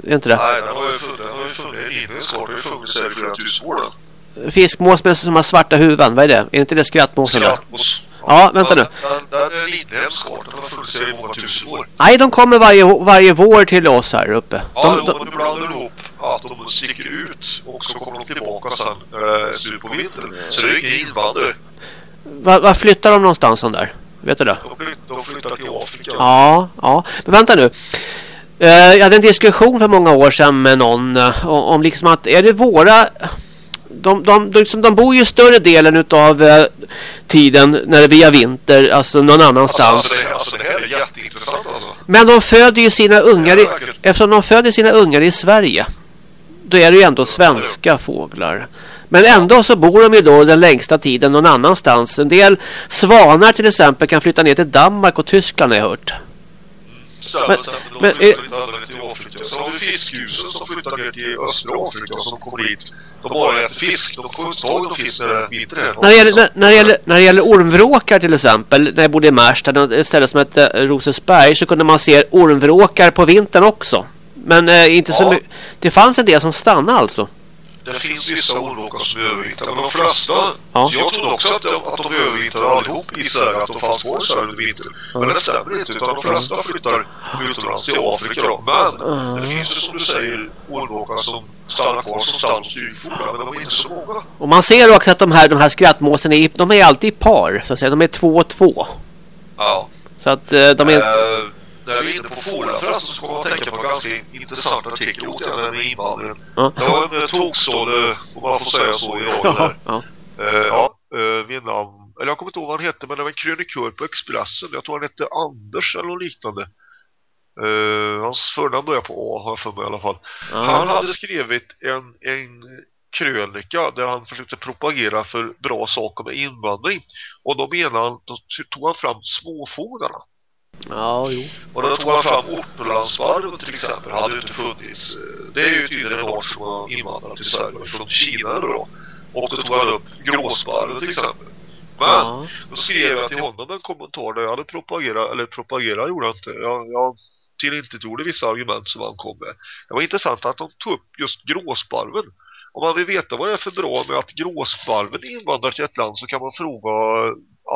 Är inte det? Nej, den har ju funnits, den har ju funnits inne snart. Det har ju funnits där i flera tusen år. Fiskmås med som har svarta huvuden. Vad är det? Är inte det skrattmåsen? Skrattmås. Ja, vänta nu. Den, den är lite hemskart. Den har funnits där i många tusen år. Nej, de kommer varje, varje vår till oss här uppe. Ja, De, de, de, de blandar ihop att de sticker ut och så kommer de tillbaka sen är slut på vintern. Så det är ingen invandrare. var, var flyttar de någonstans de där? Vet du det? De flyttar, de flyttar till Afrika. Ja, ja. Men vänta nu. Eh, jag hade en diskussion för många år sedan med någon eh, om liksom att är det våra... De, de, de, liksom, de bor ju större delen av eh, tiden när vi har vinter, alltså någon Alltså, annanstans. alltså, det, alltså det här är jätteintressant alltså. Men de föder ju sina ungar i, eftersom de föder sina ungar i Sverige. Då är det ju ändå svenska fåglar. Men ändå så bor de ju då den längsta tiden någon annanstans. En del svanar till exempel kan flytta ner till Danmark och Tyskland har jag hört. Stämmer, Men- stämmer. De men- flyttar inte alla till Afrika. Så har vi fiskhusen som flyttar ner till östra Afrika som kommer dit. De bara äter fisk. De får inte tag i fisk när det är vinter. När det, gäller, när, när, det gäller, när det gäller ormvråkar till exempel, när jag bodde i Märsta, ett ställe som hette Rosesberg, så kunde man se ormvråkar på vintern också. Men eh, inte så Ja. mycket. Det fanns en del som stannade alltså. Det finns vissa ormvråkar som är övervintrade, men de flesta, Ja. jag trodde också att de, att de övervintrade allihop i Sverige, att de fanns kvar i Sverige under vintern. Men det stämmer inte, utan de flesta flyttar utomlands till Afrika då. Men det finns ju som du säger ormvråkar som stannar kvar som och styrfåglar, men de är inte så många. Och man ser också att de här, de här skrattmåsen är, de är alltid i par, så att säga. De är två och två. Ja. Så att eh, de är... Eh, när vi är inne på fåglar förresten så kommer man tänka på en ganska intressant artikel åt den med invandringen. Ja. Det var en tokstående, om man får säga så, i radion här. Ja. Eh, ja, uh, vid namn, eller jag kommer inte ihåg vad han hette men det var en krönikör på Expressen. Jag tror han hette Anders eller något liknande. Eh, hans förnamn börjar på A har jag för mig i alla fall. Han hade skrivit en, en krönika där han försökte propagera för bra saker med invandring. Och då menar han, då tog han fram småfåglarna. Ja, jo. Och då tog han fram ortolansvarven till exempel. Hade ju inte funnits. Eh, Det är ju tydligen en art som har invandrat till Sverige från Kina då. Och då tog han upp gråsparven till exempel. Men Ja. då skrev jag till honom en kommentar där jag hade propagerat, eller propagera gjorde jag inte. Jag, jag till inte gjorde vissa argument som han kom med. Det var intressant att de tog upp just gråsparven. Om man vill veta vad det är för bra med att gråsparven invandrar till ett land så kan man fråga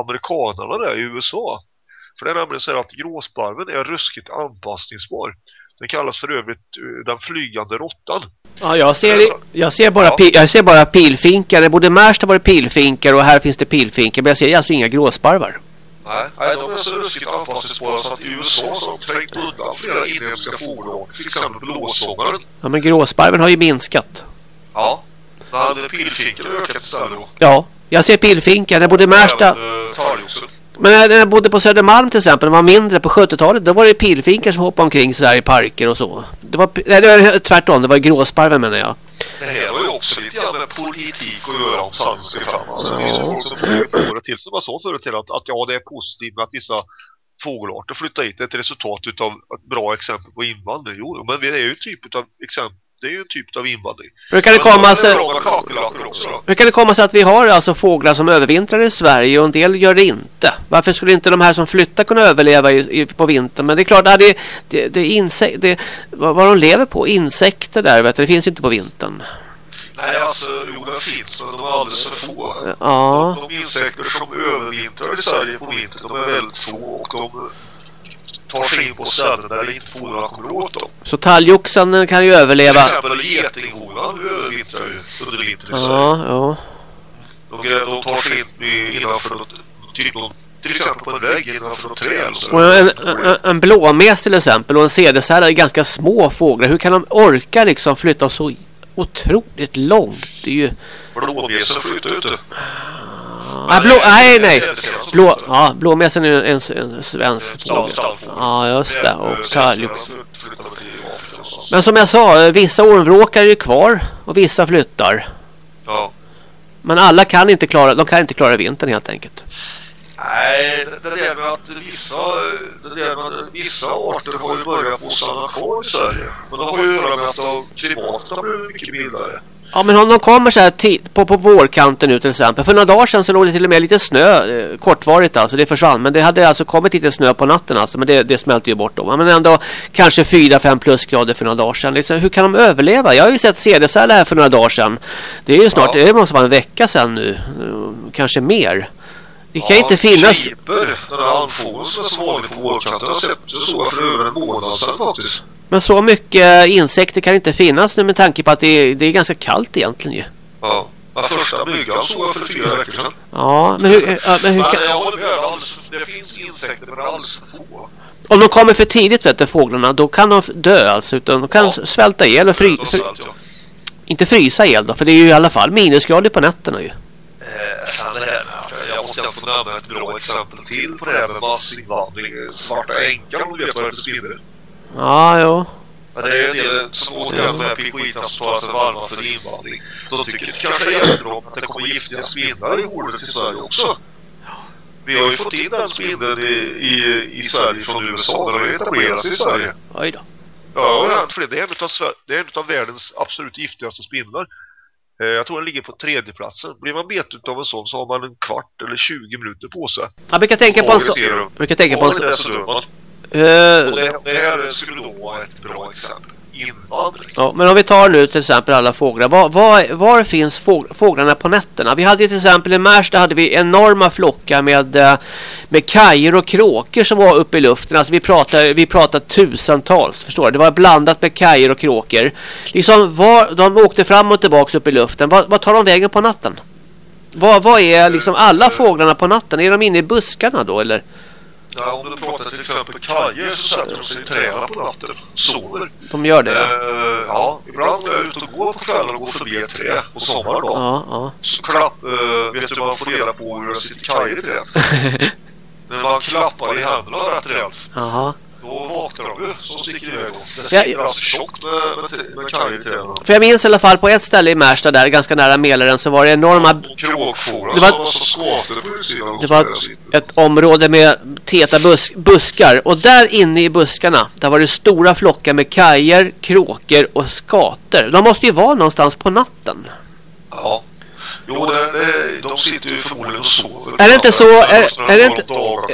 amerikanerna där i USA. För det är nämligen så att gråsparven är ruskigt anpassningsbar. Den kallas för övrigt eh, den flygande råttan. Ja, jag ser, jag ser, bara, ja. jag ser bara pilfinkar. Både Märsta var det pilfinkar och här finns det pilfinkar. Men jag ser alltså inga gråsparvar. Nej, nej de är så ruskigt anpassningsbara så att i USA så har de trängt undan flera inhemska fågelarter. Till exempel blåsångaren. Ja, men gråsparven har ju minskat. Ja, men pilfinken har ökat istället. Ja, jag ser pilfinkar. Både Märsta... Även, eh, men när jag bodde på Södermalm till exempel, när man var mindre på 70-talet, då var det pilfinkar som hoppade omkring så där i parker och så. Det var, nej, det var tvärtom, det var gråsparven menar jag. Det här har ju också lite grann med politik att göra om sanningen ska fram. Alltså, det finns ju folk som får det till, som jag sa förut till att, att ja, det är positivt med att vissa fågelarter flyttar hit. Det är ett resultat av ett bra exempel på invandring. Jo, men det är ju typ av exempel det är ju en typ av invandring. Hur kan det komma sig Hur kan det komma sig att vi har alltså fåglar som övervintrar i Sverige och en del gör det inte? Varför skulle inte de här som flyttar kunna överleva i, i, på vintern? Men det är klart, det, det, det, insek, det vad, vad de lever på, insekter där, vet du, det finns inte på vintern. Nej, alltså, jo, det finns, men de är alldeles för få. Ja. De, de insekter som övervintrar i Sverige på vintern, de är väldigt få och de tar sig in på ställen där inte fåglarna kommer åt dem. Så talgoxen kan ju överleva. Till exempel getinghonan övervintrar ju under vintern ja, ja. De, de tar sig in innanför typ någon till exempel på en vägg innanför något träd. Och en, en, en blåmes till exempel och en cedersärla är ganska små fåglar. Hur kan de orka liksom flytta så otroligt långt? Det är ju... Blåmesen flyttar ju inte. Ah, blå, nej, nej. Blå, ja, blåmesen är en, en, en svensk fågel. Ja, just det. Och talgox. Men som jag sa, vissa ormvråkar är ju kvar och vissa flyttar. Ja. Men alla kan inte klara, de kan inte klara vintern helt enkelt. Nej, det, det där med att vissa, det där med att vissa arter har ju börjat på stanna kvar i Sverige. Men det har ju att göra med att klimatet har blivit mycket mildare. Ja men om de kommer så här på, på vårkanten nu till exempel. För några dagar sedan så låg det till och med lite snö. Eh, kortvarigt alltså, det försvann. Men det hade alltså kommit lite snö på natten alltså. Men det, det smälte ju bort då. Men ändå kanske 4-5 plusgrader för några dagar sedan. Liksom, hur kan de överleva? Jag har ju sett cedersälar här för några dagar sedan. Det är ju snart, ja. det måste vara en vecka sedan nu. Eh, kanske mer. Det kan ja, inte finnas... Kliper, den här anfågeln som är så vanlig på vårkanten. Jag har sett det så för över en månad sedan faktiskt. Men så mycket insekter kan inte finnas nu med tanke på att det är, det är ganska kallt egentligen ju. Ja. Ja, första myggan såg jag för fyra veckor sedan. Ja, men hur, ja, men hur kan... Men jag håller med, alldeles, det finns insekter men alldeles för få. Om de kommer för tidigt vet du, fåglarna, då kan de dö alltså. Utan de kan ja. svälta ihjäl och frysa. Fry... Ja. Inte frysa ihjäl då, för det är ju i alla fall minusgrader på nätterna ju. Eh, det här jag måste få nämna ett bra exempel till på det här med massinvandring. Svarta änkan, om du vet vad det är för spindel. Ja, jo. Men det är en del som återigen med pinguinerna som talar sig varma för invandring. De tycker det kanske jättebra att det kommer giftiga spindlar i hornet till Sverige också. Vi har ju fått in den spindeln i, i, i Sverige från USA när den etablerat sig i Sverige. Oj då. Ja, det är en av, det är en av världens absolut giftigaste spindlar. Eh, jag tror den ligger på tredje platsen. Blir man betat av en sån så har man en kvart eller 20 minuter på sig. Jag brukar tänka på en sån. Brukar tänka på en sån. Uh, det, det här skulle då vara ett bra exempel. Invandring. Ja, men om vi tar nu till exempel alla fåglar. Var, var, var finns fåglarna på nätterna? Vi hade till exempel i Märsta hade vi enorma flockar med, eh, med kajer och kråkor som var uppe i luften. Alltså vi pratade, vi pratade tusentals, förstår du? Det var blandat med kajer och kråkor. Liksom var, de åkte fram och tillbaka upp i luften. Vad, tar de vägen på natten? Vad, vad är liksom alla fåglarna på natten? Är de inne i buskarna då eller? Ja, om du pratar till exempel kajer så sätter de sig i träna på natten sover. De gör det? Uh, ja, ibland är jag ute och går på kvällen och går förbi ett trä på sommaren då. Ja, ja. Så klapp, uh, vet du man får reda på hur det sitter kajer i träet? När man klappar i händerna rätt rejält. Jaha. Då vaknar de ju så sticker iväg. Det sitter ja, alltså tjockt med, med, med kajer i träden. För jag minns i alla fall på ett ställe i Märsta där, ganska nära Mälaren, så var det enorma... Kråkfåglar det var, som var på utsidan. Det var ett område med täta bus buskar. Och där inne i buskarna, där var det stora flockar med kajer, kråkor och skater. De måste ju vara någonstans på natten. Ja. Jo, det, det, de sitter ju förmodligen och sover. Är det inte så, är, är, det inte,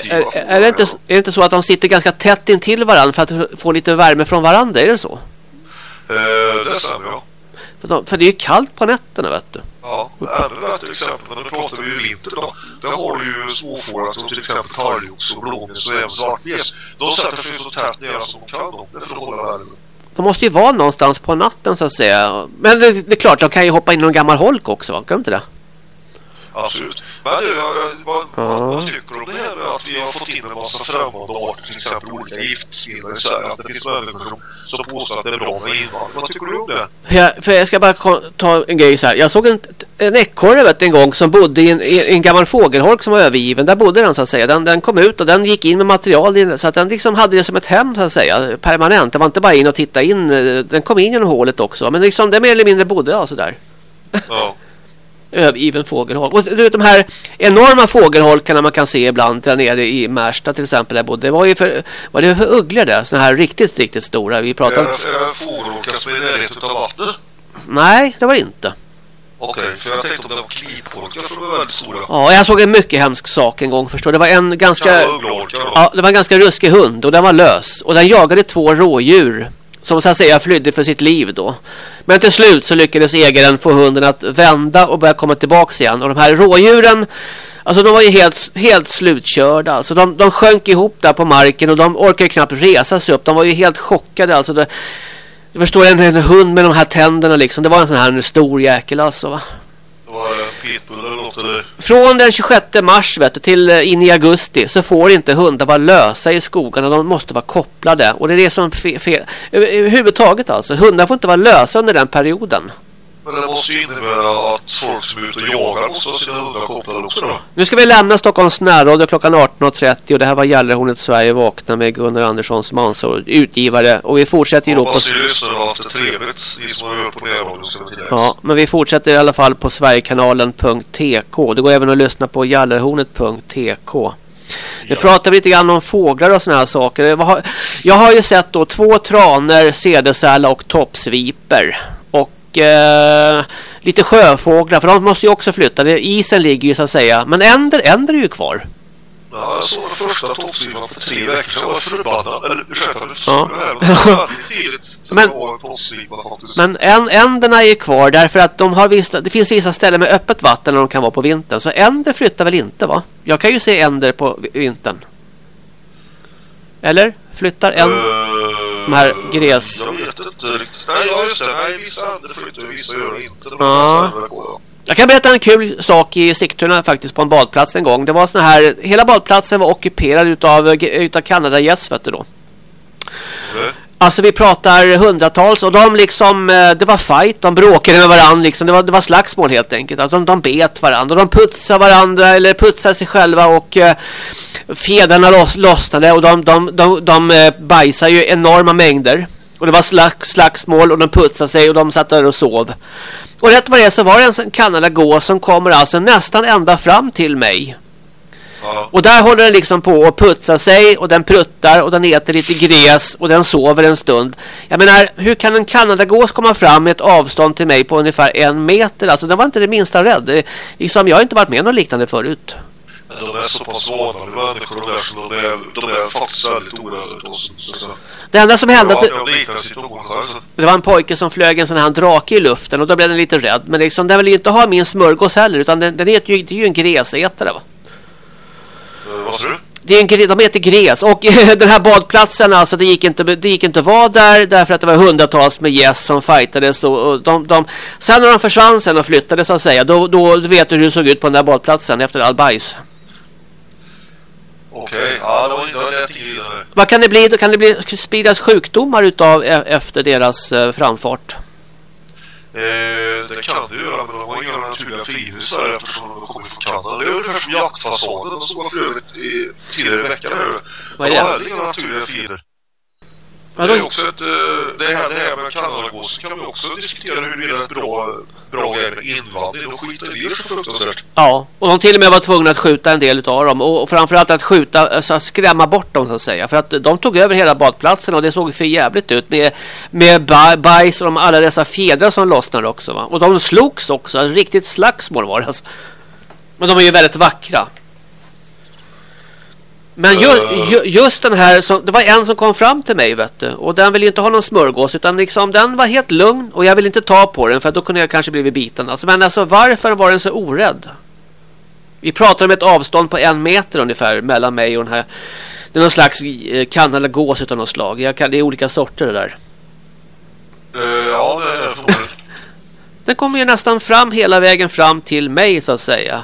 är, är, det inte, är det inte så att de sitter ganska tätt intill varandra för att få lite värme från varandra? Är det så? Eh, det stämmer, ja. För, de, för det är ju kallt på nätterna vet du. Ja, ännu värre till exempel. Men nu pratar vi ju vinter då. Där har du ju småfåglar som till exempel talgoxe och blåmes och även svartmes. De sätter sig så tätt ner som de kan då. Det är för att hålla värmen. De måste ju vara någonstans på natten så att säga. Men det, det är klart, de kan ju hoppa in i någon gammal holk också, kan de inte det? Absolut. Men du, vad, Ja. vad, vad tycker du om det här med att vi har fått in en massa främmande arter, till exempel olika giftsmedel i Sverige? Att det finns människor som, som påstår att det är bra med invandring. Vad tycker du om det? Jag, för jag ska bara ta en grej så här. Jag såg en, en ekorre en gång som bodde i en, i en gammal fågelholk som var övergiven. Där bodde den så att säga. Den, den kom ut och den gick in med material så att den liksom hade det som ett hem så att säga. Permanent. Det var inte bara in och titta in. Den kom in genom hålet också. Men liksom det mer eller mindre bodde jag så där. Ja. Övergiven fågelholk. Och du vet de här enorma fågelholkarna man kan se ibland där nere i Märsta till exempel. Där bodde. Det var ju för, vad det för ugglor där? Såna här riktigt, riktigt stora. Vi Är pratade om... det, är det fågelholkar som är i närheten av vattnet? Nej, det var det inte. Okej, för jag tänkte om det var klipholkar som är väldigt stora. Ja, jag såg en mycket hemsk sak en gång förstår. Det var en ganska... Ja, det var en ganska ruskig hund och den var lös. Och den jagade två rådjur. Som så att säga flydde för sitt liv då. Men till slut så lyckades ägaren få hunden att vända och börja komma tillbaks igen. Och de här rådjuren, alltså de var ju helt, helt slutkörda. Alltså de, de sjönk ihop där på marken och de orkade knappt resa sig upp. De var ju helt chockade. Alltså det, du förstår en, en hund med de här tänderna liksom. Det var en sån här stor jäkel alltså va. Pitbull eller något eller... Från den 26 mars vet du, till eh, in i augusti så får inte hundar vara lösa i skogarna. De måste vara kopplade. Och det är det som fel. Överhuvudtaget alltså. Hundar får inte vara lösa under den perioden. Men det måste ju innebära att folk som är ute och jagar måste ha sina hundar kopplade också då. Nu ska vi lämna Stockholms närradio klockan 18.30 och det här var Gällerhornet Sverige vakna med Gunnar Andersson som ansvarig utgivare. Och vi fortsätter ju då på... Hoppas ni lyssnar och haft det trevligt. Ni som har hört på närradion ska vi Ja, men vi fortsätter i alla fall på Sverigekanalen.tk. Det går även att lyssna på Gallerhornet.tk. Nu pratar vi lite grann om fåglar och såna här saker. Jag har, ju sett då två tranor, cedersäla och toppsviper. Och eh, lite sjöfåglar, för de måste ju också flytta. Det, isen ligger ju så att säga. Men änder, änder är ju kvar. Ja, jag såg första toppsidan för tre veckor sedan. Jag var förbannad. Eller ursäkta, nu Ja. det. Men. Men- en änderna är kvar därför att de har vissa, det finns vissa ställen med öppet vatten där de kan vara på vintern. Så änder flyttar väl inte va? Jag kan ju se änder på vi- vintern. Eller? Flyttar en... Eh, de här gräs- Jag vet inte riktigt. Nej, ja just det. Nej, vissa andra flyttar vissa gör det inte. Går, ja. Jag kan berätta en kul sak i Sigtuna faktiskt på en badplats en gång. Det var sån här, hela badplatsen var ockuperad utav, utav Kanadagäss vet du då. Alltså vi pratar hundratals och de liksom, eh, det var fight, de bråkade med varandra liksom. Det var, det var slagsmål helt enkelt. Alltså de, de bet varandra och de putsade varandra eller putsade sig själva och eh, fjädrarna loss, lossnade och de, de, de, de eh, bajsade ju enorma mängder. Och det var slags, slagsmål och de putsade sig och de satt där och sov. Och rätt vad det är så var det en kanadagås som kommer alltså nästan ända fram till mig. Ja. Och där håller den liksom på att putsa sig och den pruttar och den äter lite gräs och den sover en stund. Jag menar, hur kan en kanadagås komma fram med ett avstånd till mig på ungefär en meter? Alltså den var inte det minsta rädd. Det, liksom, jag har inte varit med om något liknande förut. Men de är så pass vana vid människor de där så de är, de är faktiskt väldigt så. Det enda som hände att det, det var en pojke som flög en sån här drake i luften och då blev den lite rädd. Men liksom, den vill ju inte ha min smörgås heller utan den, den äter ju, det är ju en gräsätare va. Eh, du? Det är en, gre- de heter gräs och den här badplatsen alltså det gick inte det gick inte att vara där därför att det var hundratals med gäss som fightades och, och de, de sen när de försvann sen och flyttade så att säga då, då vet du hur det såg ut på den där badplatsen efter all bajs. Okej, ja det var inte det vidare. Vad kan det bli? Då kan det bli spridas sjukdomar utav e- efter deras eh, framfart. Eh, det kan du göra men de har inga naturliga fridhus här eftersom de kommer från Kanada. Det är ungefär som jaktfasaden de såg för övrigt i tidigare i veckan. Vad är De har heller inga naturliga fiender. Det är också ett, eh, det här, det här med Kanadagåsen kan vi också diskutera huruvida det är ett bra, bra grej med invandring. De skiter i det så fruktansvärt. Ja, och de till och med var tvungna att skjuta en del av dem och, framförallt att skjuta, alltså att skrämma bort dem så att säga. För att de tog över hela badplatsen och det såg för jävligt ut med, med bajs och de, alla dessa fjädrar som lossnade också va. Och de slogs också, alltså, riktigt slagsmål var det alltså. Men de är ju väldigt vackra. Men ju, ju, just den här, som, det var en som kom fram till mig vet du, och den ville inte ha någon smörgås utan liksom den var helt lugn och jag ville inte ta på den för då kunde jag kanske blivit biten. Alltså, men alltså varför var den så orädd? Vi pratar om ett avstånd på en meter ungefär mellan mig och den här. Det är någon slags eh, kan eller gås utav något slag. Jag kan, det är olika sorter det där. Uh, ja, det är det Den kommer ju nästan fram hela vägen fram till mig så att säga.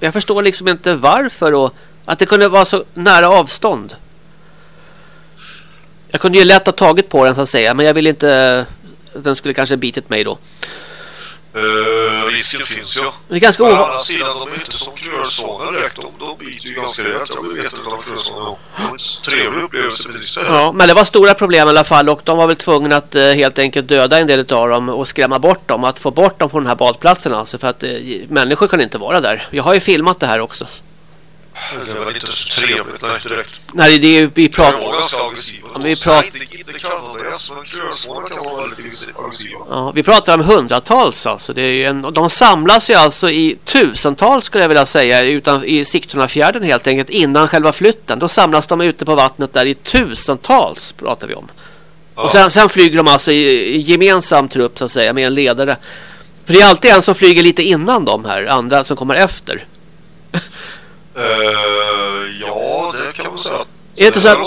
Jag förstår liksom inte varför och att det kunde vara så nära avstånd. Jag kunde ju lätt ha tagit på den så att säga. Men jag ville inte... Den skulle kanske bitit mig då. Uh, risken finns ja. Det är ganska Å andra sidan, de är inte som krölsågar direkt. De, de biter ju ganska rejält. Jag vet inte om krölsågar. Det var en trevlig upplevelse precis Ja, men det var stora problem i alla fall. Och de var väl tvungna att eh, helt enkelt döda en del av dem och skrämma bort dem. Att få bort dem från de här badplatserna. Alltså för att eh, människor kan inte vara där. Jag har ju filmat det här också. Det väl inte så trevligt, nej direkt. Nej, det är vi pratar... Ja, vi pratar... Inte, inte kanadagäss, men krölsågar kan vara väldigt aggressiva. Ja, vi pratar om hundratals alltså. Det är en, de samlas ju alltså i tusentals skulle jag vilja säga utan, i Sigtunafjärden helt enkelt innan själva flytten. Då samlas de ute på vattnet där i tusentals pratar vi om. Ja. Och sen, sen, flyger de alltså i, i gemensam trupp så att säga med en ledare. För det är alltid en som flyger lite innan de här andra som kommer efter. Uh, ja, det kan man säga. Är det så att,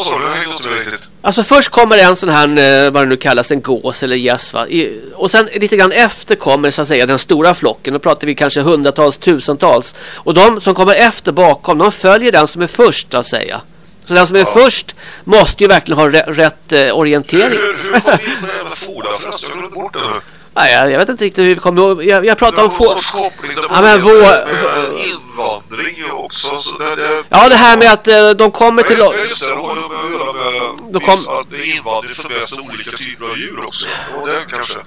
alltså först kommer en sån här, eh, vad det nu kallas, en gås eller gäss va? och sen lite grann efter kommer så att säga den stora flocken. Då pratar vi kanske hundratals, tusentals. Och de som kommer efter bakom, de följer den som är först att säga. Så den som är ja. först måste ju verkligen ha rätt eh, orientering. Hur, hur, hur kom vi in på det här med förresten? Jag glömde bort det nu. Nej, jag, jag, vet inte riktigt hur vi kommer ihåg. Jag, jag pratar om... få... ja, men vår... invandring också. Så det, det... Ja, det här med att uh, de kommer till... Ja, just det. Det har ju att göra med de kom... att invandring för med sig olika typer av djur också. Och det kanske...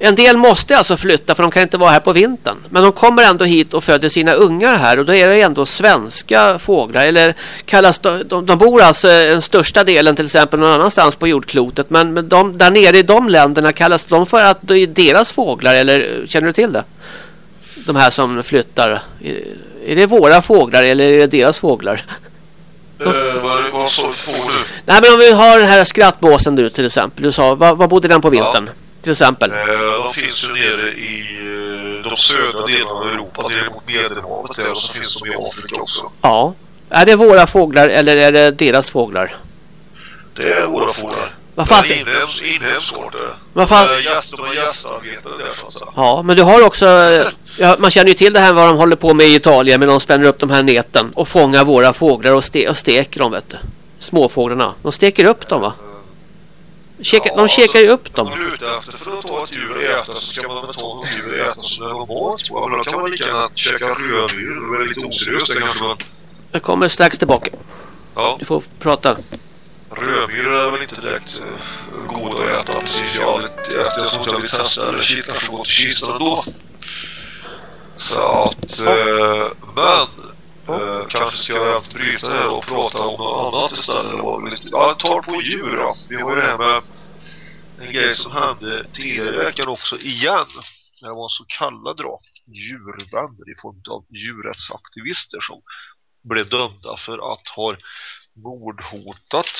En del måste alltså flytta för de kan inte vara här på vintern. Men de kommer ändå hit och föder sina ungar här. Och då är det ändå svenska fåglar. Eller kallas de, de, de bor alltså den största delen till exempel någon annanstans på jordklotet. Men de, där nere i de länderna kallas de för att det är deras fåglar. Eller känner du till det? De här som flyttar. Är det våra fåglar eller är det deras fåglar? De... Uh, vad, vad får du? Nej men om vi har den här skrattbåsen du till exempel. Du sa, vad, vad bodde den på vintern? Ja. Till exempel. Eh, de finns ju nere i eh, de södra delarna av Europa, nere mot Medelhavet där, och så finns de i Afrika också. Ja. Är det våra fåglar eller är det deras fåglar? Det är våra fåglar. Vad fan? Inhemsk, inhemsk är det. Vad fan? Säga. Ja, men du har också... Ja, man känner ju till det här vad de håller på med i Italien. Men de spänner upp de här näten och fångar våra fåglar och, ste och steker dem, vet du. Småfåglarna. De steker upp dem, va? Käka, ja, de käkar ju upp dem. Om man är ute efter för att ta ett djur och äta så ska man ta ett djur och äta så det är normalt. Men då kan man lika gärna käka röddyr. Det är lite oseriöst det kanske man... Jag kommer strax tillbaka. Ja. Du får prata. Röddyr är väl inte direkt uh, goda att äta. Precis, jag har aldrig ätit. Jag tror inte jag vill testa eller kittlar så gott i kistan ändå. Så att... Uh, men... Uh, kanske ska jag bryta det och prata om något annat istället. Ja, tar på djur då. Vi har ju det här med en grej som hände tidigare i veckan också igen. Det var så kallade då djurvänner i form av djurrättsaktivister som blev dömda för att ha mordhotat.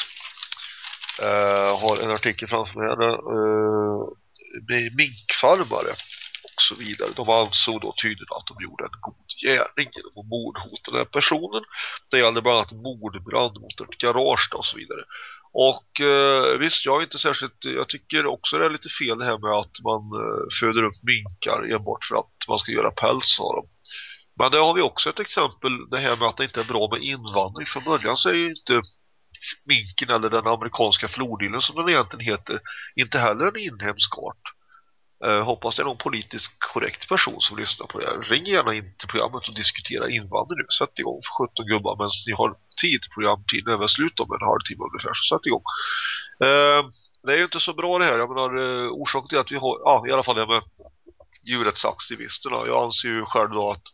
Uh, har en artikel framför mig här. Med minkfarmare och så vidare. De ansåg alltså då tydligen att de gjorde en god gärning genom att mordhota den här personen. Det gällde bland annat mordbrand mot ett garage och så vidare. Och eh, visst, jag är inte särskilt, jag tycker också det är lite fel det här med att man eh, föder upp minkar enbart för att man ska göra päls av dem. Men det har vi också ett exempel, det här med att det inte är bra med invandring. Från början så är ju inte minken eller den amerikanska flodillen som den egentligen heter inte heller en inhemsk art. Uh, hoppas det är någon politiskt korrekt person som lyssnar på det här. Ring gärna in till programmet och diskutera invandring nu. Sätt igång för 17 gubbar medan ni har tid programtiden till väl slut om en halvtimme ungefär. Så sätt igång. Uh, det är ju inte så bra det här. Jag menar, uh, orsaken till att vi har, ja i alla fall det med djurrättsaktivisterna. Jag anser ju själv då att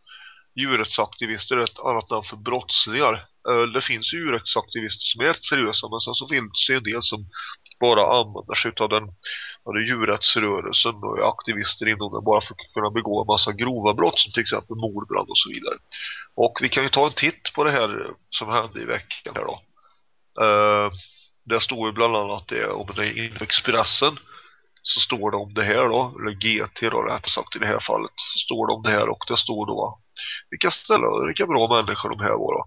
djurrättsaktivister är ett annat namn för brottslingar. Det finns ju djurrättsaktivister som är seriösa men sen så finns det en del som bara använder sig av den, av djurrättsrörelsen och aktivister inom den bara för att kunna begå en massa grova brott som till exempel mordbrand och så vidare. Och vi kan ju ta en titt på det här som hände i veckan här då. Uh, där står ju bland annat det om det är in Expressen så står det om det här då, eller GT då rätt sagt i det här fallet, så står det om det här och det står då vilka ställen, vilka bra människor de här var då.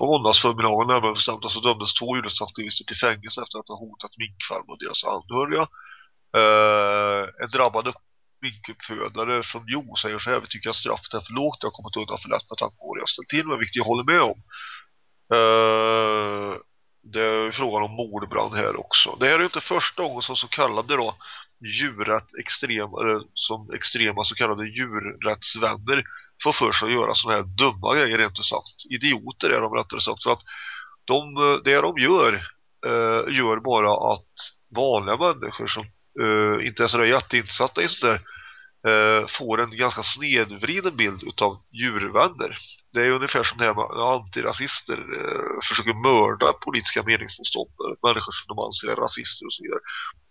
På måndagsförmiddagen närmare bestämt så dömdes två djurrättsaktivister till fängelse efter att ha hotat minkfarm och deras anhöriga. Eh, en drabbad minkuppfödare från Jo säger så här, vi tycker att straffet är för lågt, jag har kommit undan för lätt med tanke på vad jag ställt till med, vilket jag håller med om. Eh, det är frågan om mordbrand här också. Det här är inte första gången som så kallade då djurrätt extrema, eller som extrema så kallade djurrättsvänner får för sig att göra sådana här dumma grejer rent ut sagt. Idioter är de rättare sagt för att de, eh, det de gör eh, gör bara att vanliga människor som eh, inte är sådär jätteinsatta i sånt där eh, får en ganska snedvriden bild utav djurvänner. Det är ungefär som det här med antirasister eh, försöker mörda politiska meningsmotståndare, människor som de anser är rasister och så vidare.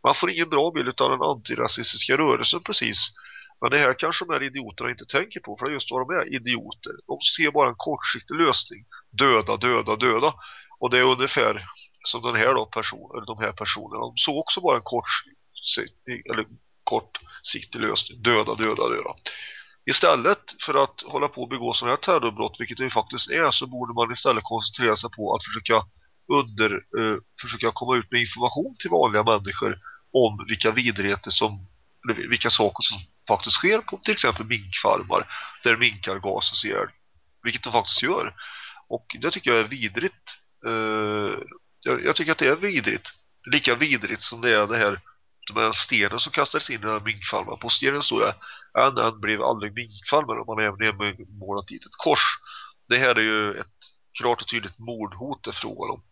Man får ingen bra bild av den antirasistiska rörelsen precis. Men det här kanske de här idioterna inte tänker på för det är just vad de är, idioter. De ser bara en kortsiktig lösning. Döda, döda, döda. Och det är ungefär som den här då person, eller de här personerna. De såg också bara en kortsiktig, eller kortsiktig lösning. Döda, döda, döda. Istället för att hålla på och begå sådana här terrorbrott, vilket det ju faktiskt är, så borde man istället koncentrera sig på att försöka under, eh, försöka komma ut med information till vanliga människor om vilka vidrigheter som, eller vilka saker som faktiskt sker på till exempel minkfarmar där minkar gasas ihjäl. Vilket de faktiskt gör. Och det tycker jag är vidrigt. Uh, jag, jag, tycker att det är vidrigt. Lika vidrigt som det är det här de här stenen som kastades in i minkfarmar. På stenen stod det en en blev aldrig minkfarmar om man även målat dit ett kors. Det här är ju ett klart och tydligt mordhot det frågan om.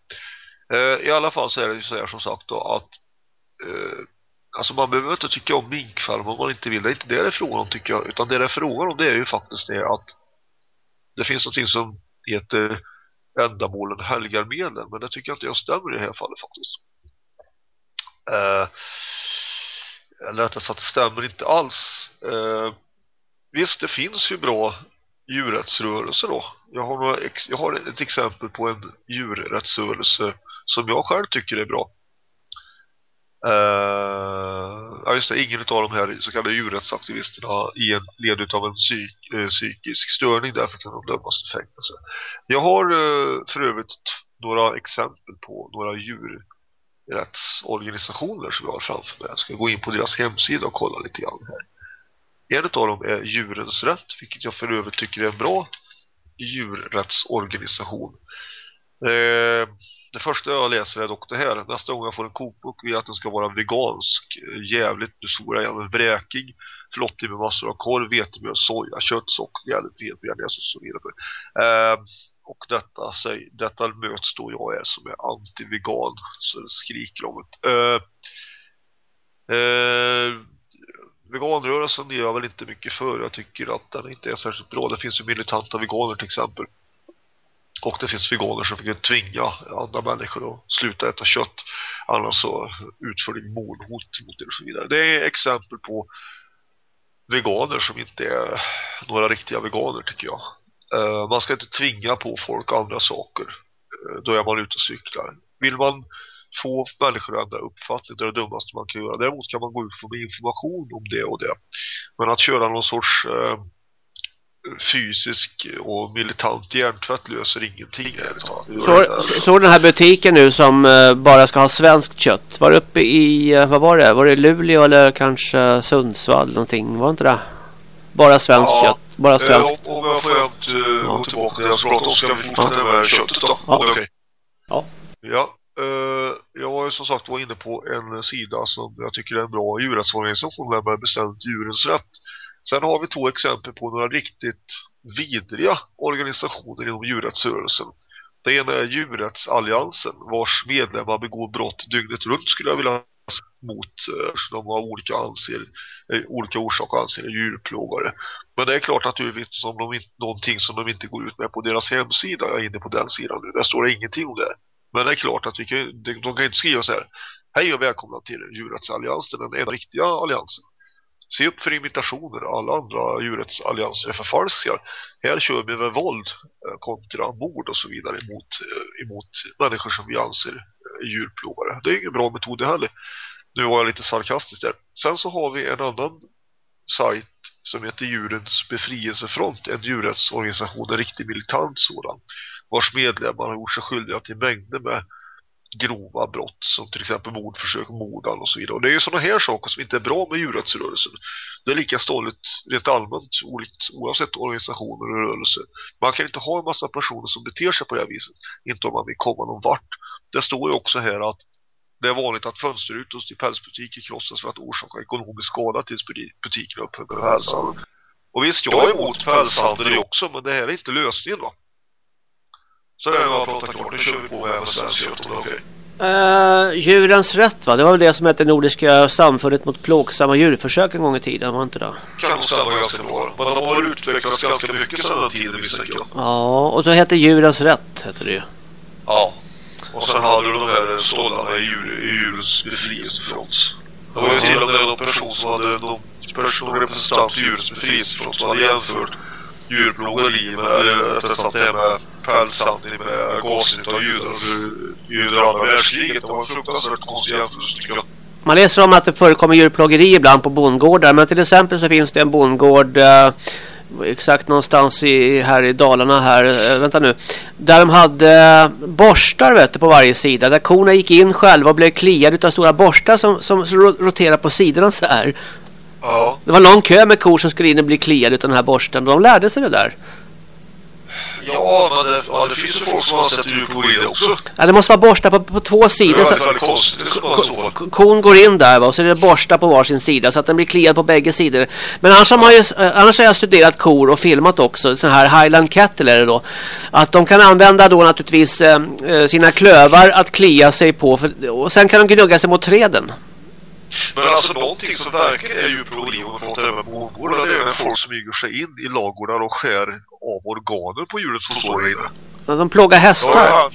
Uh, I alla fall så är det ju så här som sagt då att uh, Alltså man behöver inte tycka om minkfarm om man inte vill. Det är inte det det är frågan om tycker jag. Utan det det är frågan om det är ju faktiskt det att det finns någonting som heter ändamålen helgar medlen. Men det tycker jag inte jag stämmer i det här fallet faktiskt. Eh, eller rättare sagt, det stämmer inte alls. Eh, visst, det finns ju bra djurrättsrörelser då. Jag har, några jag har ett exempel på en djurrättsrörelse som jag själv tycker är bra. Uh, ja just det, ingen av de här så kallade djurrättsaktivisterna i en led av en psyk, uh, psykisk störning därför kan de dömas till fängelse. Jag har uh, för övrigt några exempel på några djurrättsorganisationer som jag har framför mig. Jag ska gå in på deras hemsida och kolla lite grann här. En av dem är Djurens Rätt, vilket jag för övrigt tycker är en bra djurrättsorganisation. Eh, det första jag läser är dock det här. Nästa gång jag får en kokbok vill jag att den ska vara vegansk. Jävligt stora, jävligt vräkig. Flottig med massor av korv, vetemjöl, soja, kött, socker, jävligt vetemjöl och så vidare. Eh, och detta, säg, detta möts då jag är som är anti-vegan. Så det skriker om det. Eh, eh, veganrörelsen gör jag väl inte mycket för. Jag tycker att den inte är särskilt bra. Det finns ju militanta veganer till exempel. Och det finns veganer som försöker tvinga andra människor att sluta äta kött. Annars så utför de mordhot mot det och så vidare. Det är exempel på veganer som inte är några riktiga veganer tycker jag. Eh, man ska inte tvinga på folk andra saker. Eh, då är man ute och cyklar. Vill man få människor att ändra uppfattning, det är det dummaste man kan göra. Däremot kan man gå ut och få information om det och det. Men att köra någon sorts... Eh, Fysisk och militant hjärntvätt löser ingenting. Så, så den här butiken nu som uh, bara ska ha svenskt kött. Var uppe i, uh, vad var det? Var det Luleå eller kanske Sundsvall någonting? Var inte det? Bara svenskt ja, kött. Bara svenskt. Ja, om jag får jämt uh, gå tillbaka till det så pratar ska vi fortsätta med köttet då? Ja. Okay. ja. Ja. Uh, jag var ju som sagt var inne på en sida som jag tycker är en bra djurrättsorganisation där man beställt djurens rätt. Sen har vi två exempel på några riktigt vidriga organisationer inom djurrättsrörelsen. Det ena är djurrättsalliansen vars medlemmar begår brott dygnet runt skulle jag vilja mot eh, de av olika, anser, eh, olika orsaker anser djurplågare. Men det är klart naturligtvis som de, någonting som de inte går ut med på deras hemsida. Jag är inne på den sidan nu. Där står det ingenting om det. Men det är klart att vi kan, de kan inte skriva så här Hej och välkomna till Djurrättsalliansen, den enda riktiga alliansen. Se upp för imitationer, alla andra djurrättsallianser är förfalskningar. Här kör vi med våld eh, kontra mord och så vidare emot, eh, emot människor som vi anser är djurplågare. Det är ingen bra metod det heller. Nu var jag lite sarkastisk där. Sen så har vi en annan sajt som heter Djurens befrielsefront, en djurrättsorganisation, en riktig militant sådan, vars medlemmar har gjort sig skyldiga till mängder med grova brott som till exempel mordförsök, mordan och så vidare. Och det är ju sådana här saker som inte är bra med djurrättsrörelsen. Det är lika ståligt rent allmänt olikt, oavsett organisationer och rörelser. Man kan inte ha en massa personer som beter sig på det här viset. Inte om man vill komma någon vart. Det står ju också här att det är vanligt att fönsterrutor till pälsbutiker krossas för att orsaka ekonomisk skada tills butiken upphör med pälshandeln. Och visst, jag är emot pälshandel också, men det här är inte lösningen va? Så är det bara att prata klart. Nu kör vi på här med svensk kött är okej. Uh, djurens rätt va? Det var väl det som hette Nordiska samfundet mot plågsamma djurförsök en gång i tiden, var inte det? Kan nog stämma ganska bra. Men de har utvecklats ganska mycket sedan den tiden misstänker jag. Ja, och så hette Djurens rätt, hette det ju. Ja. Och sen hade du de här stollarna i, djur, i djurens befrielsefront. Det var ju till och med någon person som hade någon person representant för djurens befrielsefront som hade jämfört djurplågeri med, eller rättare sagt det här med pälshandel med gasnytt av judar under, under andra världskriget. Det var en fruktansvärt konstig jämförelse tycker jag. Man läser om att det förekommer djurplågeri ibland på bondgårdar. Men till exempel så finns det en bondgård eh, exakt någonstans i, här i Dalarna här. Eh, vänta nu. Där de hade borstar vet du, på varje sida. Där korna gick in själva och blev kliade av stora borstar som, som, som roterar på sidorna så här. Ja. Det var lång kö med kor som skulle in och bli kliade av den här borsten. De lärde sig det där. Ja, men det, ja, det finns ju folk som har sett djurplågeri det också. Ja, det måste vara borstar på, på två Det sidor. är Så, väldigt konstigt i så fall. K- kon går in där va? och så är det borstar på varsin sida så att den blir kliad på bägge sidor. Men annars har, man ju, eh, annars har jag studerat kor och filmat också. Sån här Highland Cattle är det då. Att de kan använda då naturligtvis eh, eh, sina klövar att klia sig på. För, och sen kan de gnugga sig mot träden. Men alltså någonting som verkar är djurplågeri om man pratar även med bondgårdar det är när folk smyger sig in i lagårdar och skär av organer på djuret som står där inne. De plågar hästar.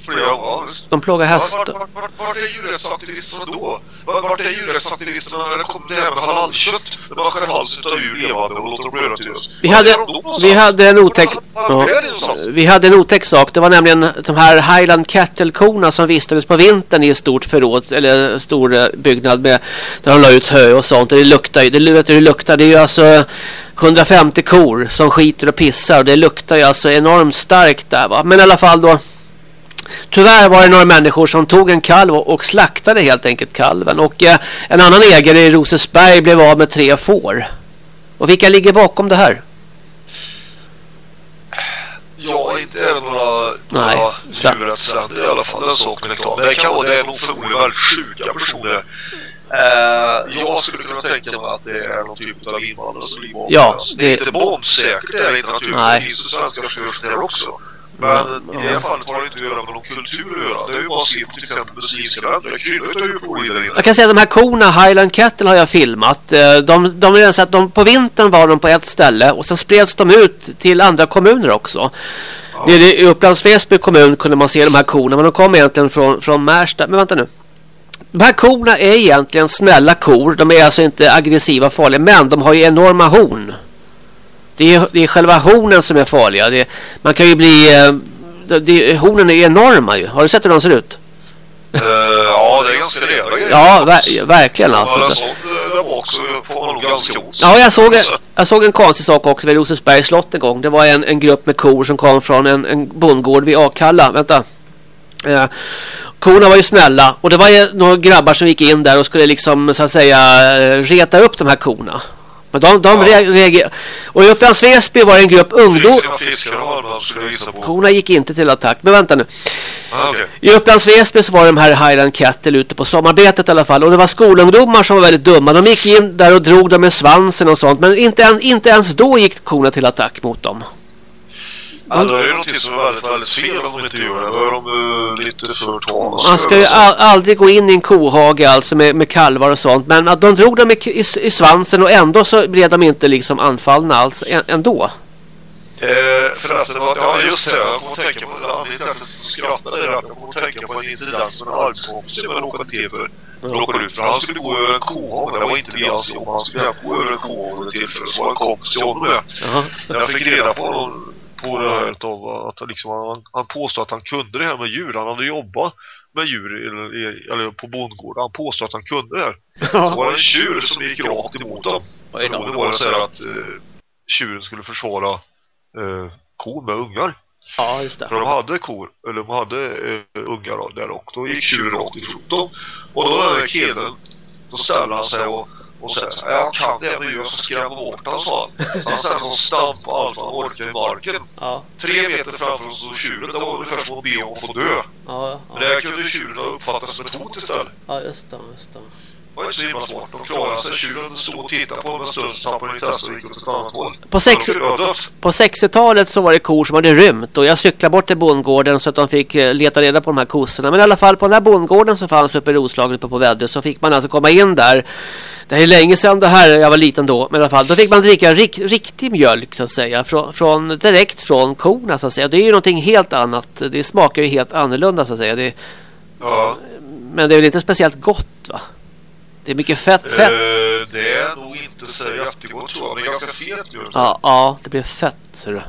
De plågar hästar. vart, vart, vart är djurrättsaktivisterna då? Vart, vart är djurrättsaktivisterna när det kommer det här med halalkött? När man skär halsen av djur levande och låter dem röra till oss. Vi Var hade, vi hade en otäck... Var- Ja, var vi hade en otäck sak. Det var nämligen de här Highland Cattle-korna som vistades på vintern i ett stort förråd eller stor eh, byggnad med där de la ut hö och sånt. Och det luktar ju. Det. Det är ju alltså 150 kor som skiter och pissar och det luktar ju alltså enormt starkt där va. Men i alla fall då Tyvärr var det några människor som tog en kalv och, slaktade helt enkelt kalven. Och eh, en annan ägare i Rosesberg blev av med tre får. Och vilka ligger bakom det här? Ja, inte är det några, några djurrättsländer i alla fall. Den saken är klar. Men det kan vara, det är nog förmodligen väldigt sjuka personer. Eh, jag skulle kunna tänka mig att det är någon typ av invandrare som ligger bakom Ja, det. Det är det- inte bombsäkert, det är inte naturligtvis. Nej. Det finns ju svenska förstörelser där också. Men i det här fallet har det inte att göra med någon kultur att göra. Det är ju bara att se på till exempel muslimska länder. Det kryllar utav djurplågeri där inne. Jag kan säga att de här korna, Highland Cattle har jag filmat. Eh, De, de, är så att de, på vintern var de på ett ställe och sen spreds de ut till andra kommuner också. Nere i Upplands Väsby kommun kunde man se de här korna men de kom egentligen från, från Märsta. Men vänta nu. De här korna är egentligen snälla kor. De är alltså inte aggressiva och farliga men de har ju enorma horn. Det är, det är själva hornen som är farliga. Det, man kan ju bli... eh, Det, det, hornen är enorma ju. Har du sett hur de ser ut? Eh, ja, det är ganska rejäla grejer. Ja, ver verkligen alltså. en Så- sån där bak så får man nog ganska ont. Ja, jag såg, jag såg en konstig sak också vid Rosensbergs slott en gång. Det var en, en grupp med kor som kom från en, en bondgård vid Akalla. Vänta. Eh, korna var ju snälla och det var ju några grabbar som gick in där och skulle liksom så att säga eh, reta upp de här korna. Men de, de Ja. re- reagerade. Och i Upplands Väsby var det en grupp ungdomar. Korna gick inte till attack. Men vänta nu. Ah, okej. I Upplands Väsby så var de här Highland Cattle ute på sommarbetet i alla fall. Och det var skolungdomar som var väldigt dumma. De gick in där och drog dem med svansen och sånt. Men inte, en, inte ens då gick korna till attack mot dem. Ja, då är det någonting som är väldigt, väldigt fel om de inte gör det. Då är de uh, lite för tama. Man ska ju all, aldrig gå in i en kohage alltså med, med kalvar och sånt. Men att de drog dem i, i, i svansen och ändå så blev de inte liksom anfallna alls ändå. Eh, förresten, vad- ja just det. Jag kommer tänka på, anledningen till att jag skrattade där, att jag kommer tänka på en incident som en arbetskompis till råkade till för. råkade ut för han skulle gå över en kohage. Det var inte det hans jobb. Han skulle gå över en kohage vid tillfälle. Så var en kompis till honom med. När jag fick reda på honom på det här utav att han liksom, han, han påstod att han kunde det här med djur. Han hade jobbat med djur eller, eller på bondgården. Han påstod att han kunde det här. Det var en tjur som gick rakt emot. Och det var det så här att eh, tjuren skulle försvara eh, kon med ungar. Ja, just det. För de hade kor, eller de hade eh, ungar där och då gick tjuren rakt ifrån dem. Och då den här killen, då ställer han sig och, och så här, jag kan det men jag ska skrämma bort han sa han. Så han sig och stampar allt han orkar i marken. Ja, Tre meter framför oss stod tjuren, det var ungefär som att be om att få dö. ja, Men det här kunde tjuren ha uppfattat som ett hot istället. ja just det, just det. Var inte så himla svårt. De klarade sig. Tjuren stod och tittade på dem en stund, så tappade intresse och gick åt ett annat håll. På sex-. På 60-talet så var det kor som hade rymt och jag cyklade bort till bondgården så att de fick eh, leta reda på de här kossorna. Men i alla fall på den här bondgården som fanns uppe i Roslagen uppe på Väddö så fick man alltså komma in där. Det är länge sedan det här, jag var liten då, men i alla fall då fick man dricka rik, riktig mjölk så att säga. Från, från, direkt från korna så att säga. Det är ju någonting helt annat. Det smakar ju helt annorlunda så att säga. Det, Ja. men det är väl inte speciellt gott va? Det är mycket fett, fett. Eh, det är nog inte så jättegott tror jag. Men ganska fet mjölk. Ja, ja, det blir fett. Så det.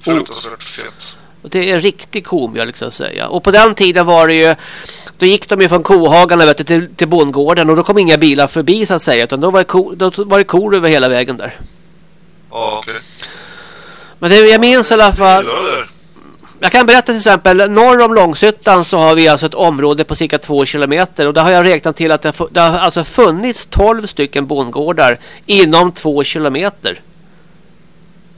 Fruktansvärt fett. Och Det är riktig komjölk så att säga. Och på den tiden var det ju då gick de ju från kohagarna vet du, till, till bondgården och då kom inga bilar förbi så att säga utan då var det, ko, då var det kor över hela vägen där. Ja, okej. Men det, jag minns i alla fall. Jag kan berätta till exempel norr om Långshyttan så har vi alltså ett område på cirka två kilometer och där har jag räknat till att det, det har alltså funnits 12 stycken bondgårdar inom två kilometer.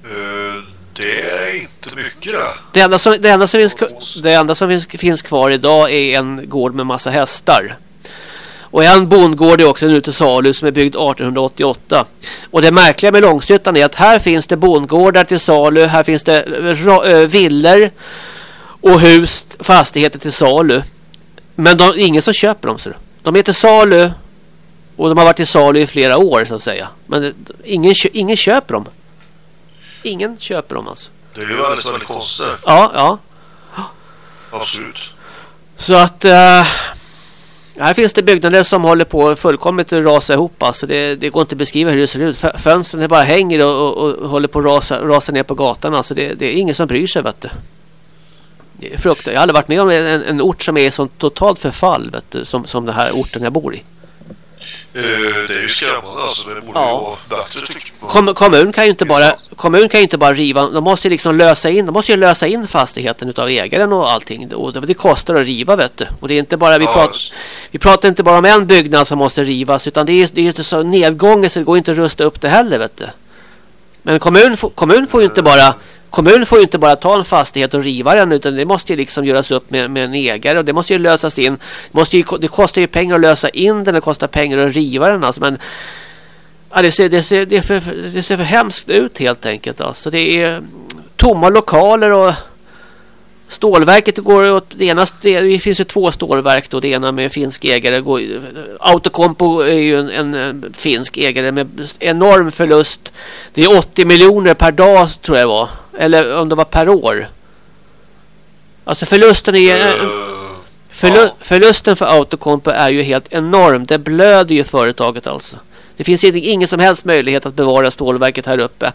Eh, det är inte mycket det. Det enda som, det enda som, finns, det enda som finns, finns kvar idag är en gård med massa hästar. Och en bondgård är också nu till salu som är byggd 1888. Och det märkliga med Långshyttan är att här finns det bondgårdar till salu. Här finns det ra- äh, villor och hus, fastigheter till salu. Men de, ingen som köper dem. Så. De är till salu och de har varit till salu i flera år så att säga. Men det, ingen, ingen köper dem. Ingen köper dem alltså. Det är ju väldigt, väldigt konstigt. Ja, ja. Absolut. Så att eh, här finns det byggnader som håller på att fullkomligt rasa ihop. Alltså det, det går inte att beskriva hur det ser ut. Fönstren bara hänger och, och, och håller på att rasa, rasa ner på gatan. Alltså det, det är ingen som bryr sig. Vet du. Det är. Jag har aldrig varit med om en, en ort som är i sånt totalt förfall vet du, som, som den här orten jag bor i. Eh, det är ju skrämmande alltså. Det borde Ja. ju vara bättre tycker jag. Kom, kommun kan ju inte bara kommun kan inte bara riva. De måste ju liksom lösa in. De måste ju lösa in fastigheten utav ägaren och allting. Och det, det kostar att riva vet du. Och det är inte bara vi Ja, pratar. Vi pratar inte bara om en byggnad som måste rivas utan det är det är inte så nedgången så det går inte att rusta upp det heller vet du. Men kommun kommun får ju inte bara kommun får ju inte bara ta en fastighet och riva den utan det måste ju liksom göras upp med, med en ägare och det måste ju lösas in. Det, måste ju, det kostar ju pengar att lösa in den, det kostar pengar att riva den alltså men Ja, det, ser, det, ser, det, för, det ser för hemskt ut helt enkelt. Alltså. Det är tomma lokaler och stålverket går åt det ena. Det, det finns ju två stålverk då. Det ena med finsk ägare. Går, Autokompo är ju en, en, en finsk ägare med enorm förlust. Det är 80 miljoner per dag tror jag det var. Eller om det var per år. Alltså förlusten är... Eh, Förlu. Förlusten för Autokompo är ju helt enorm. Det blöder ju företaget alltså. Det finns ju ingen som helst möjlighet att bevara stålverket här uppe.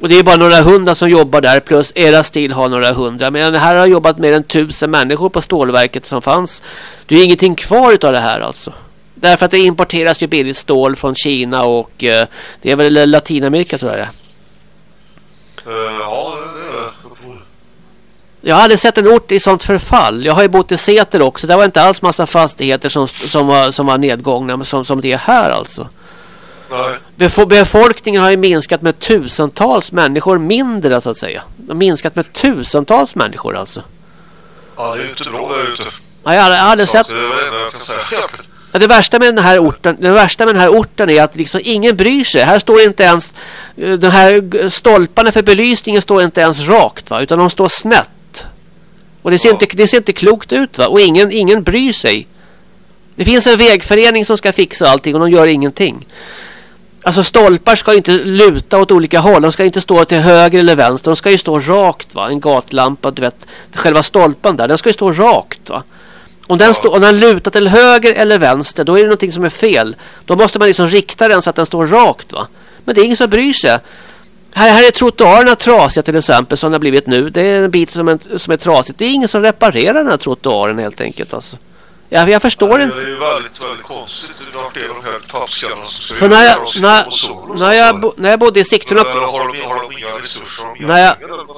Och det är bara några hundra som jobbar där plus era stil har några hundra. Men här har jobbat mer än tusen människor på stålverket som fanns. Det är ingenting kvar utav det här alltså. Därför att det importeras ju billigt stål från Kina och eh, det är väl Latinamerika tror jag det är. Eh, ja, det är det. Jag har aldrig sett en ort i sånt förfall. Jag har ju bott i Säter också. Det var inte alls massa fastigheter som, som, var, som var nedgångna men som, som det är här alltså. Nej. Befo- befolkningen har ju minskat med tusentals människor mindre så att säga. De har minskat med tusentals människor alltså. Ja, det är ju inte bra där ute. Ja, Jag har aldrig, aldrig sett... Det är det jag kan säga. Det värsta med den här orten, det värsta med den här orten är att liksom ingen bryr sig. Här står inte ens eh, de här stolparna för belysningen står inte ens rakt va, utan de står snett. Och det ser, Ja. inte, det ser inte klokt ut va, och ingen, ingen bryr sig. Det finns en vägförening som ska fixa allting och de gör ingenting. Alltså stolpar ska inte luta åt olika håll. De ska inte stå till höger eller vänster. De ska ju stå rakt va. En gatlampa, du vet. Själva stolpen där, den ska ju stå rakt va. Om den, stå, om den lutar till höger eller vänster, då är det någonting som är fel. Då måste man liksom rikta den så att den står rakt. va. Men det är ingen som bryr sig. Här, här är trottoarerna trasiga till exempel som det har blivit nu. Det är en bit som är, som är trasigt. Det är ingen som reparerar den här trottoaren helt enkelt. Alltså. Ja, jag förstår det inte. är ju väldigt, väldigt konstigt. Vart är de här pappskallarna som För när jag, när, när, jag, bo, när jag bodde i Sigtuna har de, har de inga resurser? De när jag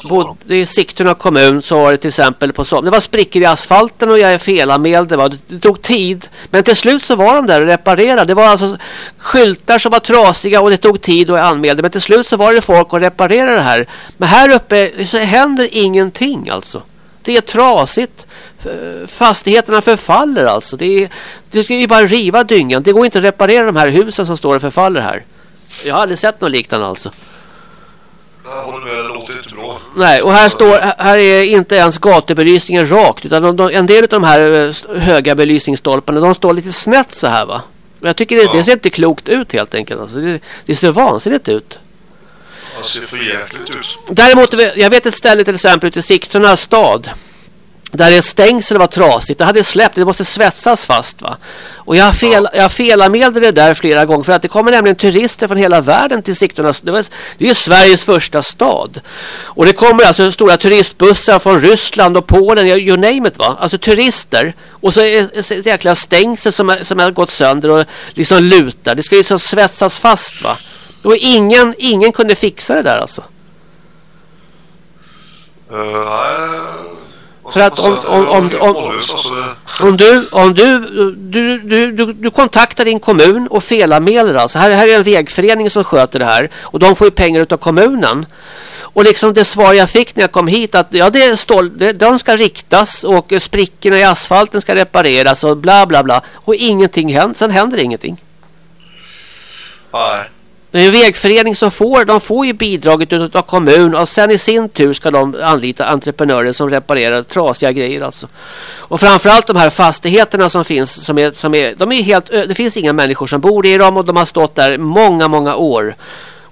bodde i Sigtuna kommun så var det till exempel på så. Det var sprickor i asfalten och jag är felanmäld. Det, var, det tog tid. Men till slut så var de där och reparerade. Det var alltså skyltar som var trasiga och det tog tid och jag anmälde. Men till slut så var det folk och reparerade det här. Men här uppe så händer ingenting alltså. Det är trasigt. Eh, Fastigheterna förfaller alltså. Det är, du ska ju bara riva dyngan. Det går inte att reparera de här husen som står och förfaller här. Jag har aldrig sett något liknande alltså. Jag håller med, det låter inte bra. Nej, och här står här är inte ens gatubelysningen rakt utan de, de, en del av de här eh, höga belysningsstolparna de står lite snett så här va. Och jag tycker det, Ja. det ser inte klokt ut helt enkelt. Alltså, det, det ser vansinnigt ut. Det ser för jäkligt ut. Däremot, jag vet ett ställe till exempel ute i Sigtuna stad. Där ett stängsel var trasigt. Det hade släppt. Det måste svetsas fast va. Och jag, fel, jag felanmälde det där flera gånger. För att det kommer nämligen turister från hela världen till Sigtuna. Det, var, det är ju Sveriges första stad. Och det kommer alltså stora turistbussar från Ryssland och Polen. You name it va. Alltså turister. Och så är ett jäkla stängsel som, är, som har gått sönder och liksom lutar. Det ska ju liksom svetsas fast va. Och ingen, ingen kunde fixa det där alltså. Uh, För att om- säga? om- om- om- alltså du, om du, du, du, du, du kontaktar din kommun och felanmäler alltså. Här, här är en vägförening som sköter det här. Och de får ju pengar utav kommunen. Och liksom det svar jag fick när jag kom hit att ja, det är stål, det, de ska riktas och sprickorna i asfalten ska repareras och bla bla bla. Och ingenting händer, sen händer ingenting. Nej. Det är en vägförening som får, de får ju bidraget utav kommun och sen i sin tur ska de anlita entreprenörer som reparerar trasiga grejer alltså. Och framförallt de här fastigheterna som finns som är, som är, de är helt, det finns inga människor som bor i dem och de har stått där många, många år.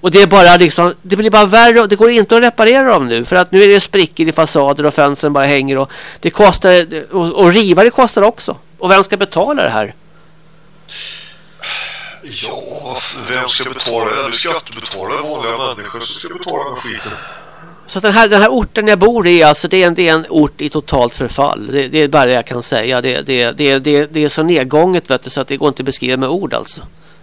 Och det är bara liksom, det blir bara värre och det går inte att reparera dem nu för att nu är det sprickor i fasader och fönstren bara hänger och det kostar, och, och riva det kostar också. Och vem ska betala det här? Ja, vem ska betala det? Det är skattebetalare, vanliga människor som ska betala den här skiten. Så den här, den här orten jag bor i, alltså det är en, det är en ort i totalt förfall. Det, det är bara det jag kan säga. Det, det, det, det, det är så nedgånget vet du, så att det går inte att beskriva med ord alltså.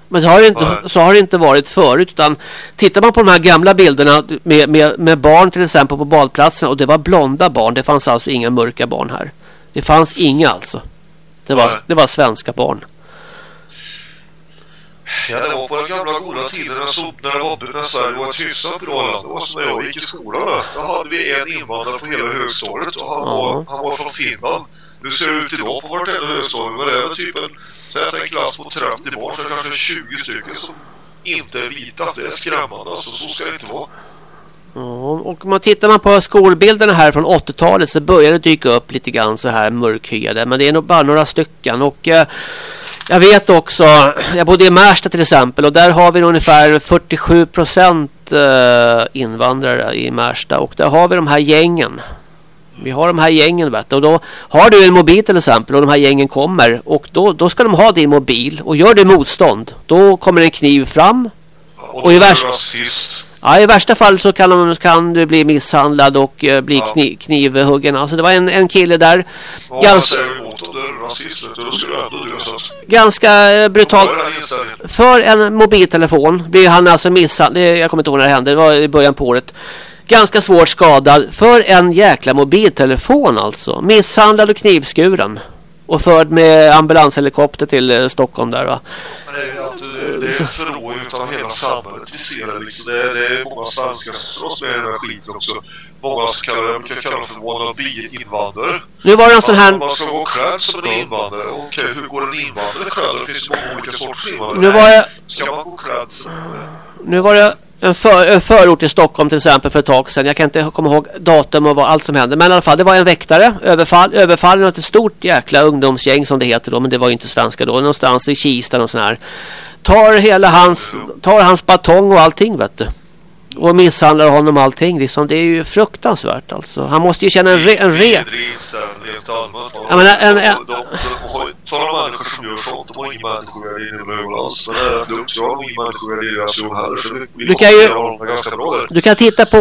Men så har, det inte, så har det inte varit förut. Utan tittar man på de här gamla bilderna med, med, med barn till exempel på badplatserna. Och det var blonda barn. Det fanns alltså inga mörka barn här. Det fanns inga alltså. Det var, det var svenska barn. Ja, det var på den gamla goda tiden när, så, när, det var, när Sverige var ett hyfsat bra land. Det var som när jag gick i skolan. Då, då hade vi en invandrare på hela högstadiet och han, Ja. var, han var från Finland. Nu ser det ut idag på vartenda högstadium. Men typ det är väl typ en, en klass på 30 barn så är det kanske 20 stycken som inte är vita. Det är skrämmande alltså. Så ska det inte vara. Ja, och om man tittar man på skolbilderna här från 80-talet så börjar det dyka upp lite grann så här mörkhyade. Men det är nog bara några stycken. Och eh, jag vet också, jag bodde i Märsta till exempel och där har vi ungefär 47 procent eh, invandrare i Märsta. Och där har vi de här gängen. Vi har de här gängen vet du. Och då har du en mobil till exempel och de här gängen kommer. Och då, då ska de ha din mobil. Och gör du motstånd, då kommer en kniv fram. Och, Och i värsta-. Ja, i värsta fall så kan, de, kan du bli misshandlad och eh, bli Ja. kni, knivhuggen. Alltså det var en, en kille där. Ja, Ganska, jag du, då ska du ändå dö. Så att, ganska eh, brutalt. För en mobiltelefon blir han alltså misshandlad. Jag kommer inte ihåg när det hände. Det var i början på året. Ganska svårt skadad. För en jäkla mobiltelefon alltså. Misshandlad och knivskuren. Och förd med ambulanshelikopter till eh, Stockholm där va. Det är, att, det, det är en förråing utav hela samhället vi ser det liksom. Det, är- det är många svenskar som dras med den här skiten också. Många som kallar det, brukar kalla det för wannabe-invandrare. Nu var det en sån här... Man ska gå klädd som en invandrare. Okej, hur går en invandrare klädd? Det finns många olika sorters invandrare. Nu var jag... Ska man gå klädd som... Nu var det en, för, en förort i Stockholm till exempel för ett tag sedan. Jag kan inte komma ihåg datum och vad, allt som hände. Men i alla fall, det var en väktare. Överfall, överfallen av ett stort jäkla ungdomsgäng som det heter då. Men det var ju inte svenska då. Någonstans i Kista och sån här. Tar hela hans, tar hans batong och allting vet du. Och misshandlar honom allting. Liksom, det är ju fruktansvärt alltså. Han måste ju känna en re... En re jag menar rent allmänt. En- en- sådana människor som gör sånt. De har ingen människovärde i dem. Men det är rätt. Jag har ingen människovärde i deras heller. Så vi, vi Du kan ju- honom ganska bra där. Du kan titta på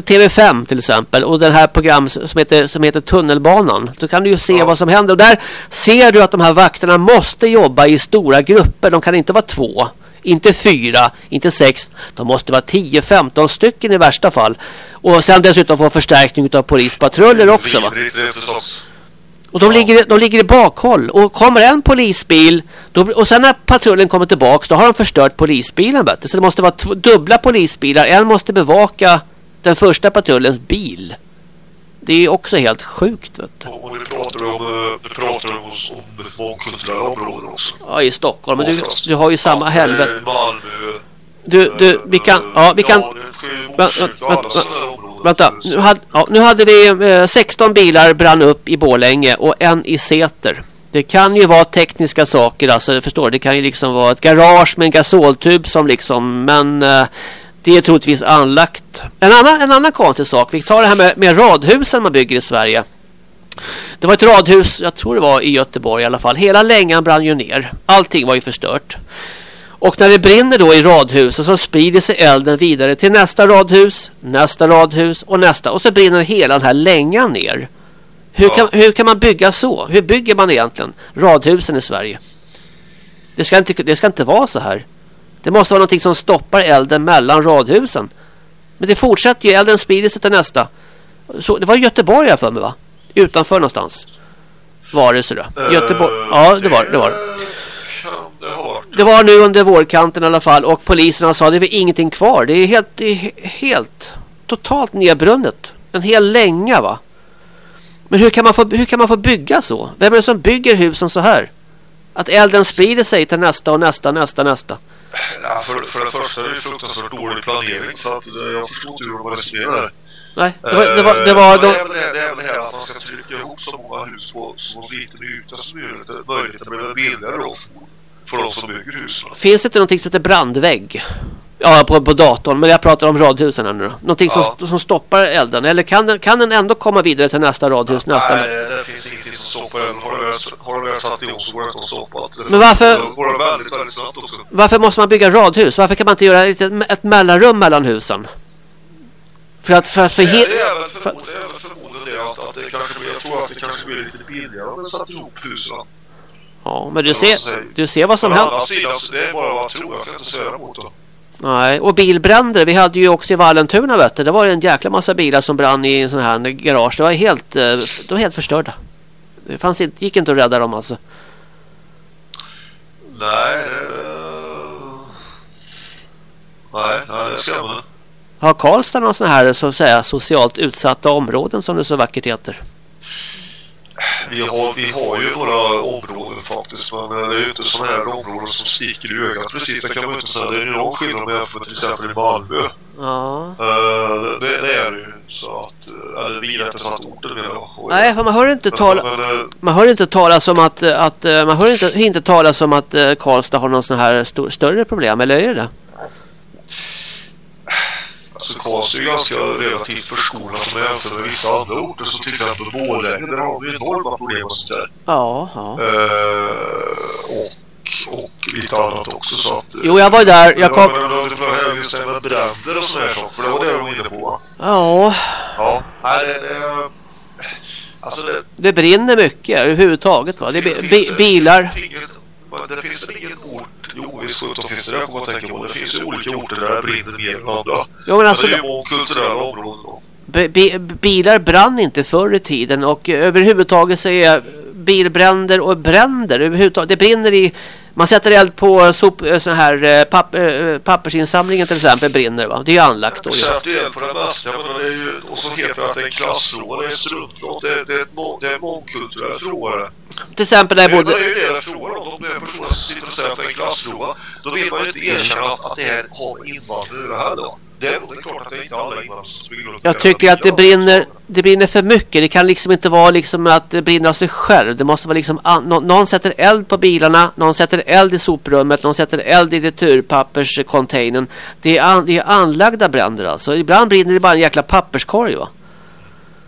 TV5 till exempel och den här program som heter, som heter Tunnelbanan. Då kan du ju se Ja. vad som händer. Och där ser du att de här vakterna måste jobba i stora grupper. De kan inte vara två, inte fyra, inte sex. De måste vara 10-15 stycken i värsta fall. Och sen dessutom få förstärkning av polispatruller också va. Och de, ligger, de ligger i bakhåll. Och kommer en polisbil då, och sen när patrullen kommer tillbaka då har de förstört polisbilen. Vet. Så det måste vara dubbla polisbilar. En måste bevaka den första patrullens bil. Det är också helt sjukt. Vet du. Och nu pratar vi om, eh, nu pratar vi om, om mångkulturella områden också. Ja, i Stockholm. Men du, du har ju samma helvete. eh, Malmö. Du, du, vi kan... Ja, vi kan... Ja. Vänta, nu hade, ja, nu hade vi eh, 16 bilar brann upp i Borlänge och en i Säter. Det kan ju vara tekniska saker, alltså förstår Det kan ju liksom vara ett garage med en gasoltub som liksom, men eh, det är troligtvis anlagt. En annan, en annan konstig sak, vi tar det här med, med radhusen man bygger i Sverige. Det var ett radhus, jag tror det var i Göteborg i alla fall. Hela längan brann ju ner. Allting var ju förstört. Och när det brinner då i radhuset så sprider sig elden vidare till nästa radhus, nästa radhus och nästa. Och så brinner hela den här längan ner. Hur, Ja. kan, hur kan man bygga så? Hur bygger man egentligen radhusen i Sverige? Det ska, inte, det ska inte vara så här. Det måste vara någonting som stoppar elden mellan radhusen. Men det fortsätter ju. Elden sprider sig till nästa. Så, det var Göteborg jag för mig va? Utanför någonstans. Var det så då? Göteborg. Eh, Ja, det var det. Var. Det var nu under vårkanten i alla fall och poliserna sa det är ingenting kvar. Det är helt, det är he- helt totalt nedbrunnet. En hel länga va. Men hur kan, man få, hur kan man få bygga så? Vem är det som bygger husen så här? Att elden sprider sig till nästa och nästa, nästa, nästa. Ja, för, för det första är det fruktansvärt dålig planering så att eh, jag förstår inte hur de där. Nej, det var, det var, det var Eh, de, det, är väl det, det är väl det här att man ska trycka ihop så många hus på så liten yta som möjligt. Det blir billigare då för de som bygger husen. finns det inte någonting som heter brandvägg? Ja, på, på datorn. Men jag pratar om radhusen här nu då. Någonting som, Ja. som stoppar elden. Eller kan den, kan den ändå komma vidare till nästa radhus? Nästa, Nej, det, det finns ingenting som stoppar den. Har du väl- satt igång så går det inte att stoppa. det. Men varför- går det väldigt, väldigt snabbt också. Varför måste man bygga radhus? Varför kan man inte göra ett, ett mellanrum mellan husen? För att, för att Det är förhindra... förmodligen, det är väl förmodligen det att, att det kanske blir, jag tror att det kanske blir lite billigare om man satt ihop husen. Ja, men du ser, du ser vad som Å händer. andra sidan, det är bara vad jag tror. Jag kan inte säga emot det. Nej, och bilbränder. Vi hade ju också i Vallentuna vet du. Det var en jäkla massa bilar som brann i en sån här garage. Det var helt, eh, de var helt förstörda. Det fanns inte, gick inte att rädda dem alltså. Nej, det... Nej, nej, det skrämmande. Har Karlstad någon sån här så att säga socialt utsatta områden som det så vackert heter? Vi har, vi har ju några områden faktiskt, men det är ju inte sådana här områden som sticker i ögat precis. Det kan man ju inte säga. Det är ju någon skillnad med med till exempel i Malmö. Ja. Eh, det, det är det ju. Så att, eh, eller vi rättare sagt orten menar jag. Och- Nej, för man hör inte tala... Men, eh, Man hör inte talas om att, att man hör inte, inte talas om att Karlstad har någon sån här stor, större problem, eller är det det? Alltså Karlstad är ju ganska relativt förskonat som jämför med vissa andra orter som till exempel Borlänge. Där har vi enorma problem och sånt där. Ja, ja. Eh, och, och lite annat också så att... Jo, jag var där. Jag kom... Men det var just det här med bränder och sådär saker, för det var det de var inne på. Ja, Ja, nej det... det alltså det... det brinner mycket överhuvudtaget va? Det bi bi bilar. Inget, det finns väl ingen ort... Jo, visst sjutton finns det det, jag kommer att tänka på. Det finns ju olika orter där det brinner mer än andra. Jo, men alltså, men det är ju mångkulturella områden då. bi bi bilar brann inte förr i tiden och eh, överhuvudtaget så är bilbränder och bränder överhuvudtaget. Det brinner i... Man sätter eld på sop, eh, sån här eh, papp, eh, pappersinsamlingen till exempel brinner va? Det är anlagt då ju. Sätt el på det mesta. Jag menar, det är ju... Och så heter det att det är en klassfråga. Det är struntprat. Det, det, är ett må- det är en mångkulturell fråga det. Till exempel där jag Det är ju det jag frågar om. Är personer som sitter och säger att det är en klassfråga. Då vill man ju inte erkänna att, att det här har med invandring att det är, klart att inte alla invandrare Jag tycker att det brinner, det brinner för mycket. Det kan liksom inte vara liksom att det brinner av sig själv. Det måste vara liksom någon sätter eld på bilarna, någon sätter eld i soprummet, någon sätter eld i returpapperscontainern. Det är, an, det är anlagda bränder alltså. Ibland brinner det bara en jäkla papperskorg va.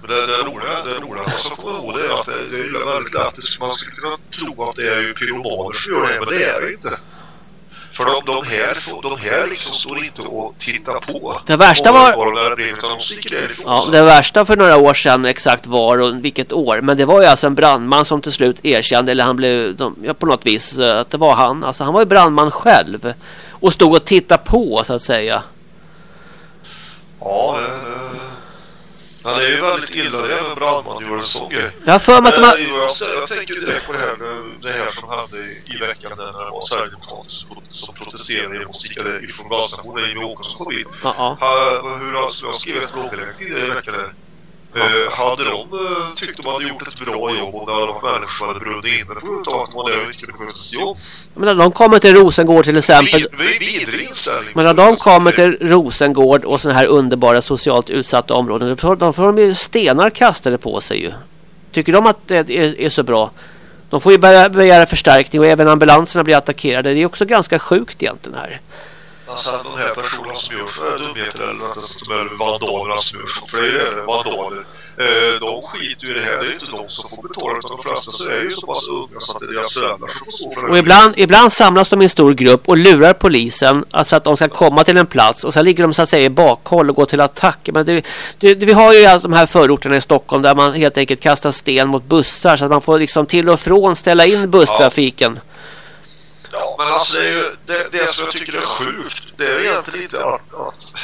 Det, det roliga, det roliga komma ihåg det är att det, det är väldigt lätt. Man skulle kunna tro att det är pyromaner som gör det, men det är det inte. För de, de här, de här liksom står inte och tittar på. Det värsta var- de. Ja, det värsta för några år sedan exakt var och vilket år. Men det var ju alltså en brandman som till slut erkände, eller han blev de, ja, på något vis, eh, att det var han. Alltså han var ju brandman själv. Och stod och tittade på så att säga. Ja, det, det är ju väldigt illa det när en brandman gör en sån grej. Jag för mig att de har... Eh, jag, jag tänker direkt på det här, det här som hände i veckan när det var Sverigedemokrater som, som protesterade genom att sticka ifrån gasstationen när Jimmie Åkesson kom in. Ja, ja. Ha, hur jag, jag skrev ett blogginlägg tidigare i veckan där. Eh, hade de uh, tyckt de hade gjort ett bra jobb och när de människor hade brunnit inne på att där och inte kunde jobb. Men när de kommer till Rosengård till exempel. Vi, vi, vidrig inställning. Men när de kommer till Rosengård och sådana här underbara socialt utsatta områden. Då får, då får de ju stenar kastade på sig ju. Tycker de att det är, är så bra? De får ju begära förstärkning och även ambulanserna blir attackerade. Det är också ganska sjukt egentligen här. Alltså de här personerna som gör sådana dumheter eller att de är vandaler som gör så, för det är det, vandaler. Eh, de skiter ju i det här, det är inte de som får betala utan de flesta så är ju så pass unga så att det är deras föräldrar som får stå för det. Och ibland, ibland samlas de i en stor grupp och lurar polisen alltså att de ska komma till en plats och sen ligger de så att säga i bakhåll och går till attack. Men det, det, vi har ju de här förorterna i Stockholm där man helt enkelt kastar sten mot bussar så att man får liksom till och från ställa in busstrafiken. Ja, men alltså det är ju det, det som jag tycker är sjukt. Det är egentligen inte att, att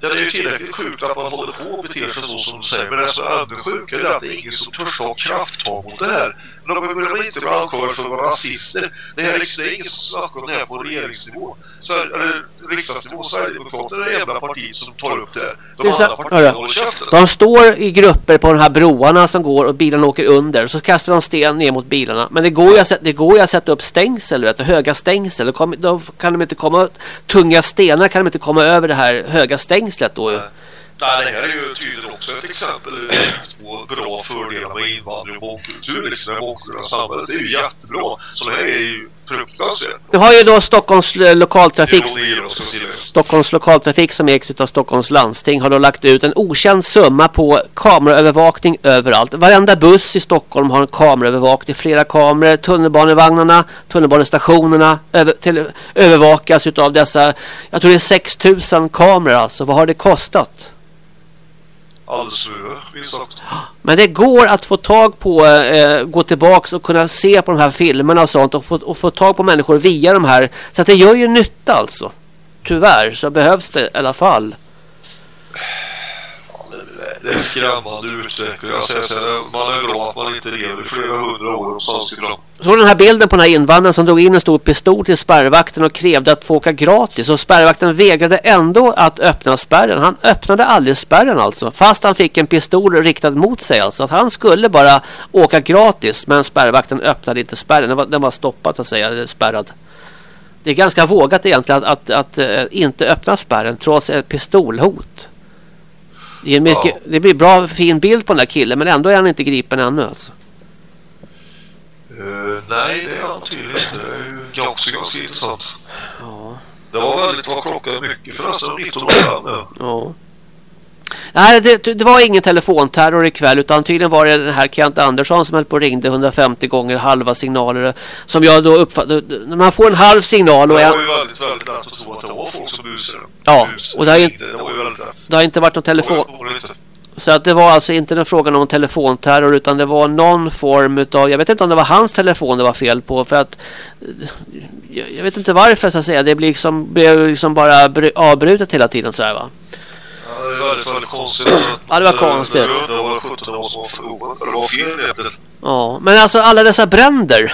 Ja, det är ju tillräckligt sjukt att man håller på och beter sig så som du säger. Men det som är ännu sjukare är att det är ingen som törs ta krafttag mot det här. De behöver inte bli anklagade för att vara rasister. Det, här, är liksom, det är ingen som snackar om det här på regeringsnivå. Så, eller riksdagsnivå. Sverigedemokraterna är det enda partiet som tar upp det. De Det andra partierna håller käften. De står i grupper på de här broarna som går och bilarna åker under. Så kastar de sten ner mot bilarna. Men det går ju att, det går ju att sätta upp stängsel, vet höga stängsel. Då, kom, då kan de inte komma, tunga stenar kan de inte komma över det här höga stängslet då ju. Nej, det här är ju tydligen också ett exempel på bra fördelar med invandring och mångkultur. Liksom det mångkulturella samhället. Är ju jättebra. Så det här är ju fruktansvärt. Nu har ju då Stockholms eh, lokaltrafik. Stockholms lokaltrafik som ägs av Stockholms landsting har då lagt ut en okänd summa på kameraövervakning överallt. Varenda buss i Stockholm har en kameraövervakning. Flera kameror, tunnelbanevagnarna, tunnelbanestationerna över, till, övervakas utav dessa, jag tror det är 6000 kameror alltså. Vad har det kostat? Alldeles för minst sagt. Men det går att få tag på, eh, gå tillbaks och kunna se på de här filmerna och sånt och få, och få tag på människor via de här. Så att det gör ju nytta alltså. Tyvärr så behövs det i alla fall. Det är skrämmande utveckling. Jag säger så här, man är glad att man inte lever flera hundra år någonstans sånt fram. Så den här bilden på den här invandraren som drog in en stor pistol till spärrvakten och krävde att få åka gratis. Och spärrvakten vägrade ändå att öppna spärren. Han öppnade aldrig spärren alltså. Fast han fick en pistol riktad mot sig alltså. Att han skulle bara åka gratis. Men spärrvakten öppnade inte spärren. Den var, den var stoppad så att säga. Spärrad. Det är ganska vågat egentligen att, att, att, eh, inte öppna spärren trots ett pistolhot. Det, är en mycket, Ja. det blir bra fin bild på den där killen men ändå är han inte gripen ännu alltså. Uh, nej, det är han tydligen inte. Det är också ganska intressant. Ja. Det var väldigt vad klockan mycket förresten. 19 år sedan. Ja. Nej, det, det var ingen telefonterror ikväll utan tydligen var det den här Kent Andersson som höll på och ringde 150 gånger halva signaler som jag då uppfattade. När man får en halv signal och Det var en, ju väldigt, väldigt lätt att tro att det var folk som busade. Ja, och det har ju- Det var det har inte varit någon telefon. Det var det inte. Så att det var alltså inte en fråga om telefonterror utan det var någon form utav, jag vet inte om det var hans telefon det var fel på för att jag vet inte varför så att säga. Det blir liksom, blev liksom bara avbrutet hela tiden så här va. Ja, det är väldigt, väldigt konstigt. Ja, det var konstigt. Undrar vad 17 var som var Det var fel. Ja, men alltså alla dessa bränder.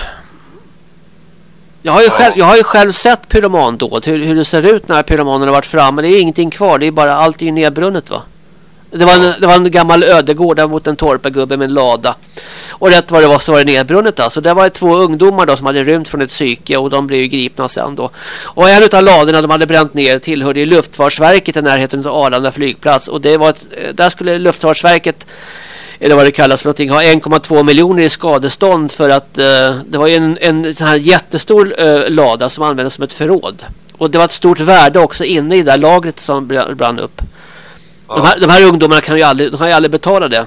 Jag har ju, Ja. själv, jag har ju själv sett pyromandåd. Hur, hur det ser ut när pyromanen har varit framme. Det är ingenting kvar. Det är bara allt är ju nedbrunnet va. Det var, en, det var en gammal ödegård där mot en torpargubbe med en lada. Och rätt vad det var så var det nedbrunnet alltså. Det var två ungdomar då som hade rymt från ett psyke och de blev ju gripna sen då. Och en av ladorna de hade bränt ner tillhörde ju Luftfartsverket i närheten av Arlanda flygplats. Och det var ett, där skulle Luftfartsverket eller vad det kallas för någonting, ha 1,2 miljoner i skadestånd för att uh, det var en, en sån här jättestor uh, lada som användes som ett förråd. Och det var ett stort värde också inne i det där lagret som brann upp. Ja. De, här, de här ungdomarna kan ju aldrig, de kan ju aldrig betala det.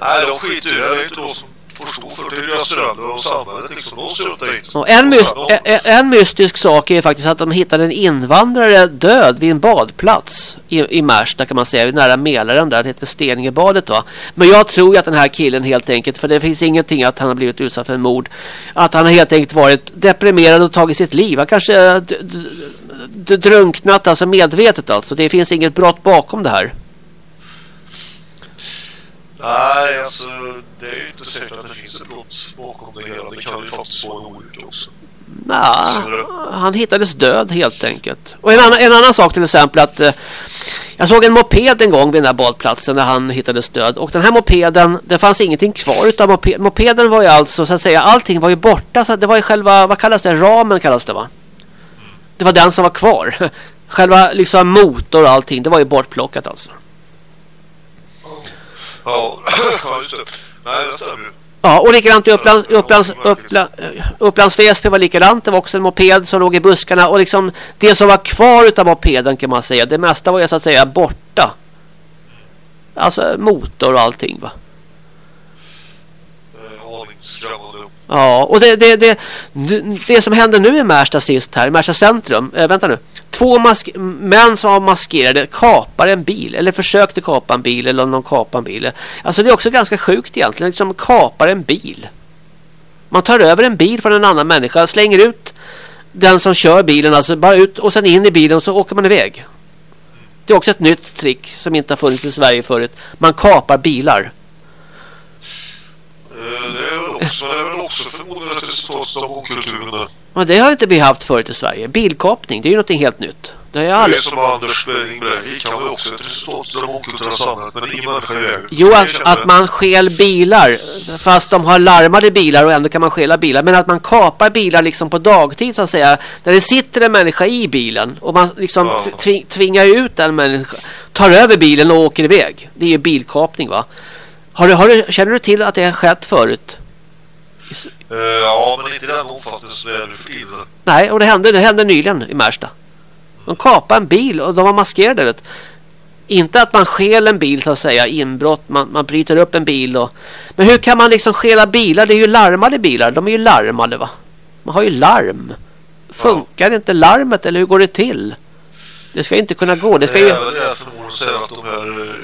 Nej, de skiter ju det. är inte de som får stå för det. är deras föräldrar och samhället liksom. De struntar inte. Ja, en, myst, en, en, mystisk sak är faktiskt att de hittade en invandrare död vid en badplats i, i Märsta kan man säga. Nära Mälaren där. Det heter Steningebadet va. Men jag tror att den här killen helt enkelt. För det finns ingenting att han har blivit utsatt för en mord. Att han har helt enkelt varit deprimerad och tagit sitt liv. Han kanske drunknat alltså medvetet alltså. Det finns inget brott bakom det här. Nej, alltså det är ju inte säkert att det finns ett brott bakom det hela. Det kan ju faktiskt vara en olycka också. Nej, han hittades död helt enkelt. Och en annan, en annan sak till exempel att eh, jag såg en moped en gång vid den här badplatsen när han hittades död. Och den här mopeden, det fanns ingenting kvar utav moped, mopeden var ju alltså så att säga, allting var ju borta. Så det var ju själva, vad kallas det, ramen kallas det va? Det var den som var kvar. Själva liksom motor och allting, det var ju bortplockat alltså. Ja, just det. Nej. Ja, och likadant i Upplands, Upplands, Upplands, Upplands Väsby var likadant. Det var också en moped som låg i buskarna. Och liksom det som var kvar av mopeden kan man säga. Det mesta var ju så att säga borta. Alltså motor och allting va. Aningsskrämmande. Ja, och det, det, det, det som hände nu i Märsta sist här, i Märsta centrum. Äh, vänta nu. Två män som var maskerade kapar en bil. Eller försökte kapa en bil. Eller om de kapar en bil. Alltså det är också ganska sjukt egentligen. Liksom kapar en bil. Man tar över en bil från en annan människa. Slänger ut den som kör bilen. Alltså bara ut och sen in i bilen och så åker man iväg. Det är också ett nytt trick som inte har funnits i Sverige förut. Man kapar bilar. Eh, det är, också, det är också förmodligen ett resultat av mångkulturen. Ja, det har inte vi haft förut i Sverige. Bilkapning, det är ju något helt nytt. Det är, aldrig... det är som Anders Bering Breivik. Han var också ett resultat av det mångkulturella samhället. Men ingen människa är Jo, att, att man skäl bilar. Fast de har larmade bilar och ändå kan man stjäla bilar. Men att man kapar bilar liksom på dagtid så att säga. Där det sitter en människa i bilen. Och man liksom ja. tvingar ut den människan. Tar över bilen och åker iväg. Det är ju bilkapning va. Har du, har du, känner du till att det har skett förut? Uh, ja, men inte i den omfattningen som det är nu för tiden. Nej, och det hände, det hände nyligen i Märsta. De kapade en bil och de var maskerade. Vet. Inte att man skäl en bil så att säga, inbrott, man, man bryter upp en bil. Och... Men hur kan man liksom stjäla bilar? Det är ju larmade bilar, de är ju larmade va? Man har ju larm. Funkar ja. inte larmet eller hur går det till? Det ska inte kunna gå. Det ska ju... Det är väl det förmodligen säger att de här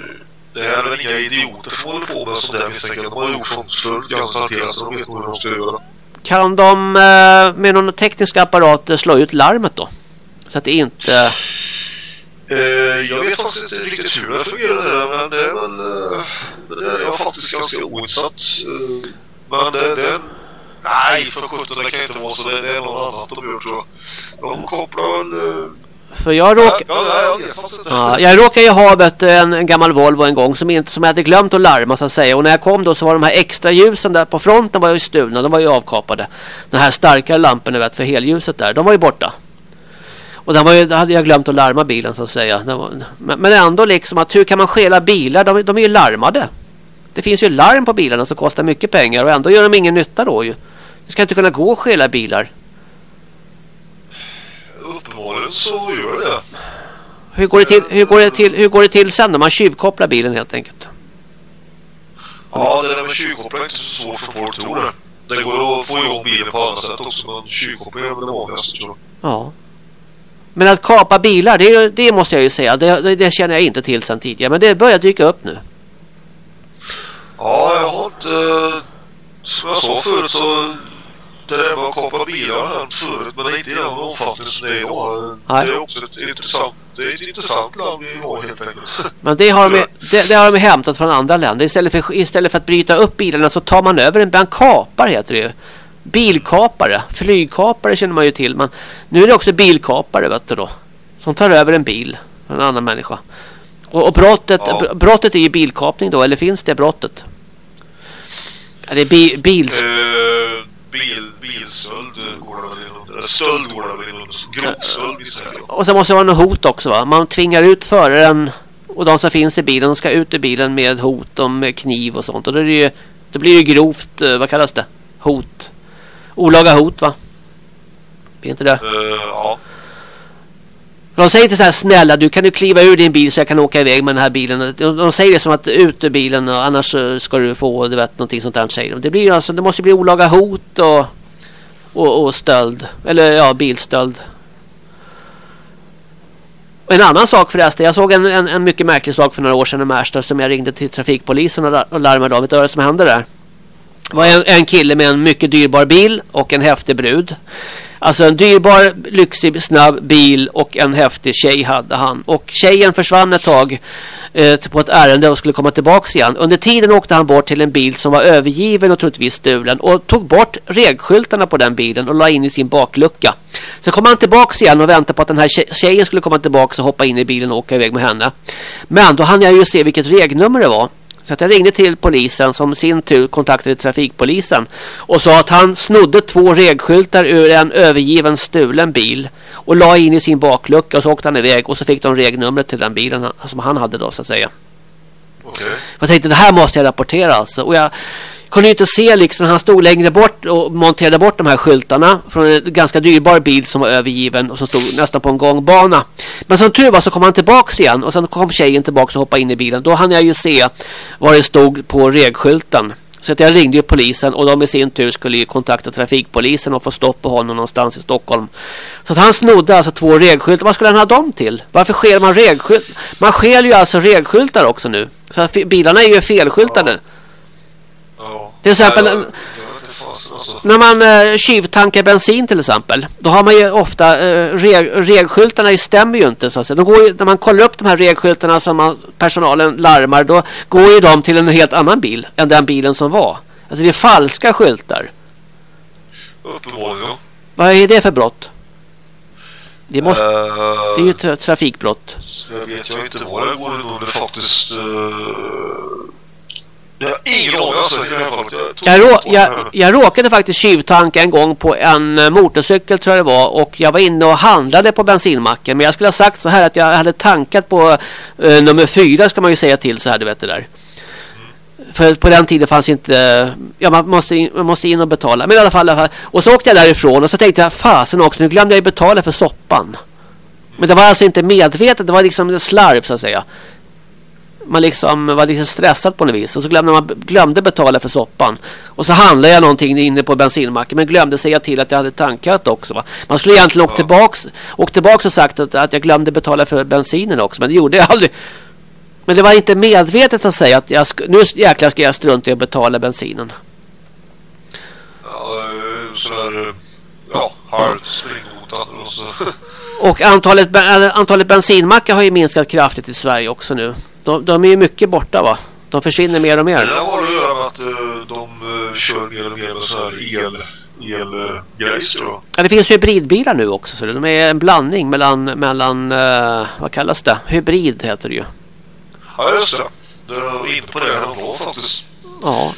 eh, det är väl inga idioter som håller på med sånt där misstänker De har gjort sånt förr, garanterat, så de vet hur de ska göra. Kan de eh, med någon teknisk apparat slå ut larmet då? Så att det inte... Eh, jag vet faktiskt inte riktigt hur det fungerar där, men det är väl... Eh, det är jag faktiskt ganska oinsatt. Eh, men det, det är... Nej, för sjutton, det kan inte vara så. Det, det är något annat de gör, tror jag. De kopplar väl... För jag råkade... Ja, ja, jag råkade ju ha vet, en, en gammal Volvo en gång som, inte, som jag hade glömt att larma så att säga. Och när jag kom då så var de här extra ljusen där på fronten var ju stulna. De var ju avkapade. De här starkare lamporna vet, för helljuset där. De var ju borta. Och den var ju, hade jag glömt att larma bilen så att säga. Var, men, men ändå liksom att hur kan man stjäla bilar? De, de är ju larmade. Det finns ju larm på bilarna som kostar mycket pengar. Och ändå gör de ingen nytta då ju. Det ska inte kunna gå att stjäla bilar uppenbarligen så gör det. Hur går det till, hur går det till, hur går det till sen när man tjuvkopplar bilen helt enkelt? Ja, det där med tjuvkoppling är inte så svårt som folk tror det. Det går att få igång bilen på andra sätt också, men tjuvkoppling är det vanligaste tror jag. Ja. Men att kapa bilar, det, det måste jag ju säga, det, det, det, känner jag inte till sedan tidigare. Men det börjar dyka upp nu. Ja, jag har inte... Som jag sa förut så med att kapa bilar hänt förut men inte i den omfattning som det är idag. Nej. Det är också ett intressant, det är ett intressant land vi har helt enkelt. Men det har, de, det, det har de hämtat från andra länder. Istället för, istället för att bryta upp bilarna så tar man över en, en kapar heter det ju. Bilkapare, flygkapare känner man ju till. Men nu är det också bilkapare vet du då. Som tar över en bil från en annan människa. Och, och brottet, Ja. br- brottet är ju bilkapning då, eller finns det brottet? Ja, det är bi, bils... Eh, bil, bilstöld eh, går det väl in. Stöld går det väl in. Grovstöld är det. Och sen måste det vara något hot också va? Man tvingar ut föraren och de som finns i bilen, ska ut ur bilen med hot om kniv och sånt. Och då, är det ju, då blir det ju grovt, eh, vad kallas det? Hot. Olaga hot va? Blir inte det? Eh, ja. De säger inte så här snälla du kan du kliva ur din bil så jag kan åka iväg med den här bilen. De, de säger det som att ut ur bilen och annars eh, ska du få du vet någonting sånt där säger de. Det blir alltså det måste bli olaga hot och, och, och stöld. Eller ja bilstöld. Och en annan sak förresten. Jag såg en, en, en mycket märklig sak för några år sedan i Märsta som jag ringde till trafikpolisen och, och larmade av. Vet du vad som hände där? Det var en, en kille med en mycket dyrbar bil och en häftig brud. Alltså en dyrbar, lyxig, snabb bil och en häftig tjej hade han. Och tjejen försvann ett tag eh, på ett ärende och skulle komma tillbaka igen. Under tiden åkte han bort till en bil som var övergiven och troligtvis stulen och tog bort regskyltarna på den bilen och la in i sin baklucka. Sen kom han tillbaka igen och väntade på att den här tjejen skulle komma tillbaka och hoppa in i bilen och åka iväg med henne. Men då hann jag ju se vilket regnummer det var. Så att jag ringde till polisen som i sin tur kontaktade trafikpolisen och sa att han snodde två regskyltar ur en övergiven stulen bil och la in i sin baklucka och så åkte han iväg och så fick de regnumret till den bilen som han hade då så att säga. Okej. Jag tänkte det här måste jag rapportera alltså. Och jag kunde inte se liksom han stod längre bort och monterade bort de här skyltarna från en ganska dyrbar bil som var övergiven och som stod nästan på en gångbana. Men som tur var så kom han tillbaks igen och sen kom tjejen tillbaks och hoppade in i bilen. Då hann jag ju se vad det stod på regskylten. Så att jag ringde ju polisen och de i sin tur skulle ju kontakta trafikpolisen och få stopp på honom någonstans i Stockholm. Så att han snodde alltså två regskyltar. Vad skulle han ha dem till? Varför sker man regskyltar? Man skäl ju alltså regskyltar också nu. Så att bilarna är ju felskyltade. Ja. Till exempel- fasen alltså. När man eh, tjuvtankar bensin till exempel. Då har man ju ofta eh, reg, regskyltarna stämmer ju inte. Så att säga. De går ju, när man kollar upp de här regskyltarna som man, personalen larmar. Då går ju de till en helt annan bil än den bilen som var. Alltså det är falska skyltar. Uppenbarligen ja. Vad är det för brott? Det, måste, Eh, det är ju tra trafikbrott. jag vet jag inte vad det går under faktiskt. Uh, ingen aning alltså. Jag, Jag, rå, råkade faktiskt tjuvtanka en gång på en eh, motorcykel tror jag det var och jag var inne och handlade på bensinmacken men jag skulle ha sagt så här att jag hade tankat på eh, nummer fyra ska man ju säga till så här du vet det där. För på den tiden fanns inte ja man måste in, man måste in och betala men i alla fall, i alla fall och så åkte jag därifrån och så tänkte jag fasen också nu glömde jag betala för soppan. Men det var alltså inte medvetet det var liksom en slarv så att säga man liksom var lite stressad på något vis. Och så glömde man glömde betala för soppan. Och så handlade jag någonting inne på bensinmacken. Men glömde säga till att jag hade tankat också. Va? Man skulle egentligen åkt tillbaks, åkt tillbaks och sagt att, att jag glömde betala för bensinen också. Men det gjorde jag aldrig. Men det var inte medvetet att säga att jag nu jäklar ska jag strunta i att betala bensinen. Ja, eh, sådär. eh, Ja, halvt springnotad och så. Och antalet, antalet bensinmackar har ju minskat kraftigt i Sverige också nu. De, de är ju mycket borta va? De försvinner mer och Det mer. där har att göra med att eh, de eh, kör mer och mer med så här el, el eh, jag. Ja, det finns hybridbilar nu också. Så de är en blandning mellan, mellan vad kallas det? Hybrid heter det ju. Ja, just det. Det var inne på det häromdagen faktiskt. Ja.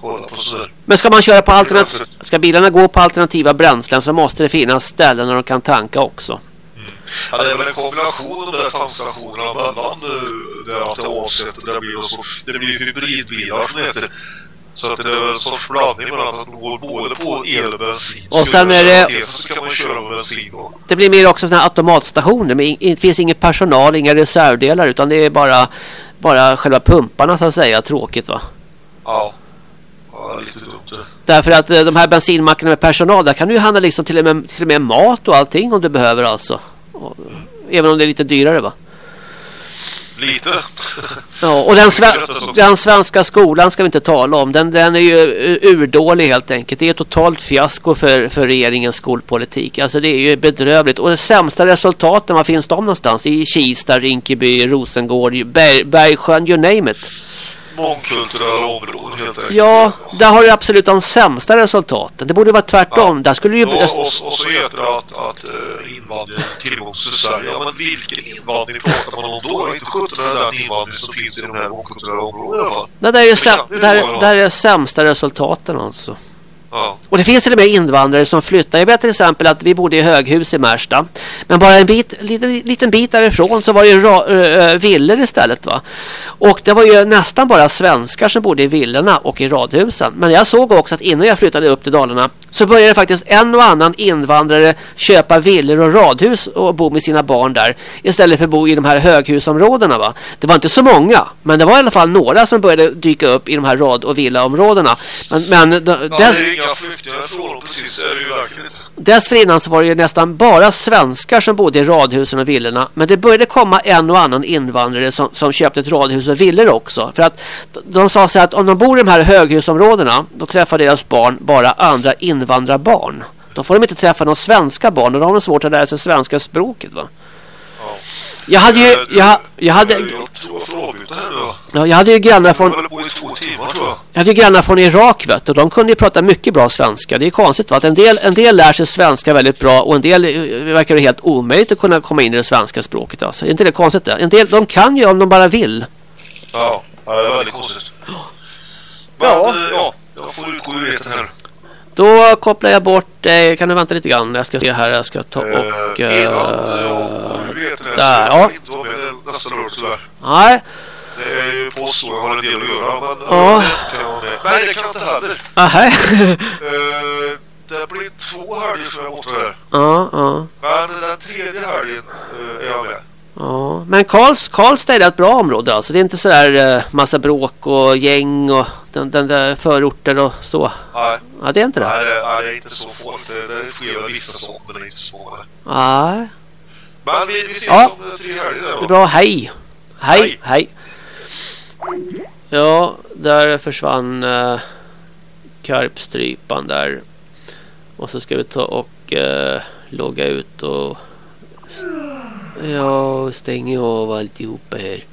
Kolla på sådär. Men ska man köra på alternativ, ska bilarna gå på alternativa bränslen så måste det finnas ställen där de kan tanka också. Ja, det är väl en kombination av de där tankstationerna mellan där att det och det blir någon sorts, det blir hybridbilar som det heter. Så att det är en sorts blandning mellan att de går både på el och bensin. Och sen är det- Så kan man köra med bensin då. Det blir mer också sådana här automatstationer. Men det finns ingen personal, inga reservdelar utan det är bara, bara själva pumparna så att säga. Tråkigt va? Ja. Ja, lite dumt det. Därför att eh, de här bensinmackarna med personal, där kan du ju handla liksom till och, med, till och med mat och allting om du behöver alltså. Även om det är lite dyrare va? Lite. Ja, och den, sve den svenska skolan ska vi inte tala om. Den, den är ju urdålig helt enkelt. Det är ett totalt fiasko för, för regeringens skolpolitik. Alltså det är ju bedrövligt. Och de sämsta resultaten, var finns de någonstans? I Kista, Rinkeby, Rosengård, Berg, Bergsjön, you name it. Mångkulturella områden helt enkelt. Ja, där har du absolut de sämsta resultaten. Det borde vara tvärtom. Ja. Där skulle ju... Ja, och, och så heter det att, att uh, invandring tillgång till Sverige. Ja, men vilken invandring pratar man om då? Det är inte 17 den invandring som finns i de här mångkulturella områdena i alla fall. Nej, där är, Det säm, det där, där är sämsta resultaten alltså. Ja. Och det finns till och med invandrare som flyttar. Jag vet till exempel att vi bodde i höghus i Märsta. Men bara en bit, liten, liten bit därifrån så var det ju ra, äh, villor istället. Va? Och det var ju nästan bara svenskar som bodde i villorna och i radhusen. Men jag såg också att innan jag flyttade upp till Dalarna så började faktiskt en och annan invandrare köpa villor och radhus och bo med sina barn där. Istället för att bo i de här höghusområdena. Va? Det var inte så många. Men det var i alla fall några som började dyka upp i de här rad- och villaområdena. Men, men Ja, det inga flyktingar från precis, det är det ju verkligen inte. Dessförinnan så var det ju nästan bara svenskar som bodde i radhusen och villorna. Men det började komma en och annan invandrare som, som köpte ett radhus och villor också. För att de, de sa sig att om de bor i de här höghusområdena då träffar deras barn bara andra invandrarbarn. Då får de inte träffa några svenska barn och då har de svårt att lära sig svenska språket va. Ja. Jag hade ju, jag, jag hade, det ja, jag hade ju grannar från jag. Hade ju grannar från Irak vet och de kunde ju prata mycket bra svenska. Det är konstigt va? att en del, en del lär sig svenska väldigt bra och en del eh, verkar det helt omöjligt att kunna komma in i det svenska språket. Alltså. Är inte det konstigt det? En del, de kan ju om de bara vill. Ja, det är väldigt konstigt. Men, Ja. eh, ja, jag får utgå ur etern här. Då kopplar jag bort dig. Kan du vänta lite grann? Jag ska se här. Jag ska ta och... Eh, innan eh, jag går ur etern här. där, ja. inte vara med nästa lördag tyvärr. Nej. Det är ju påsk och jag har en del att göra. Men Ja. ja. kan jag vara med. Nej, det kan jag inte heller. Aha. Eh, det blir två helger som jag är borta här. ja, ja. Men den tredje helgen eh, är jag med. Ja, men Karls, Karlstad är ett bra område alltså. Det är inte så där eh, massa bråk och gäng och den, den där förorter och så. Nej, Ja, det är inte det. nej, det, nej, det är inte så folk. Det, det sker vissa saker, men det är inte så många. Nej. Men vi, vi ses Ja. om eh, tre helger där Det är då. bra, hej. Hej, Hej. hej. Ja, där försvann uh, karpstrypan där. Och så ska vi ta och uh, logga ut och jag stänger av alltihopa här.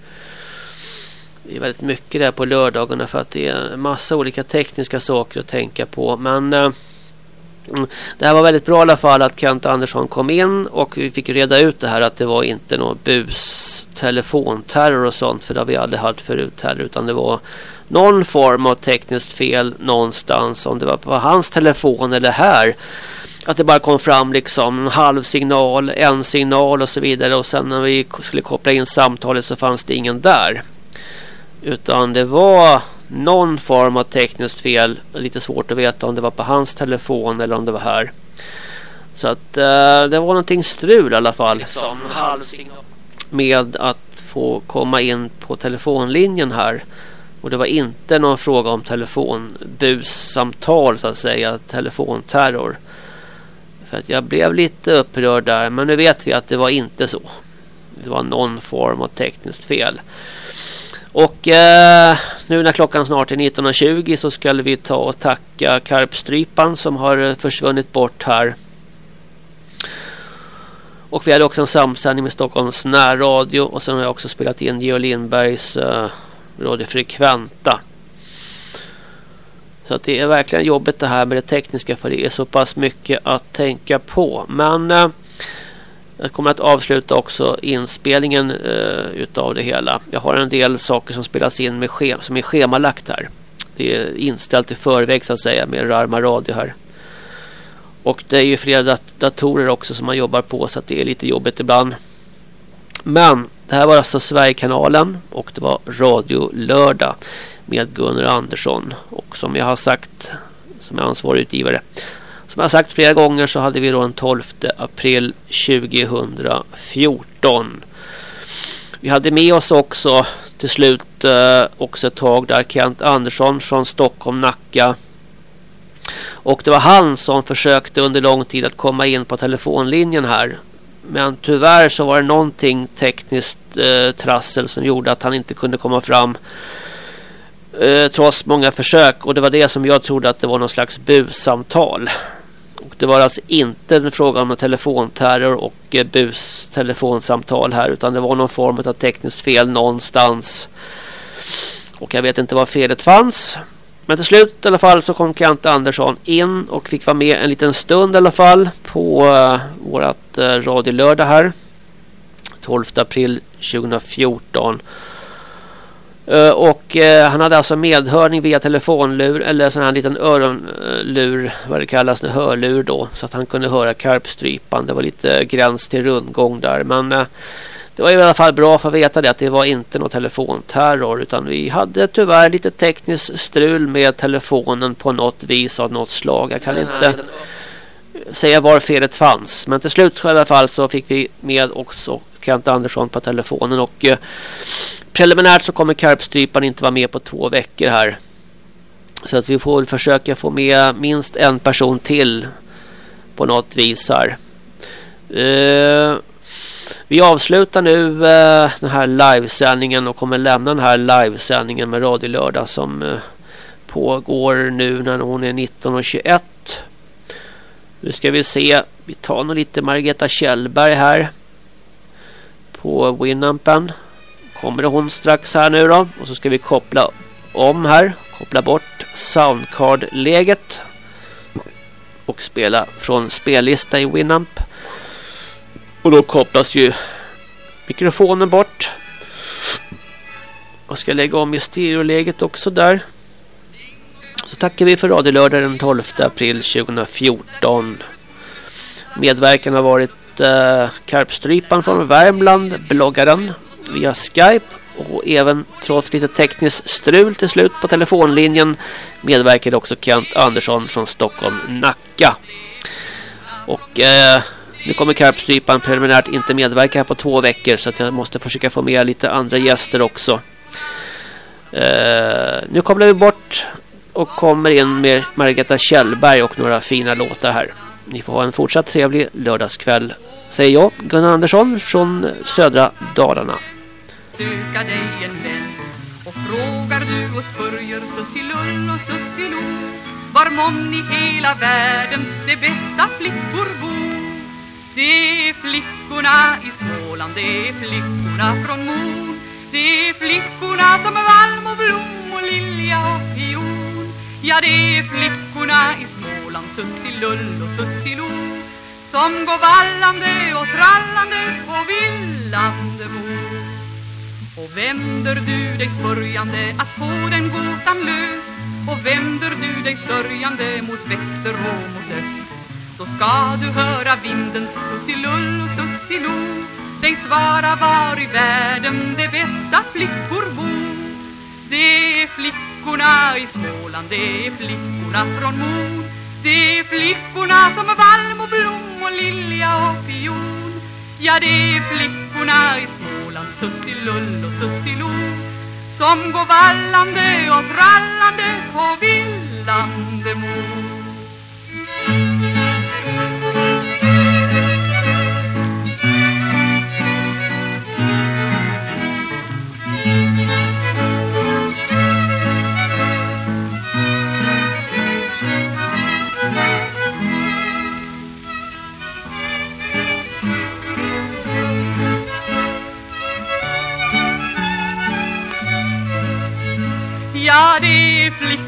Det är väldigt mycket där på lördagarna för att det är en massa olika tekniska saker att tänka på. Men eh, mm, det här var väldigt bra i alla fall att Kent Andersson kom in och vi fick reda ut det här att det var inte någon bus telefonterror och sånt för det har vi aldrig haft förut heller utan det var någon form av tekniskt fel någonstans om det var på hans telefon eller här att det bara kom fram liksom en halv signal, en signal och så vidare och sen när vi skulle koppla in samtalet så fanns det ingen där. Utan det var någon form av tekniskt fel. Lite svårt att veta om det var på hans telefon eller om det var här. Så att eh, det var någonting strul i alla fall. Liksom, med att få komma in på telefonlinjen här. Och det var inte någon fråga om telefonbussamtal så att säga. Telefonterror. För att jag blev lite upprörd där. Men nu vet vi att det var inte så. Det var någon form av tekniskt fel. Och eh, nu när klockan snart är 19.20 så ska vi ta och tacka Karpstrypan som har försvunnit bort här. Och vi hade också en samsändning med Stockholms närradio och sen har jag också spelat in Geo Lindbergs eh, Radio Frekventa. Så att det är verkligen jobbigt det här med det tekniska för det är så pass mycket att tänka på. Men eh, jag kommer att avsluta också inspelningen eh, utav det hela. Jag har en del saker som spelas in med schem som är schemalagt här. Det är inställt i förväg så att säga med Rarma Radio här. Och det är ju flera dat datorer också som man jobbar på så att det är lite jobbigt ibland. Men det här var alltså Sverigekanalen och det var Radio Lördag med Gunnar Andersson. Och som jag har sagt som är ansvarig utgivare som jag sagt flera gånger så hade vi då den 12 april 2014. Vi hade med oss också till slut eh, också ett tag där Kent Andersson från Stockholm Nacka. Och det var han som försökte under lång tid att komma in på telefonlinjen här. Men tyvärr så var det någonting tekniskt eh, trassel som gjorde att han inte kunde komma fram. Eh, trots många försök och det var det som jag trodde att det var någon slags bussamtal. Och det var alltså inte en fråga om telefonterror och eh, bustelefonsamtal här utan det var någon form av tekniskt fel någonstans. Och jag vet inte var felet fanns. Men till slut i alla fall så kom Kent Andersson in och fick vara med en liten stund i alla fall på eh, vårat eh, radiolördag här. 12 april 2014. Uh, och uh, han hade alltså medhörning via telefonlur eller sån här liten öronlur, vad det kallas, en hörlur då. Så att han kunde höra karpstrypan. Det var lite gräns till rundgång där. Men uh, det var i alla fall bra för att veta det att det var inte någon telefonterror utan vi hade tyvärr lite tekniskt strul med telefonen på något vis av något slag. Jag kan inte säga var felet fanns. Men till slut i alla fall så fick vi med också Kent Andersson på telefonen och eh, preliminärt så kommer karpstrypan inte vara med på två veckor här. Så att vi får försöka få med minst en person till på något vis här. Eh, vi avslutar nu eh, den här livesändningen och kommer lämna den här livesändningen med Radio Lördag som eh, pågår nu när hon är 19.21. Nu ska vi se. Vi tar nog lite Margareta Kjellberg här. På Winampen. Kommer hon strax här nu då. Och så ska vi koppla om här. Koppla bort soundcard-läget. Och spela från spellista i Winamp. Och då kopplas ju mikrofonen bort. Och ska lägga om i stereoläget också där. Så tackar vi för radiolördag den 12 april 2014. Medverkan har varit eh, Karpstrypan från Värmland, bloggaren via Skype och även trots lite tekniskt strul till slut på telefonlinjen medverkade också Kent Andersson från Stockholm, Nacka. Och eh, nu kommer Karpstrypan preliminärt inte medverka här på två veckor så att jag måste försöka få med lite andra gäster också. Eh, nu kommer vi bort och kommer in med Margareta Kjellberg och några fina låtar här. Ni får ha en fortsatt trevlig lördagskväll. Säger jag, Gunnar Andersson från södra Dalarna. Söka dig en vän och frågar du och spörjer Sussilull och Sussilo Var mån i hela världen de bästa flickor bor Det är flickorna i Småland, det är flickorna från Mon Det är flickorna som är valm och blom och lilja och pion Ja, det är flickorna i Småland, Sussilull och Sussilo som går vallande och trallande på villande bord. Och vänder du dig smörjande att få den gåtan löst Och vänder du dig sörjande mot väster och mot öst? Då ska du höra vindens susilull och susilo Dig svara var i världen de bästa flickor bor Det är flickorna i Småland, det är flickorna från Mon det är flickorna som är valm och blom och lilja och fion Ja, det är flickorna i Småland, Sussilull och Sussilo Som går vallande och trallande på villande mor Ja, det är flickor